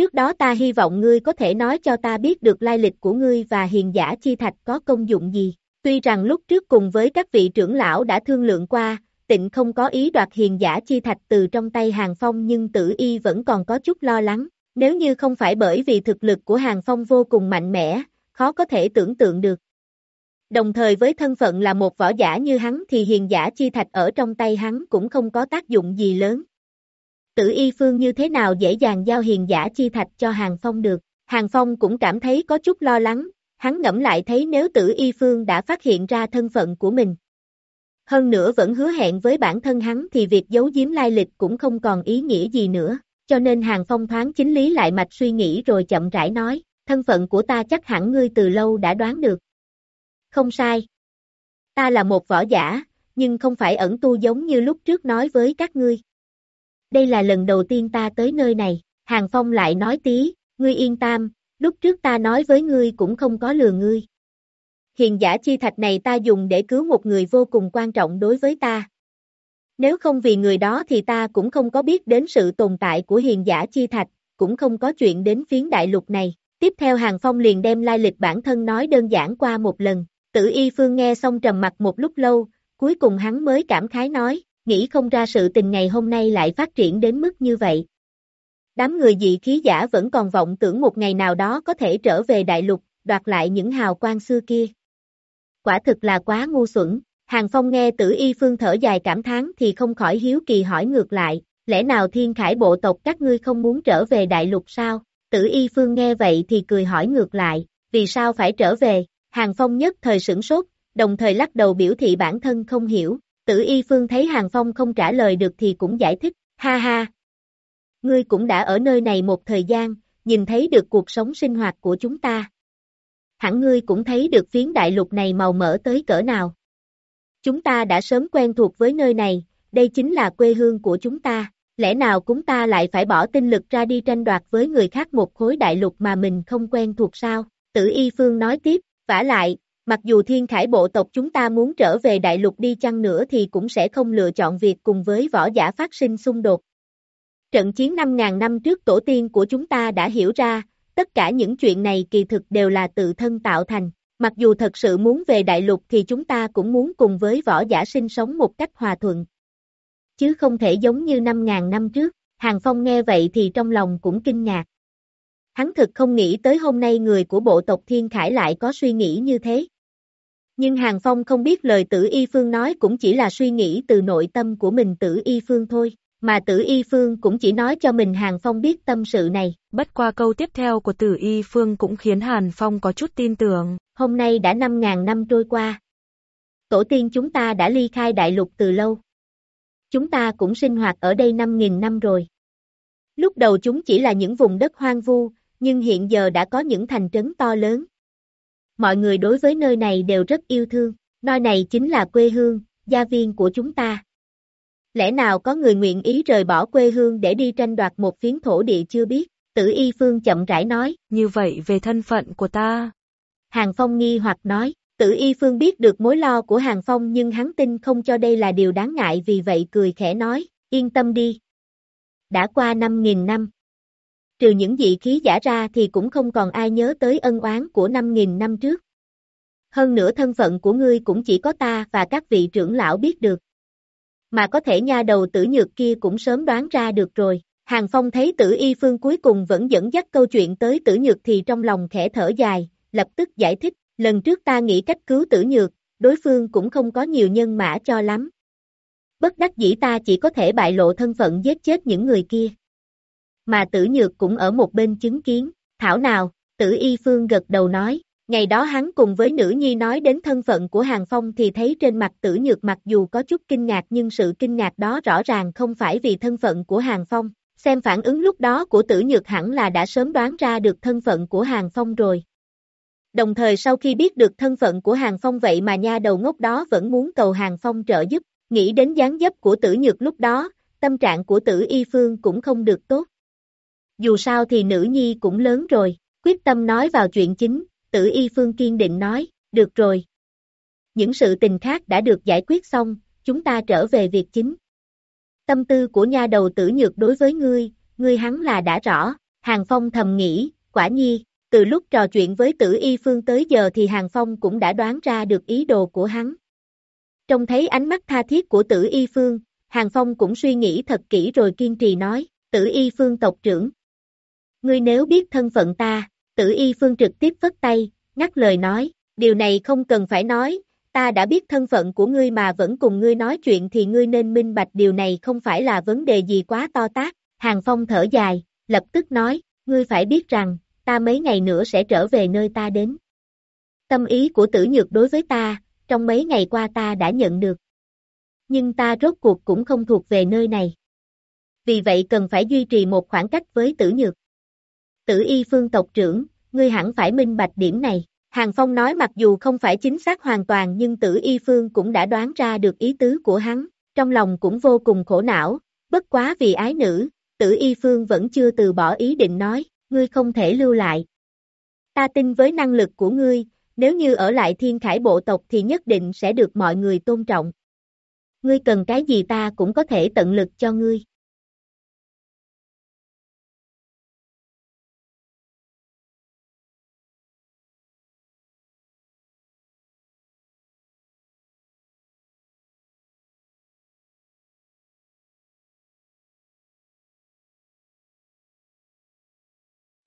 Trước đó ta hy vọng ngươi có thể nói cho ta biết được lai lịch của ngươi và hiền giả chi thạch có công dụng gì. Tuy rằng lúc trước cùng với các vị trưởng lão đã thương lượng qua, tịnh không có ý đoạt hiền giả chi thạch từ trong tay Hàng Phong nhưng tử y vẫn còn có chút lo lắng. Nếu như không phải bởi vì thực lực của Hàng Phong vô cùng mạnh mẽ, khó có thể tưởng tượng được. Đồng thời với thân phận là một võ giả như hắn thì hiền giả chi thạch ở trong tay hắn cũng không có tác dụng gì lớn tử y phương như thế nào dễ dàng giao hiền giả chi thạch cho Hàng Phong được. Hàng Phong cũng cảm thấy có chút lo lắng, hắn ngẫm lại thấy nếu tử y phương đã phát hiện ra thân phận của mình. Hơn nữa vẫn hứa hẹn với bản thân hắn thì việc giấu giếm lai lịch cũng không còn ý nghĩa gì nữa, cho nên Hàng Phong thoáng chính lý lại mạch suy nghĩ rồi chậm rãi nói, thân phận của ta chắc hẳn ngươi từ lâu đã đoán được. Không sai. Ta là một võ giả, nhưng không phải ẩn tu giống như lúc trước nói với các ngươi đây là lần đầu tiên ta tới nơi này, Hàng Phong lại nói tí, ngươi yên tâm, lúc trước ta nói với ngươi cũng không có lừa ngươi. Hiền giả chi thạch này ta dùng để cứu một người vô cùng quan trọng đối với ta. Nếu không vì người đó thì ta cũng không có biết đến sự tồn tại của hiền giả chi thạch, cũng không có chuyện đến phiến đại lục này. Tiếp theo Hàng Phong liền đem lai lịch bản thân nói đơn giản qua một lần, tử y phương nghe xong trầm mặt một lúc lâu, cuối cùng hắn mới cảm khái nói, nghĩ không ra sự tình ngày hôm nay lại phát triển đến mức như vậy. Đám người dị khí giả vẫn còn vọng tưởng một ngày nào đó có thể trở về đại lục, đoạt lại những hào quang xưa kia. Quả thực là quá ngu xuẩn, Hàng Phong nghe tử y phương thở dài cảm thán thì không khỏi hiếu kỳ hỏi ngược lại, lẽ nào thiên khải bộ tộc các ngươi không muốn trở về đại lục sao? Tử y phương nghe vậy thì cười hỏi ngược lại, vì sao phải trở về? Hàng Phong nhất thời sửng sốt, đồng thời lắc đầu biểu thị bản thân không hiểu. Tử y phương thấy Hàng Phong không trả lời được thì cũng giải thích, ha ha. Ngươi cũng đã ở nơi này một thời gian, nhìn thấy được cuộc sống sinh hoạt của chúng ta. Hẳn ngươi cũng thấy được phiến đại lục này màu mỡ tới cỡ nào. Chúng ta đã sớm quen thuộc với nơi này, đây chính là quê hương của chúng ta, lẽ nào chúng ta lại phải bỏ tinh lực ra đi tranh đoạt với người khác một khối đại lục mà mình không quen thuộc sao? Tử Y Phương nói tiếp, vả lại, mặc dù thiên khải bộ tộc chúng ta muốn trở về đại lục đi chăng nữa thì cũng sẽ không lựa chọn việc cùng với võ giả phát sinh xung đột. Trận chiến 5.000 năm trước tổ tiên của chúng ta đã hiểu ra, tất cả những chuyện này kỳ thực đều là tự thân tạo thành. Mặc dù thật sự muốn về đại lục thì chúng ta cũng muốn cùng với võ giả sinh sống một cách hòa thuận. Chứ không thể giống như 5.000 năm trước, Hàng Phong nghe vậy thì trong lòng cũng kinh ngạc. Hắn thực không nghĩ tới hôm nay người của bộ tộc Thiên Khải lại có suy nghĩ như thế. Nhưng Hàng Phong không biết lời tử y phương nói cũng chỉ là suy nghĩ từ nội tâm của mình tử y phương thôi, mà tử y phương cũng chỉ nói cho mình Hàng Phong biết tâm sự này. Bất qua câu tiếp theo của tử y phương cũng khiến Hàn Phong có chút tin tưởng. Hôm nay đã 5.000 năm trôi qua. Tổ tiên chúng ta đã ly khai đại lục từ lâu. Chúng ta cũng sinh hoạt ở đây 5.000 năm rồi. Lúc đầu chúng chỉ là những vùng đất hoang vu, nhưng hiện giờ đã có những thành trấn to lớn. Mọi người đối với nơi này đều rất yêu thương, nơi này chính là quê hương, gia viên của chúng ta. Lẽ nào có người nguyện ý rời bỏ quê hương để đi tranh đoạt một phiến thổ địa chưa biết, tử y phương chậm rãi nói. Như vậy về thân phận của ta. Hàng Phong nghi hoặc nói, tử y phương biết được mối lo của Hàng Phong nhưng hắn tin không cho đây là điều đáng ngại vì vậy cười khẽ nói, yên tâm đi. Đã qua 5.000 năm. Trừ những dị khí giả ra thì cũng không còn ai nhớ tới ân oán của 5.000 năm trước. Hơn nữa thân phận của ngươi cũng chỉ có ta và các vị trưởng lão biết được. Mà có thể nha đầu tử nhược kia cũng sớm đoán ra được rồi. Hàng Phong thấy tử y phương cuối cùng vẫn dẫn dắt câu chuyện tới tử nhược thì trong lòng khẽ thở dài, lập tức giải thích, lần trước ta nghĩ cách cứu tử nhược, đối phương cũng không có nhiều nhân mã cho lắm. Bất đắc dĩ ta chỉ có thể bại lộ thân phận giết chết những người kia. Mà tử nhược cũng ở một bên chứng kiến, thảo nào, tử y phương gật đầu nói, ngày đó hắn cùng với nữ nhi nói đến thân phận của Hàng Phong thì thấy trên mặt tử nhược mặc dù có chút kinh ngạc nhưng sự kinh ngạc đó rõ ràng không phải vì thân phận của Hàng Phong, xem phản ứng lúc đó của tử nhược hẳn là đã sớm đoán ra được thân phận của Hàng Phong rồi. Đồng thời sau khi biết được thân phận của Hàng Phong vậy mà nha đầu ngốc đó vẫn muốn cầu Hàng Phong trợ giúp, nghĩ đến dáng dấp của tử nhược lúc đó, tâm trạng của tử y phương cũng không được tốt. Dù sao thì nữ nhi cũng lớn rồi, quyết tâm nói vào chuyện chính, tử y phương kiên định nói, được rồi. Những sự tình khác đã được giải quyết xong, chúng ta trở về việc chính. Tâm tư của nha đầu tử nhược đối với ngươi, ngươi hắn là đã rõ, Hàng Phong thầm nghĩ, quả nhi, từ lúc trò chuyện với tử y phương tới giờ thì Hàng Phong cũng đã đoán ra được ý đồ của hắn. Trông thấy ánh mắt tha thiết của tử y phương, Hàng Phong cũng suy nghĩ thật kỹ rồi kiên trì nói, tử y phương tộc trưởng. Ngươi nếu biết thân phận ta, tử y phương trực tiếp phất tay, ngắt lời nói, điều này không cần phải nói, ta đã biết thân phận của ngươi mà vẫn cùng ngươi nói chuyện thì ngươi nên minh bạch điều này không phải là vấn đề gì quá to tác. Hàng Phong thở dài, lập tức nói, ngươi phải biết rằng, ta mấy ngày nữa sẽ trở về nơi ta đến. Tâm ý của tử nhược đối với ta, trong mấy ngày qua ta đã nhận được. Nhưng ta rốt cuộc cũng không thuộc về nơi này. Vì vậy cần phải duy trì một khoảng cách với tử nhược. Tử y phương tộc trưởng, ngươi hẳn phải minh bạch điểm này. Hàng Phong nói mặc dù không phải chính xác hoàn toàn nhưng tử y phương cũng đã đoán ra được ý tứ của hắn, trong lòng cũng vô cùng khổ não, bất quá vì ái nữ, tử y phương vẫn chưa từ bỏ ý định nói, ngươi không thể lưu lại. Ta tin với năng lực của ngươi, nếu như ở lại thiên khải bộ tộc thì nhất định sẽ được mọi người tôn trọng. Ngươi cần cái gì ta cũng có thể tận lực cho ngươi.